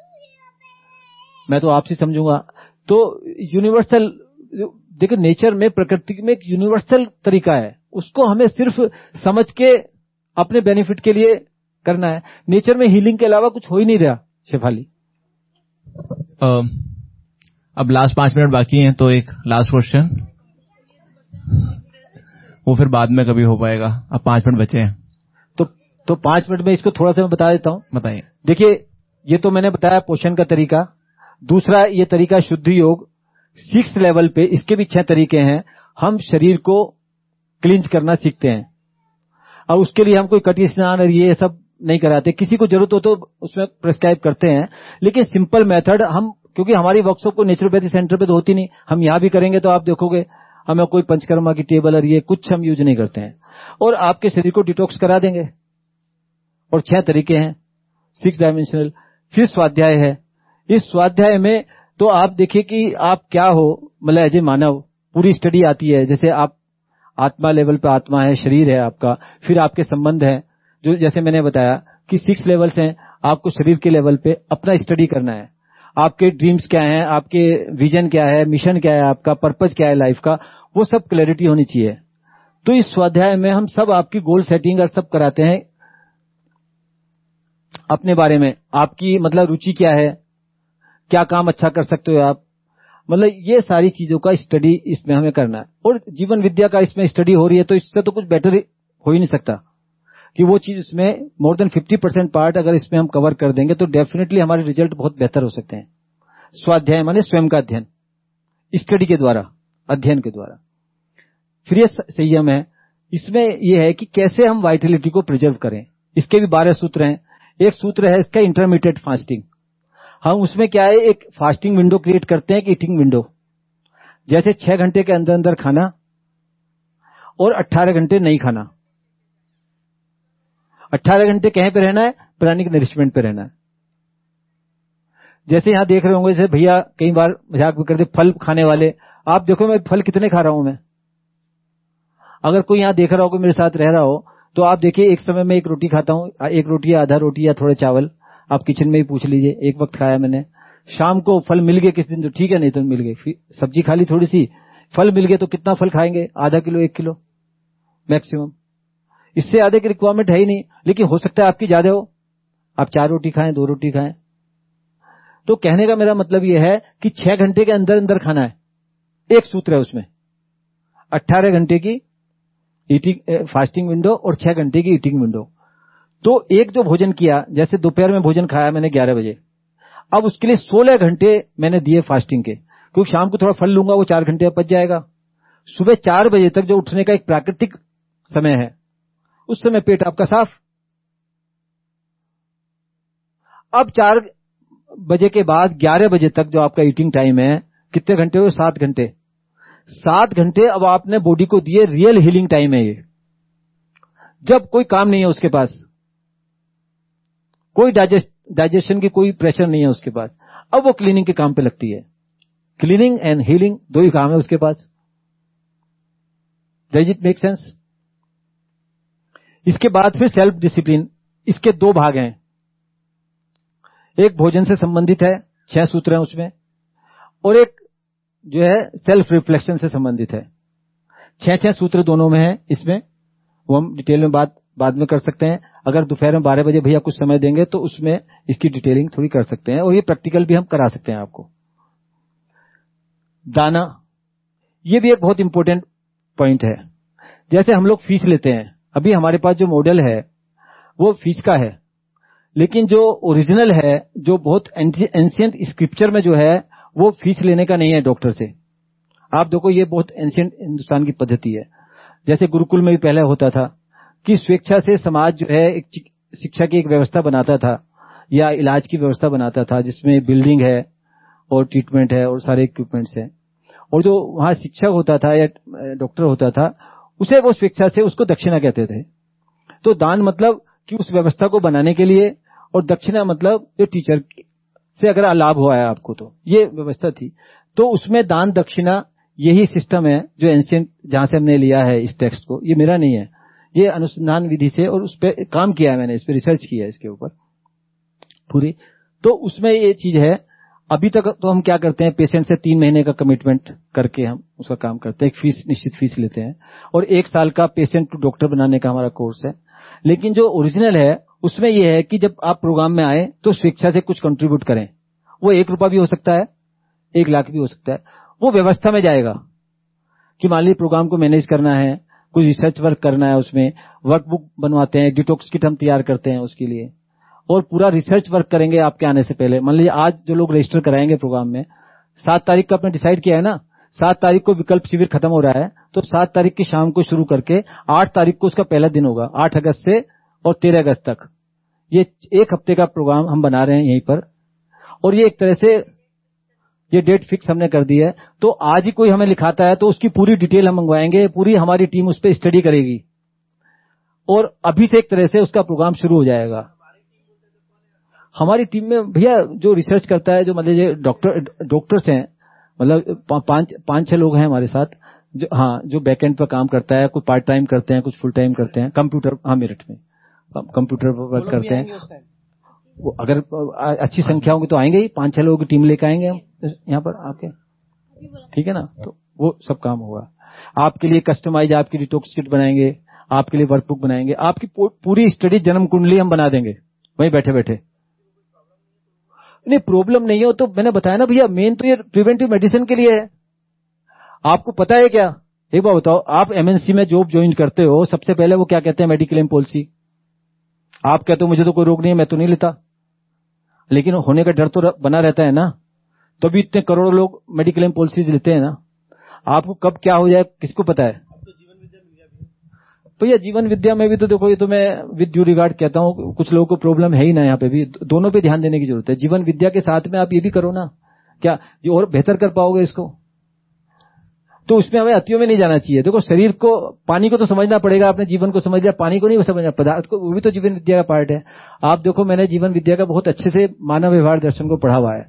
मैं तो आपसे समझूँगा। तो यूनिवर्सल देखो नेचर में प्रकृति में एक यूनिवर्सल तरीका है। उसको हमें सिर्फ़ समझ के अपने बेनिफिट के लिए करना है। नेचर में हीलिंग के अलावा कुछ हो ही नहीं रहा शेफाली। अब लास्ट पाँच मिनट बाकी हैं तो एक लास्ट क्वेश्चन वो फिर बाद में कभी हो पाएगा। अब पाँच मिनट बचे हैं। तो तो पाँच मिनट में इसको थोड़ा सा मैं बता देता हूँ। बताइए। देखिए ये तो मैंने बताया पोषण का तरीका। दूसरा ये तरीका शुद्ध योग सिक्स लेवल पे इसके भी छह तरीके हैं, हम शरीर को क्लिंच करना सीखते हैं। और उसके लिए हम कोई कटी स्नान और ये सब नहीं कराते। किसी को ज़रूरत हो तो उसमें प्रेस्क्राइब करते हैं। लेकिन सिंपल मेथड हम, क्योंकि हमारी वर्कशॉप को नेचुरोपैथी सेंटर पे तो होती नहीं, हम यहाँ भी करेंगे तो आप देखोगे, हमें कोई पंचकर्मा की टेबल और ये कुछ हम यूज़ नहीं करते हैं। और आपके शरीर को डिटॉक्स करा देंगे। और छह तरीके हैं सिक्स डायमेंशनल फिर स्वाध्याय है इस स्वाध्याय में तो आप देखिए कि आप क्या हो मतलब एज ए मानव, पूरी स्टडी आती है, जैसे आप आत्मा लेवल पे आत्मा है, शरीर है आपका, फिर आपके संबंध है, जो जैसे मैंने बताया कि सिक्स लेवल्स हैं, आपको शरीर के लेवल पे अपना स्टडी करना है। आपके ड्रीम्स क्या हैं, आपके विजन क्या है मिशन क्या है आपका पर्पज क्या है लाइफ का, वो सब क्लैरिटी होनी चाहिए। तो इस स्वाध्याय में हम सब आपकी गोल सेटिंग और सब कराते हैं। अपने बारे में, आपकी मतलब रुचि क्या है क्या काम अच्छा कर सकते हो आप? मतलब ये सारी चीज़ों का स्टडी इसमें हमें करना है। और जीवन विद्या का इसमें स्टडी हो रही है तो इससे तो कुछ बेटर हो ही नहीं सकता। कि वो चीज़ इसमें मोर देन 50 परसेंट पार्ट अगर इसमें हम कवर कर देंगे तो डेफिनेटली हमारे रिज़ल्ट बहुत बेहतर हो सकते हैं। स्वाध्याय माने स्वयं का अध्ययन। स्टडी के द्वारा, अध्ययन के द्वारा। फिर ये संयम है। इसमें यह है कि कैसे हम वाइटिलिटी को प्रिजर्व करें। इसके भी बारह सूत्र हैं। एक सूत्र है, इसका इंटरमीडिएट फास्टिंग हम उसमें क्या है, एक फास्टिंग विंडो क्रिएट करते हैं एक ईटिंग विंडो जैसे छह घंटे के अंदर अंदर खाना और अट्ठारह घंटे नहीं खाना। अट्ठारह घंटे कहीं पे रहना है, प्राणिक नरिशमेंट पे रहना है। जैसे यहाँ देख रहे होंगे, जैसे भैया कई बार मज़ाक भी करते, फल खाने वाले। आप देखो मैं फल कितने खा रहा हूँ मैं। अगर कोई यहाँ देख रहा हो, कोई मेरे साथ रह रहा हो तो आप देखिए एक समय में एक रोटी खाता हूँ, एक रोटी या आधा रोटी या थोड़े चावल। आप किचन में ही पूछ लीजिए, एक वक्त खाया मैंने। शाम को फल मिल गए किस दिन तो ठीक है, नहीं तो मिल गए। सब्ज़ी खा ली थोड़ी सी फल मिल गए तो कितना फल खाएँगे? आधा किलो, एक किलो मैक्सिमम इससे आधे की रिक्वायरमेंट है ही नहीं, लेकिन हो सकता है आपकी ज़्यादा हो। आप चार रोटी खाएँ, दो रोटी खाएँ। तो कहने का मेरा मतलब यह है कि छह घंटे के अंदर अंदर खाना है। एक सूत्र है उसमें। अट्ठारह घंटे की ईटिंग फास्टिंग विंडो और छह घंटे की ईटिंग विंडो तो एक जो भोजन किया, जैसे दोपहर में भोजन खाया मैंने ग्यारह बजे, अब उसके लिए सोलह घंटे मैंने दिए फास्टिंग के। क्योंकि शाम को थोड़ा फल लूँगा, वो चार घंटे पच जाएगा। सुबह चार बजे तक जो उठने का एक प्राकृतिक समय है, उस समय पेट आपका साफ़। अब चार बजे के बाद ग्यारह बजे तक जो आपका ईटिंग टाइम है, कितने घंटे हुए सात घंटे। सात घंटे अब आपने बॉडी को दिए रियल हीलिंग टाइम है ये। जब कोई काम नहीं है उसके पास कोई डाइजेशन की कोई प्रेशर नहीं है उसके पास। अब वो क्लीनिंग के काम पे लगती है। क्लीनिंग एंड हीलिंग दो ही काम है उसके पास। डज इट मेक सेंस इसके बाद फिर सेल्फ डिसिप्लिन इसके दो भाग हैं। एक भोजन से संबंधित है, छह सूत्र हैं उसमें। और एक जो है सेल्फ रिफ्लेक्शन से संबंधित है। छह छह सूत्र दोनों में है इसमें। वो हम डिटेल में बात बाद में कर सकते हैं। अगर दोपहर में बारह बजे भैया कुछ समय देंगे तो उसमें इसकी डिटेलिंग थोड़ी कर सकते हैं और ये प्रैक्टिकल भी हम करा सकते हैं आपको। दाना, ये भी एक बहुत इंपॉर्टेंट पॉइंट है। जैसे हम लोग फ़ीस लेते हैं, अभी हमारे पास जो मॉडल है, वो फ़ीस का है। लेकिन जो ओरिजिनल है, जो बहुत एंशियंट स्क्रिप्चर में जो है, वो फ़ीस लेने का नहीं है डॉक्टर से। आप देखो, ये बहुत एंशियंट हिंदुस्तान की पद्धति है। जैसे गुरुकुल में भी पहले होता था कि स्वेच्छा से समाज जो है एक शिक्षा की एक व्यवस्था बनाता था, या इलाज की व्यवस्था बनाता था, जिसमें बिल्डिंग है, और ट्रीटमेंट है, और सारे इक्विपमेंट्स हैं। और जो वहाँ शिक्षक होता था, या डॉक्टर होता था, उसे वो स्वेच्छा से उसको दक्षिणा कहते थे। तो दान मतलब कि उस व्यवस्था को बनाने के लिए, और दक्षिणा मतलब जो टीचर से अगर लाभ हुआ है आपको तो। ये व्यवस्था थी। तो उसमें दान दक्षिणा यही सिस्टम है जो एंशियंट जहाँ से हमने लिया है इस टेक्स्ट को। ये मेरा नहीं है। ये अनुसंधान विधि से और उस पर काम किया है मैंने, इस पर रिसर्च किया है इसके ऊपर, पूरी। तो उसमें ये चीज़ है, अभी तक तो हम क्या करते हैं पेशेंट से तीन महीने का कमिटमेंट करके हम उसका काम करते हैं, एक फ़ीस निश्चित फ़ीस लेते हैं। और एक साल का पेशेंट टू डॉक्टर बनाने का हमारा कोर्स है। लेकिन जो ओरिजिनल है, उसमें यह है कि जब आप प्रोग्राम में आए तो स्वेच्छा से कुछ कंट्रीब्यूट करें। वो एक रुपया भी हो सकता है, एक लाख भी हो सकता है। वो व्यवस्था में जाएगा कि मान लीजिए प्रोग्राम को मैनेज करना है कुछ रिसर्च वर्क करना है उसमें वर्कबुक बनवाते हैं डिटॉक्स किट हम तैयार करते हैं उसके लिए। और पूरा रिसर्च वर्क करेंगे आपके आने से पहले। मान लीजिए आज जो लोग रजिस्टर कराएँगे प्रोग्राम में, सात तारीख का आपने डिसाइड किया है ना? सात तारीख को विकल्प शिविर खत्म हो रहा है तो सात तारीख की शाम को शुरू करके आठ तारीख को उसका पहला दिन होगा, आठ अगस्त से और तेरह अगस्त तक। ये एक हफ़्ते का प्रोग्राम हम बना रहे हैं यहीं पर। और ये एक तरह से ये डेट फिक्स हमने कर दी है। तो आज ही कोई हमें लिखाता है तो उसकी पूरी डिटेल हम मंगवाएँगे पूरी हमारी टीम उस पर स्टडी करेगी। और अभी से एक तरह से उसका प्रोग्राम शुरू हो जाएगा। हमारी टीम में भैया जो रिसर्च करता है जो मतलब डॉक्टर डॉक्टर्स हैं मतलब पाँच पाँच छह लोग हैं हमारे साथ जो हाँ जो बैकएंड पर काम करता है कुछ पार्ट टाइम करते हैं कुछ फुल टाइम करते हैं कंप्यूटर हाँ मेरिट में कंप्यूटर पर वर्क करते हैं। वो अगर अच्छी संख्या होगी तो आएँगे ही। पाँच छह लोगों की टीम लेकर आएँगे हम यहाँ पर आपके ठीक है ना? तो वो सब काम होगा। आपके लिए कस्टमाइज आपकी डिटॉक्स किट बनाएँगे, आपके लिए वर्कबुक बनाएँगे, आपकी पूरी स्टडी जन्म कुंडली हम बना देंगे। वहीं बैठे बैठे। नहीं प्रॉब्लम नहीं हो तो मैंने बताया ना भैया मेन तो ये प्रिवेंटिव मेडिसिन के लिए है। आपको पता है क्या? एक बार बताओ, आप एमएनसी में जॉब ज्वाइन करते हो, सबसे पहले वो क्या कहते हैं मेडिक्लेम पॉलिसी आप कहते हो, मुझे तो कोई रोग नहीं है, मैं तो नहीं लेता। लेकिन होने का डर तो बना रहता है ना? तो भी इतने करोड़ों लोग मेडिक्लेम पॉलिसीज़ लेते हैं ना? आपको कब क्या हो जाए, किसको पता है? तो ये जीवन विद्या में भी तो देखो, ये तो मैं विद ड्यू रिगार्ड कहता हूँ, कुछ लोगों को प्रॉब्लम है ही ना यहाँ पे भी। दोनों पे ध्यान देने की ज़रूरत है। जीवन विद्या के साथ में आप ये भी करो ना। क्या, ये और बेहतर कर पाओगे इसको? तो उसमें हमें अतियों में नहीं जाना चाहिए। देखो शरीर को पानी को तो समझना पड़ेगा आपने जीवन को समझ लिया पानी को नहीं समझना पदार्थ को वो भी तो जीवन विद्या का पार्ट है। आप देखो मैंने जीवन विद्या का बहुत अच्छे से मानव व्यवहार दर्शन को पढ़ा हुआ है।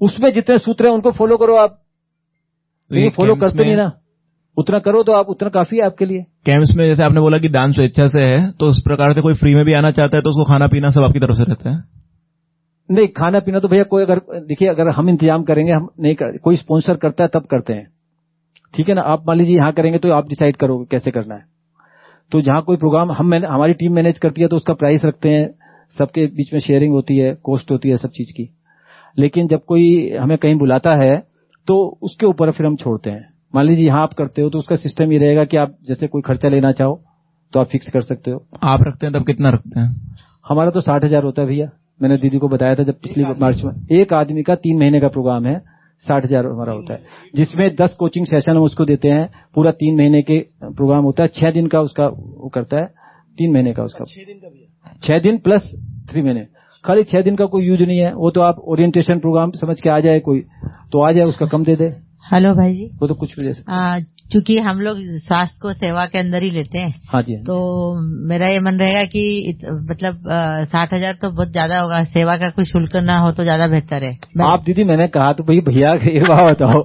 उसमें जितने सूत्र हैं उनको फॉलो करो आप। तो ये फॉलो करते नहीं ना। उतना करो तो आप उतना काफ़ी है आपके लिए। कैंप्स में जैसे आपने बोला कि दान स्वेच्छा से है तो उस प्रकार से कोई फ्री में भी आना चाहता है तो उसको खाना पीना सब आपकी तरफ़ से रहता है? नहीं खाना पीना तो भैया कोई अगर देखिए अगर हम इंतज़ाम करेंगे हम नहीं कर, कोई स्पॉन्सर करता है तब करते हैं। ठीक है ना? आप मान लीजिए यहाँ करेंगे तो आप डिसाइड करोगे कैसे करना है। तो जहाँ कोई प्रोग्राम हम मैंने हमारी टीम मैनेज करती है तो उसका प्राइस रखते हैं सबके बीच में शेयरिंग होती है कॉस्ट होती है सब चीज़ की। लेकिन जब कोई हमें कहीं बुलाता है तो उसके ऊपर फिर हम छोड़ते हैं। मान लीजिए यहाँ आप करते हो तो उसका सिस्टम ये रहेगा कि आप जैसे कोई खर्चा लेना चाहो तो आप फिक्स कर सकते हो। आप रखते हैं तब कितना रखते हैं? हमारा तो साठ हज़ार होता है भैया। मैंने दीदी को बताया था जब पिछली मार्च में। एक आदमी का तीन महीने का प्रोग्राम है। साठ हज़ार हमारा होता है। जिसमें दस कोचिंग सेशन हम उसको देते हैं पूरा तीन महीने के प्रोग्राम होता है छह दिन का उसका वो करता है तीन महीने का उसका। छह दिन का छह दिन प्लस थ्री महीने। खाली छह दिन का कोई यूज़ नहीं है वो तो आप ओरिएंटेशन प्रोग्राम समझ के आ जाए कोई तो आ जाए उसका कम दे दे। हेलो भाई जी। वो तो कुछ भी दे चूँकि हम लोग स्वास्थ्य को सेवा के अंदर ही लेते हैं। हाँ जी तो मेरा ये मन रहेगा कि मतलब साठ हज़ार तो बहुत ज़्यादा होगा। सेवा का कोई शुल्क ना हो तो ज़्यादा बेहतर है। आप दीदी मैंने कहा तो भाई भैया ये बात बताओ।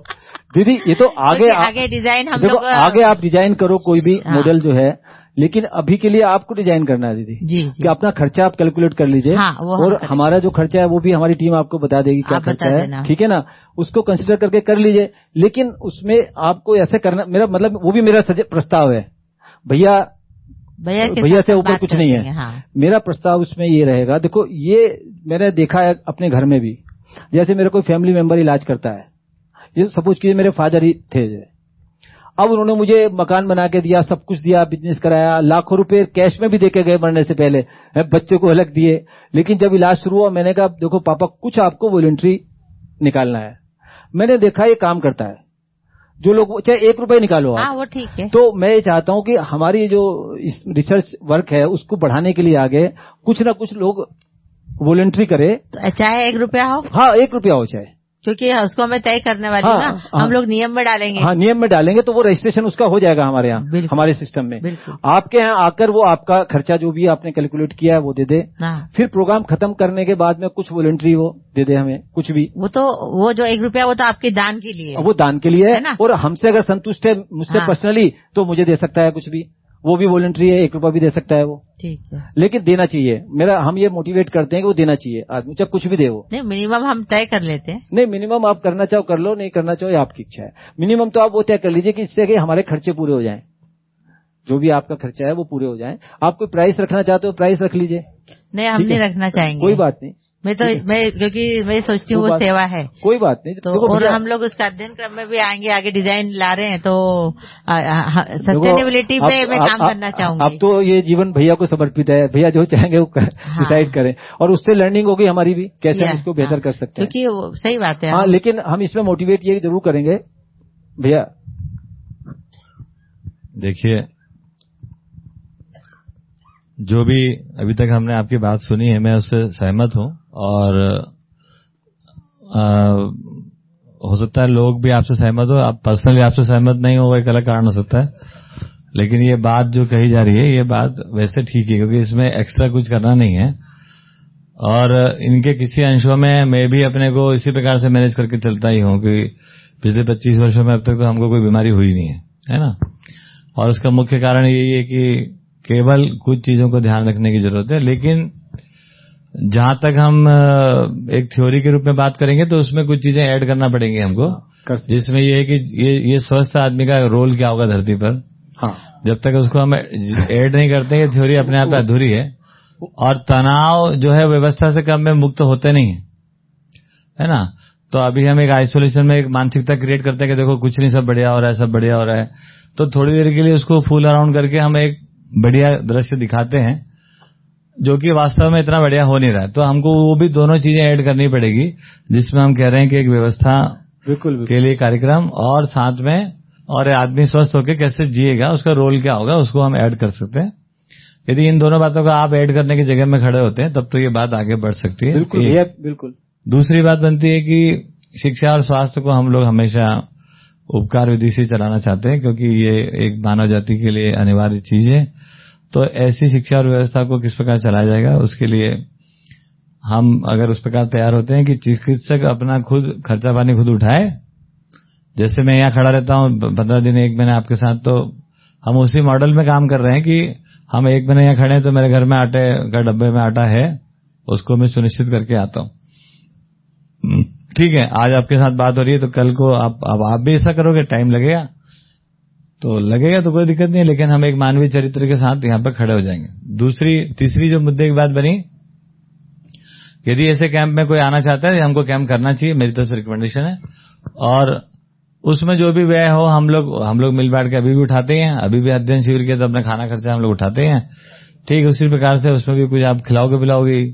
दीदी ये तो (laughs) आगे आगे डिज़ाइन हम देखो लोग आगे आप डिज़ाइन करो कोई भी हाँ। मॉडल जो है लेकिन अभी के लिए आपको डिज़ाइन करना है दीदी। जी जी। कि अपना खर्चा आप कैलकुलेट कर लीजिए हाँ, और हमारा जो खर्चा है वो भी हमारी टीम आपको बता देगी क्या खर्चा है। ठीक है ना? उसको कंसिडर करके कर लीजिए। लेकिन उसमें आपको ऐसे करना मेरा मतलब वो भी मेरा प्रस्ताव है। भैया भैया भैया से ऊपर कुछ नहीं है। हाँ। मेरा प्रस्ताव उसमें ये रहेगा। देखो ये मैंने देखा है अपने घर में भी। जैसे मेरा कोई फैमिली मेंबर इलाज करता है। ये सपोज़ कीजिए मेरे फादर ही थे। अब उन्होंने मुझे मकान बना के दिया सब कुछ दिया बिज़नेस कराया लाखों रुपए कैश में भी देके गए मरने से पहले बच्चे को अलग दिए। लेकिन जब इलाज शुरू हुआ मैंने कहा देखो पापा कुछ आपको वॉलेंट्री निकालना है। मैंने देखा ये काम करता है। जो लोग चाहे एक रुपए निकालो आप। हाँ वो ठीक है। तो मैं ये चाहता हूँ कि हमारी जो इस रिसर्च वर्क है उसको बढ़ाने के लिए आगे कुछ ना कुछ लोग वॉलेंट्री करे। तो चाहे एक रुपया हो। हाँ एक रुपया हो चाहे। क्योंकि उसको हमें तय करने वाले हाँ, ना हाँ। हम लोग नियम में डालेंगे। हाँ नियम में डालेंगे तो वो रजिस्ट्रेशन उसका हो जाएगा हमारे यहाँ हमारे सिस्टम में। आपके यहाँ आकर वो आपका खर्चा जो भी आपने कैलकुलेट किया है वो दे दे। हाँ। फिर प्रोग्राम खत्म करने के बाद में कुछ वॉलेंट्री वो दे दे हमें कुछ भी। वो तो वो जो एक रुपया वो तो आपके दान के लिए वो दान के लिए है है और हमसे अगर संतुष्ट है मुझसे हाँ। पर्सनली तो मुझे दे सकता है कुछ भी। वो भी वॉलेंट्री है एक रुपया भी दे सकता है वो। ठीक है। लेकिन देना चाहिए। मेरा हम ये मोटिवेट करते हैं कि वो देना चाहिए आदमी चाहे कुछ भी दे वो। नहीं मिनिमम हम तय कर लेते हैं। नहीं मिनिमम आप करना चाहो कर लो नहीं करना चाहो ये आपकी इच्छा है। मिनिमम तो आप वो तय कर लीजिए कि इससे कि हमारे खर्चे पूरे हो जाएँ। जो भी आपका खर्चा है वो पूरे हो जाए। आप कोई प्राइस रखना चाहते हो प्राइस रख लीजिए। नहीं हम नहीं रखना चाहेंगे। कोई बात नहीं। मैं तो मैं क्योंकि मैं सोचती हूँ वो सेवा है। कोई बात नहीं। तो और हम लोग उसका अध्ययन क्रम में भी आएँगे आगे डिज़ाइन ला रहे हैं तो सस्टेनेबिलिटी आप- पे मैं काम आप- करना अब तो ये जीवन भैया को समर्पित है। भैया जो चाहेंगे वो हाँ। डिसाइड करें। और उससे लर्निंग होगी हमारी भी कैसे हम इसको बेहतर हाँ, कर सकते हैं। क्योंकि सही बात है। हाँ लेकिन हम इसमें मोटिवेट ये ज़रूर करेंगे। भैया। देखिए जो भी अभी तक हमने आपकी बात सुनी है मैं उससे सहमत हूँ। और आ, हो सकता है लोग भी आपसे सहमत हो आप पर्सनली आपसे सहमत नहीं हो एक अलग कारण हो सकता है। लेकिन ये बात जो कही जा रही है ये बात वैसे ठीक है क्योंकि इसमें एक्स्ट्रा कुछ करना नहीं है। और इनके किसी अंशों में मैं भी अपने को इसी प्रकार से मैनेज करके चलता ही हूँ कि पिछले 25 वर्षों में अब तक तो हमको कोई बीमारी हुई नहीं है है ना? और उसका मुख्य कारण यही है कि केवल कुछ चीज़ों को ध्यान रखने की ज़रूरत है लेकिन जहाँ तक हम एक थ्योरी के रूप में बात करेंगे तो उसमें कुछ चीज़ें ऐड करना पड़ेंगी हमको। कर जिसमें ये है कि ये ये स्वस्थ आदमी का रोल क्या होगा धरती पर? हाँ। जब तक उसको हम ऐड नहीं करते ये थ्योरी अपने आप अधूरी है। और तनाव जो है व्यवस्था से कम में मुक्त होते नहीं है। है ना? तो अभी हम एक आइसोलेशन में एक मानसिकता क्रिएट करते हैं कि देखो कुछ नहीं सब बढ़िया हो रहा है सब बढ़िया हो रहा है। तो थोड़ी देर के लिए उसको फूल अराउंड करके हम एक बढ़िया दृश्य दिखाते हैं। जो कि वास्तव में इतना बढ़िया हो नहीं रहा है। तो हमको वो भी दोनों चीज़ें ऐड करनी पड़ेगी जिसमें हम कह रहे हैं कि एक व्यवस्था बिल्कुल के लिए कार्यक्रम और साथ में और आदमी स्वस्थ होकर कैसे जिएगा उसका रोल क्या होगा उसको हम ऐड कर सकते हैं। यदि इन दोनों बातों का आप ऐड करने की जगह में खड़े होते हैं तब तो ये बात आगे बढ़ सकती है। बिल्कुल। भैया बिल्कुल। दूसरी बात बनती है कि शिक्षा और स्वास्थ्य को हम लोग हमेशा उपकार विधि से चलाना चाहते हैं क्योंकि ये एक मानव जाति के लिए अनिवार्य चीज़ है। तो ऐसी शिक्षा और व्यवस्था को किस प्रकार चलाया जाएगा, उसके लिए हम अगर उस प्रकार तैयार होते हैं कि चिकित्सक अपना खुद खर्चा पानी खुद उठाए, जैसे मैं यहाँ खड़ा रहता हूँ पंद्रह दिन एक महीने आपके साथ तो हम उसी मॉडल में काम कर रहे हैं कि हम एक महीने यहाँ खड़े हैं तो मेरे घर में आटे का डब्बे में आटा है, उसको मैं सुनिश्चित करके आता हूँ। ठीक है, आज आपके साथ बात हो रही है तो कल को आप अब आप भी ऐसा करोगे, टाइम लगेगा। तो लगेगा तो कोई दिक्कत नहीं है, लेकिन हम एक मानवीय चरित्र के साथ यहाँ पर खड़े हो जाएँगे। दूसरी, तीसरी जो मुद्दे की बात बनी, यदि ऐसे कैंप में कोई आना चाहता है, हमको कैंप करना चाहिए, मेरी तरफ़ से रिकमेंडेशन है। और उसमें जो भी व्यय हो, हम लोग हम लोग मिल बैठ के अभी भी उठाते हैं, अभी भी अध्ययन शिविर के तो अपने खाना खर्चा हम लोग उठाते हैं। ठीक, उसी प्रकार से उसमें भी कुछ आप खिलाओगे, पिलाओगे।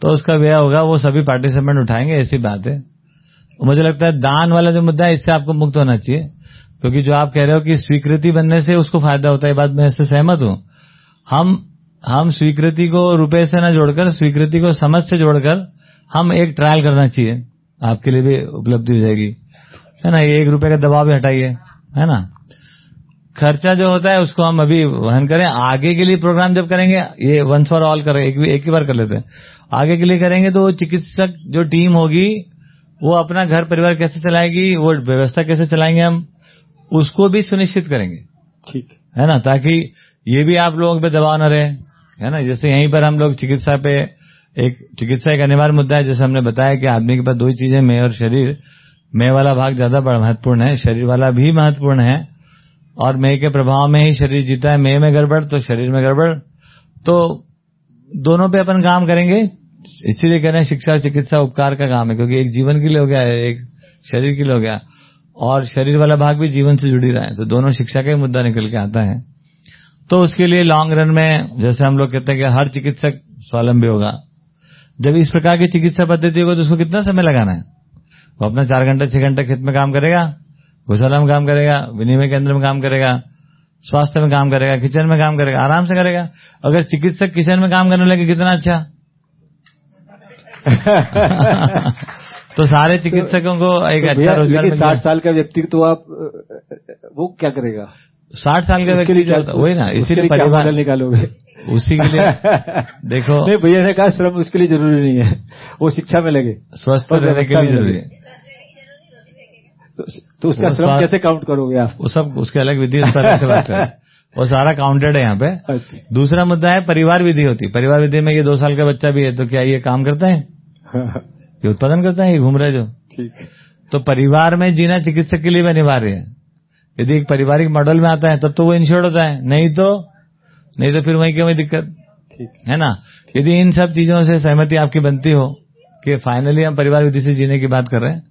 तो उसका व्यय होगा, वो सभी पार्टिसिपेंट उठाएँगे, ऐसी बात है। मुझे लगता है दान वाला जो मुद्दा है, इससे आपको मुक्त होना चाहिए। क्योंकि जो आप कह रहे हो कि स्वीकृति बनने से उसको फ़ायदा होता है बात मैं इससे सहमत हूँ। हम हम स्वीकृति को रुपए से न जोड़कर स्वीकृति को समझ से जोड़कर हम एक ट्रायल करना चाहिए। आपके लिए भी उपलब्धि हो जाएगी। है ना एक रुपए का दबाव भी हटाइए है ना। खर्चा जो होता है उसको हम अभी वहन करें। आगे के लिए प्रोग्राम जब करेंगे ये वंस फॉर ऑल करें एक, एक ही बार कर लेते हैं। आगे के लिए करेंगे तो चिकित्सक जो टीम होगी वो अपना घर परिवार कैसे चलाएगी वो व्यवस्था कैसे चलाएँगे हम? उसको भी सुनिश्चित करेंगे। ठीक। है ना? ताकि ये भी आप लोगों पे दबाव न रहे। है ना? जैसे यहीं पर हम लोग चिकित्सा पे एक चिकित्सा एक अनिवार्य मुद्दा है जैसे हमने बताया कि आदमी के पास दो ही चीज़ें मैं और शरीर। मैं वाला भाग ज़्यादा बड़ा महत्वपूर्ण है शरीर वाला भी महत्वपूर्ण है। और मैं के प्रभाव में ही शरीर जीता है। मैं में गड़बड़ तो शरीर में गड़बड़। तो दोनों पे अपन काम करेंगे। इसीलिए कह रहे हैं शिक्षा चिकित्सा उपकार का काम है क्योंकि एक जीवन के लिए हो गया है एक शरीर के लिए हो गया। और शरीर वाला भाग भी जीवन से जुड़ी रहा है। तो दोनों शिक्षा का ही मुद्दा निकल के आता है। तो उसके लिए लॉन्ग रन में, जैसे हम लोग कहते हैं कि हर चिकित्सक स्वावलंबी होगा। जब इस प्रकार की चिकित्सा पद्धति होगी तो उसको कितना समय लगाना है? वो अपना चार घंटे, छह घंटे खेत में काम करेगा, गौशाला में काम करेगा, विनिमय केंद्र में काम करेगा, स्वास्थ्य में काम करेगा, किचन में काम करेगा, आराम से करेगा। अगर चिकित्सक किचन में काम करने लगे, कितना अच्छा? तो सारे चिकित्सकों को एक अच्छा रोज़गार साठ साल का व्यक्ति तो आप वो क्या करेगा? साठ साल का व्यक्ति वही ना इसीलिए परिवार निकालोगे? उसी के लिए (laughs) देखो। नहीं भैया ने कहा श्रम उसके लिए ज़रूरी नहीं है वो शिक्षा में लगे। स्वस्थ रहने के लिए ज़रूरी। है तो, तो उसका श्रम कैसे काउंट करोगे आप? वो सब उसके अलग विधि उस पर ऐसे बात है। (laughs) वो सारा काउंटेड है यहाँ पे। अच्छा। दूसरा मुद्दा है परिवार विधि होती। परिवार विधि में ये दो साल का बच्चा भी है तो क्या ये काम करता है। ये उत्पादन करता है ये घूम रहे जो। ठीक। तो परिवार में जीना चिकित्सक के लिए भी अनिवार्य है। यदि एक पारिवारिक मॉडल में आता है तब तो वो इंश्योर्ड होता है। नहीं तो नहीं तो फिर वहीं की वहीं दिक्कत। है ना? यदि इन सब चीज़ों से सहमति आपकी बनती हो कि फाइनली हम परिवार विधि से जीने की बात कर रहे हैं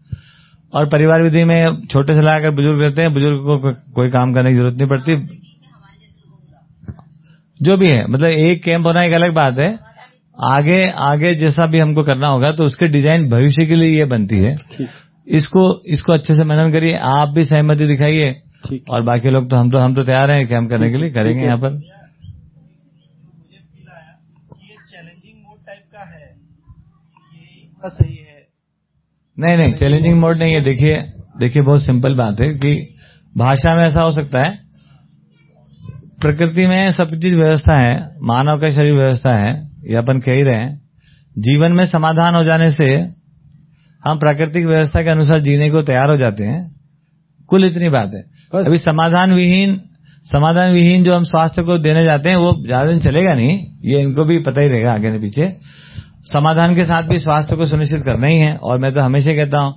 और परिवार विधि में छोटे से लाकर बुज़ुर्ग रहते हैं बुज़ुर्ग को को- कोई काम करने की ज़रूरत नहीं पड़ती। जो भी है मतलब एक कैंप होना एक अलग बात है आगे आगे जैसा भी हमको करना होगा तो उसके डिज़ाइन भविष्य के लिए ये बनती है। इसको इसको अच्छे से मनन करिए आप भी सहमति दिखाइए। और बाकी लोग तो हम तो हम तो तैयार हैं कैंप करने के लिए करेंगे यहाँ पर चैलेंजिंग मोड टाइप का है। सही है नहीं नहीं चैलेंजिंग मोड नहीं है। देखिए देखिए बहुत सिंपल बात है कि भाषा में ऐसा हो सकता है प्रकृति में सब चीज़ व्यवस्था है मानव का शरीर व्यवस्था है ये अपन कह ही रहे हैं जीवन में समाधान हो जाने से हम प्राकृतिक व्यवस्था के अनुसार जीने को तैयार हो जाते हैं। कुल इतनी बात है। अभी समाधान विहीन समाधान विहीन जो हम स्वास्थ्य को देने जाते हैं वो ज़्यादा दिन चलेगा नहीं ये इनको भी पता ही रहेगा आगे न पीछे। समाधान के साथ भी स्वास्थ्य को सुनिश्चित करना ही है और मैं तो हमेशा कहता हूँ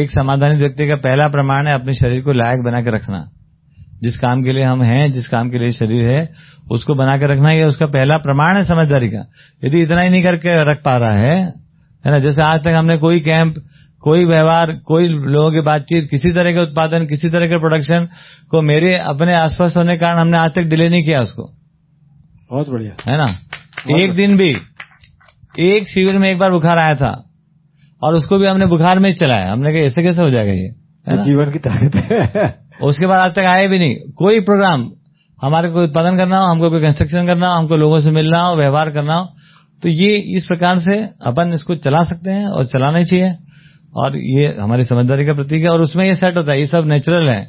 एक समाधानित व्यक्ति का पहला प्रमाण है अपने शरीर को लायक बना के रखना। जिस काम के लिए हम हैं जिस काम के लिए शरीर है उसको बना के रखना ये उसका पहला प्रमाण है समझदारी का। यदि इतना ही नहीं करके रख पा रहा है है ना जैसे आज तक हमने कोई कैंप कोई व्यवहार कोई लोगों की बातचीत किसी तरह के उत्पादन किसी तरह के प्रोडक्शन को मेरे अपने आसपास होने के कारण हमने आज तक डिले नहीं किया उसको। बहुत बढ़िया। है ना? एक दिन भी एक शिविर में एक बार बुखार आया था और उसको भी हमने बुखार में ही चलाया। हमने कहा ऐसे कैसे हो जाएगा ये? जीवन की ताकत है। उसके बाद आज तक आए भी नहीं। कोई प्रोग्राम हमारे को उत्पादन करना हो, हमको कोई कंस्ट्रक्शन करना हो, हमको लोगों से मिलना हो, व्यवहार करना हो तो ये इस प्रकार से अपन इसको चला सकते हैं और चलाना ही चाहिए। और ये हमारी समझदारी का प्रतीक है और उसमें ये सेट होता है, ये सब नेचुरल है।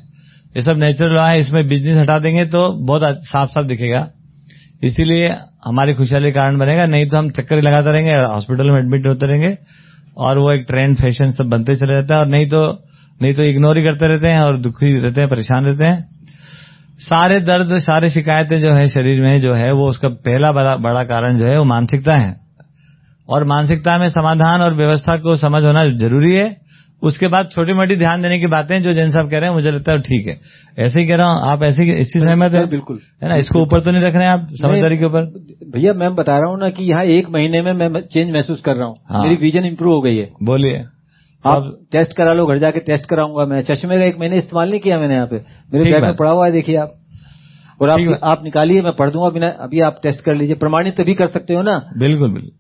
ये सब नेचुरल है इसमें बिज़नेस हटा देंगे तो बहुत साफ़ साफ़ दिखेगा। इसीलिए हमारी खुशहाली कारण बनेगा, नहीं तो हम चक्कर लगाते रहेंगे हॉस्पिटल में एडमिट होते रहेंगे और वो एक ट्रेंड फ़ैशन सब बनते चले जाता है और नहीं तो नहीं तो इग्नोर ही करते रहते हैं और दुखी रहते हैं परेशान रहते हैं। सारे दर्द सारे शिकायतें जो है शरीर में जो है वो उसका पहला बड़ा बड़ा कारण जो है वो मानसिकता है। और मानसिकता में समाधान और व्यवस्था को समझ होना ज़रूरी है। उसके बाद छोटी मोटी ध्यान देने की बातें जो जैन साहब कह रहे हैं मुझे लगता है ठीक है। ऐसे ही कह रहा हूँ आप ऐसे ही इसी सहमत है बिल्कुल है ना इसको ऊपर तो नहीं रख रहे हैं आप समझदारी के ऊपर। भैया मैं बता रहा हूँ ना कि यहाँ एक महीने में मैं चेंज महसूस कर रहा हूँ। हाँ। मेरी विजन इम्प्रूव हो गई है। बोलिए। आप टेस्ट करा लो घर जाके टेस्ट कराऊँगा मैं। चश्मे का एक महीने इस्तेमाल नहीं किया मैंने यहाँ पे। मेरे बैग में। पड़ा हुआ है देखिए आप। और आप आप निकालिए मैं पढ़ दूँगा बिना अभी आप टेस्ट कर लीजिए। प्रमाणित तभी कर सकते हो ना। बिल्कुल बिल्कुल।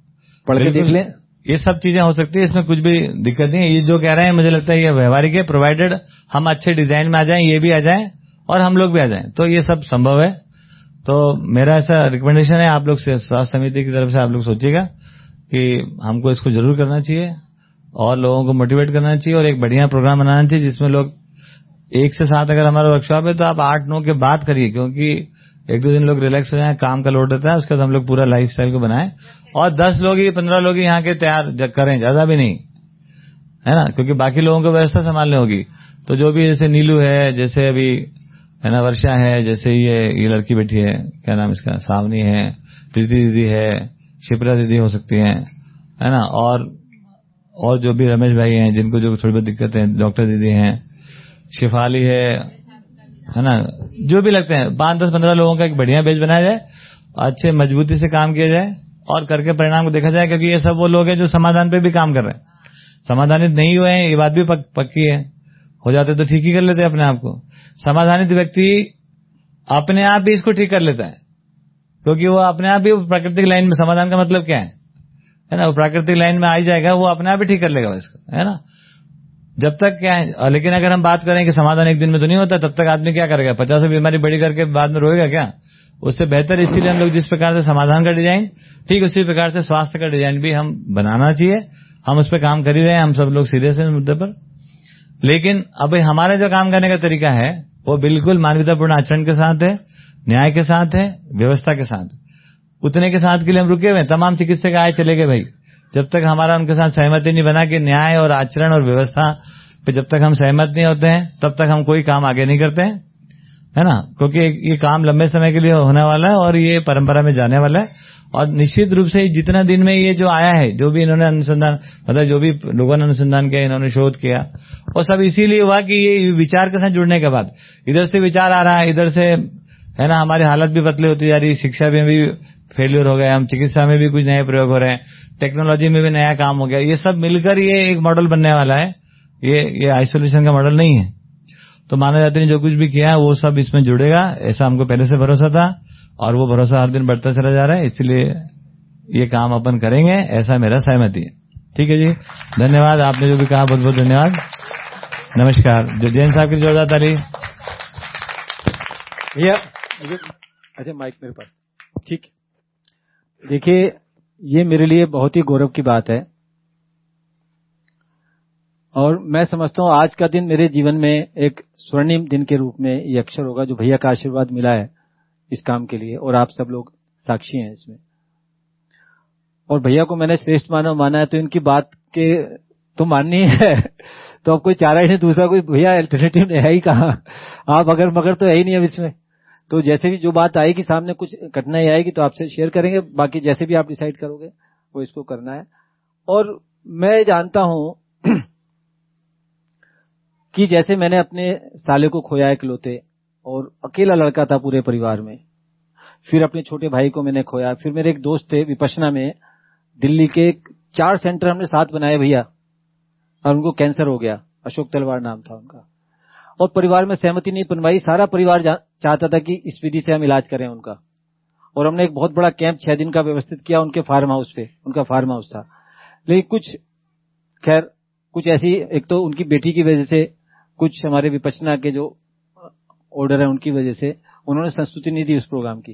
पढ़ के देख लें। ये सब चीज़ें हो सकती है इसमें कुछ भी दिक्कत नहीं है। ये जो कह रहे हैं मुझे लगता है ये व्यवहारिक है प्रोवाइडेड हम अच्छे डिज़ाइन में आ जाएँ ये भी आ जाएँ और हम लोग भी आ जाएँ। तो ये सब संभव है। तो मेरा ऐसा रिकमेंडेशन है आप लोग स्वास्थ्य समिति की तरफ़ से आप लोग सोचिएगा कि हमको इसको ज़रूर करना चाहिए। और लोगों को मोटिवेट करना चाहिए और एक बढ़िया प्रोग्राम बनाना चाहिए जिसमें लोग एक से सात अगर हमारा वर्कशॉप है तो आप आठ, नौ के बाद करिए, क्योंकि एक दो दिन लोग रिलैक्स हो जाए, काम का लोड रहता है, उसके बाद हम लोग पूरा लाइफ स्टाइल को बनाएँ। और दस लोग ही, पंद्रह लोग ही यहाँ के तैयार करें, ज़्यादा भी नहीं, है ना? क्योंकि बाकी लोगों को व्यवस्था संभालनी होगी। तो जो भी जैसे नीलू है, जैसे अभी, है ना, वर्षा है, जैसे ये ये लड़की बैठी है, क्या नाम इसका, सावनी है, प्रीति दीदी है शिप्रा दीदी हो सकती है है ना? और और जो भी रमेश भाई हैं जिनको जो थोड़ी बहुत दिक्कत है डॉक्टर दीदी हैं शिफाली है है ना? जो भी लगते हैं पाँच दस पंद्रह लोगों का एक बढ़िया बेच बनाया जाए अच्छे मजबूती से काम किया जाए और करके परिणाम को देखा जाए क्योंकि ये सब वो लोग हैं जो समाधान पे भी काम कर रहे हैं। समाधानित नहीं हुए हैं ये बात भी पक, पक्की है। हो जाते तो ठीक ही कर लेते हैं अपने आप को। समाधानित व्यक्ति अपने आप भी इसको ठीक कर लेता है। क्योंकि वो अपने आप भी प्राकृतिक लाइन में समाधान का मतलब क्या है? है ना, वो प्राकृतिक लाइन में आ ही जाएगा, वो अपने आप ही ठीक कर लेगा इसको, है ना? जब तक क्या है लेकिन अगर हम बात करें कि समाधान एक दिन में तो नहीं होता, तब तक आदमी क्या करेगा? पचास बीमारी बड़ी करके बाद में रोएगा क्या? उससे बेहतर इसीलिए हम लोग जिस प्रकार से समाधान का डिज़ाइन, ठीक उसी प्रकार से स्वास्थ्य का डिज़ाइन भी हम बनाना चाहिए। हम उस पर काम कर ही रहे हैं, हम सब लोग सीरियस हैं इस मुद्दे पर। लेकिन अब हमारे जो काम करने का तरीका है, वो बिल्कुल मानवतापूर्ण आचरण के साथ है, न्याय के साथ है, व्यवस्था के साथ उतने के साथ के लिए हम रुके हुए तमाम चिकित्सक आए चले गए भाई। जब तक हमारा उनके साथ सहमति नहीं बना कि न्याय और आचरण और व्यवस्था पे जब तक हम सहमत नहीं होते हैं, तब तक हम कोई काम आगे नहीं करते हैं। है ना? क्योंकि ये काम लंबे समय के लिए होने वाला है और ये परंपरा में जाने वाला है। और निश्चित रूप से जितना दिन में ये जो आया है, जो भी इन्होंने अनुसंधान मतलब जो भी लोगों ने अनुसंधान किया, इन्होंने शोध किया, वो सब इसीलिए हुआ कि ये विचार के साथ जुड़ने के बाद। इधर से विचार आ रहा है, इधर से, है ना, हमारी हालत भी पतली होती जा रही है, शिक्षा में भी फेल्यूर हो गए हम चिकित्सा में भी कुछ नए प्रयोग हो रहे हैं टेक्नोलॉजी में भी नया काम हो गया, ये सब मिलकर ये एक मॉडल बनने वाला है। ये ये आइसोलेशन का मॉडल नहीं है। तो मानव जाति ने जो कुछ भी किया है वो सब इसमें जुड़ेगा, ऐसा हमको पहले से भरोसा था, और वो भरोसा हर दिन बढ़ता चला जा रहा है, इसलिए ये काम अपन करेंगे, ऐसा मेरा सहमति है। ठीक है जी, धन्यवाद, आपने जो भी कहा, बहुत बहुत धन्यवाद। नमस्कार जो जैन साहब की जोरदार तारीफ़ अच्छा माइक मेरे पास। ठीक। देखिए, ये मेरे लिए बहुत ही गौरव की बात है। और मैं समझता हूँ, आज का दिन मेरे जीवन में एक स्वर्णिम दिन के रूप में ये अक्षर होगा, जो भैया का आशीर्वाद मिला है इस काम के लिए, और आप सब लोग साक्षी हैं इसमें। और भैया को मैंने श्रेष्ठ मानव माना है तो इनकी बात के तो माननी है। (laughs) तो अब कोई चारा ही नहीं, दूसरा कोई, भैया अल्टरनेटिव है ही कहा? आप अगर मगर तो है ही नहीं अब इसमें। तो जैसे भी जो बात आएगी, सामने कुछ कठिनाई आएगी तो आपसे शेयर करेंगे। बाकी जैसे भी आप डिसाइड करोगे, वो इसको करना है। और मैं जानता हूँ (clears throat) कि जैसे मैंने अपने साले को खोया इकलौते, और अकेला लड़का था पूरे परिवार में, फिर अपने छोटे भाई को मैंने खोया, फिर मेरे एक दोस्त थे विपशना में, दिल्ली के चार सेंटर हमने साथ बनाए भैया, और उनको कैंसर हो गया, अशोक तलवार नाम था उनका। और परिवार में सहमति नहीं बनवाई, सारा परिवार चाहता था कि इस विधि से हम इलाज करें उनका। और हमने एक बहुत बड़ा कैंप छह दिन का व्यवस्थित किया, उनके फार्म हाउस पे, उनका फार्म हाउस था। लेकिन कुछ, खैर, कुछ ऐसी, एक तो उनकी बेटी की वजह से, कुछ हमारे विपचना के जो ऑर्डर है उनकी वजह से, उन्होंने संस्तुति नहीं दी उस प्रोग्राम की।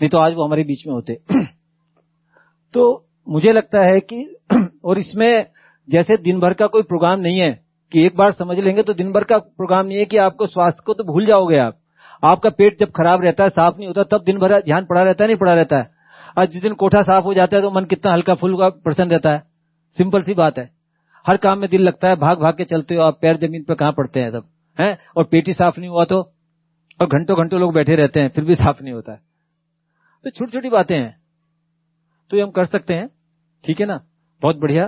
नहीं तो आज वो हमारे बीच में होते। तो मुझे लगता है कि, और इसमें जैसे दिन भर का कोई प्रोग्राम नहीं है कि एक बार समझ लेंगे तो दिन भर का प्रोग्राम नहीं है कि आपको स्वास्थ्य को तो भूल जाओगे आप। आपका पेट जब खराब रहता है, साफ़ नहीं होता, तब दिन भर ध्यान पड़ा रहता है, नहीं पड़ा रहता है। आज जिस दिन कोठा साफ़ हो जाता है तो मन कितना हल्का फुल्का प्रसन्न रहता है। सिंपल सी बात है। हर काम में दिल लगता है, भाग भाग के चलते हो आप, पैर ज़मीन पर कहाँ पड़ते हैं सब, है? और पेट ही साफ़ नहीं हुआ तो? और घंटों घंटों लोग बैठे रहते हैं, फिर भी साफ़ नहीं होता है। तो छोटी छोटी बातें हैं। तो ये हम कर सकते हैं। ठीक है ना? बहुत बढ़िया।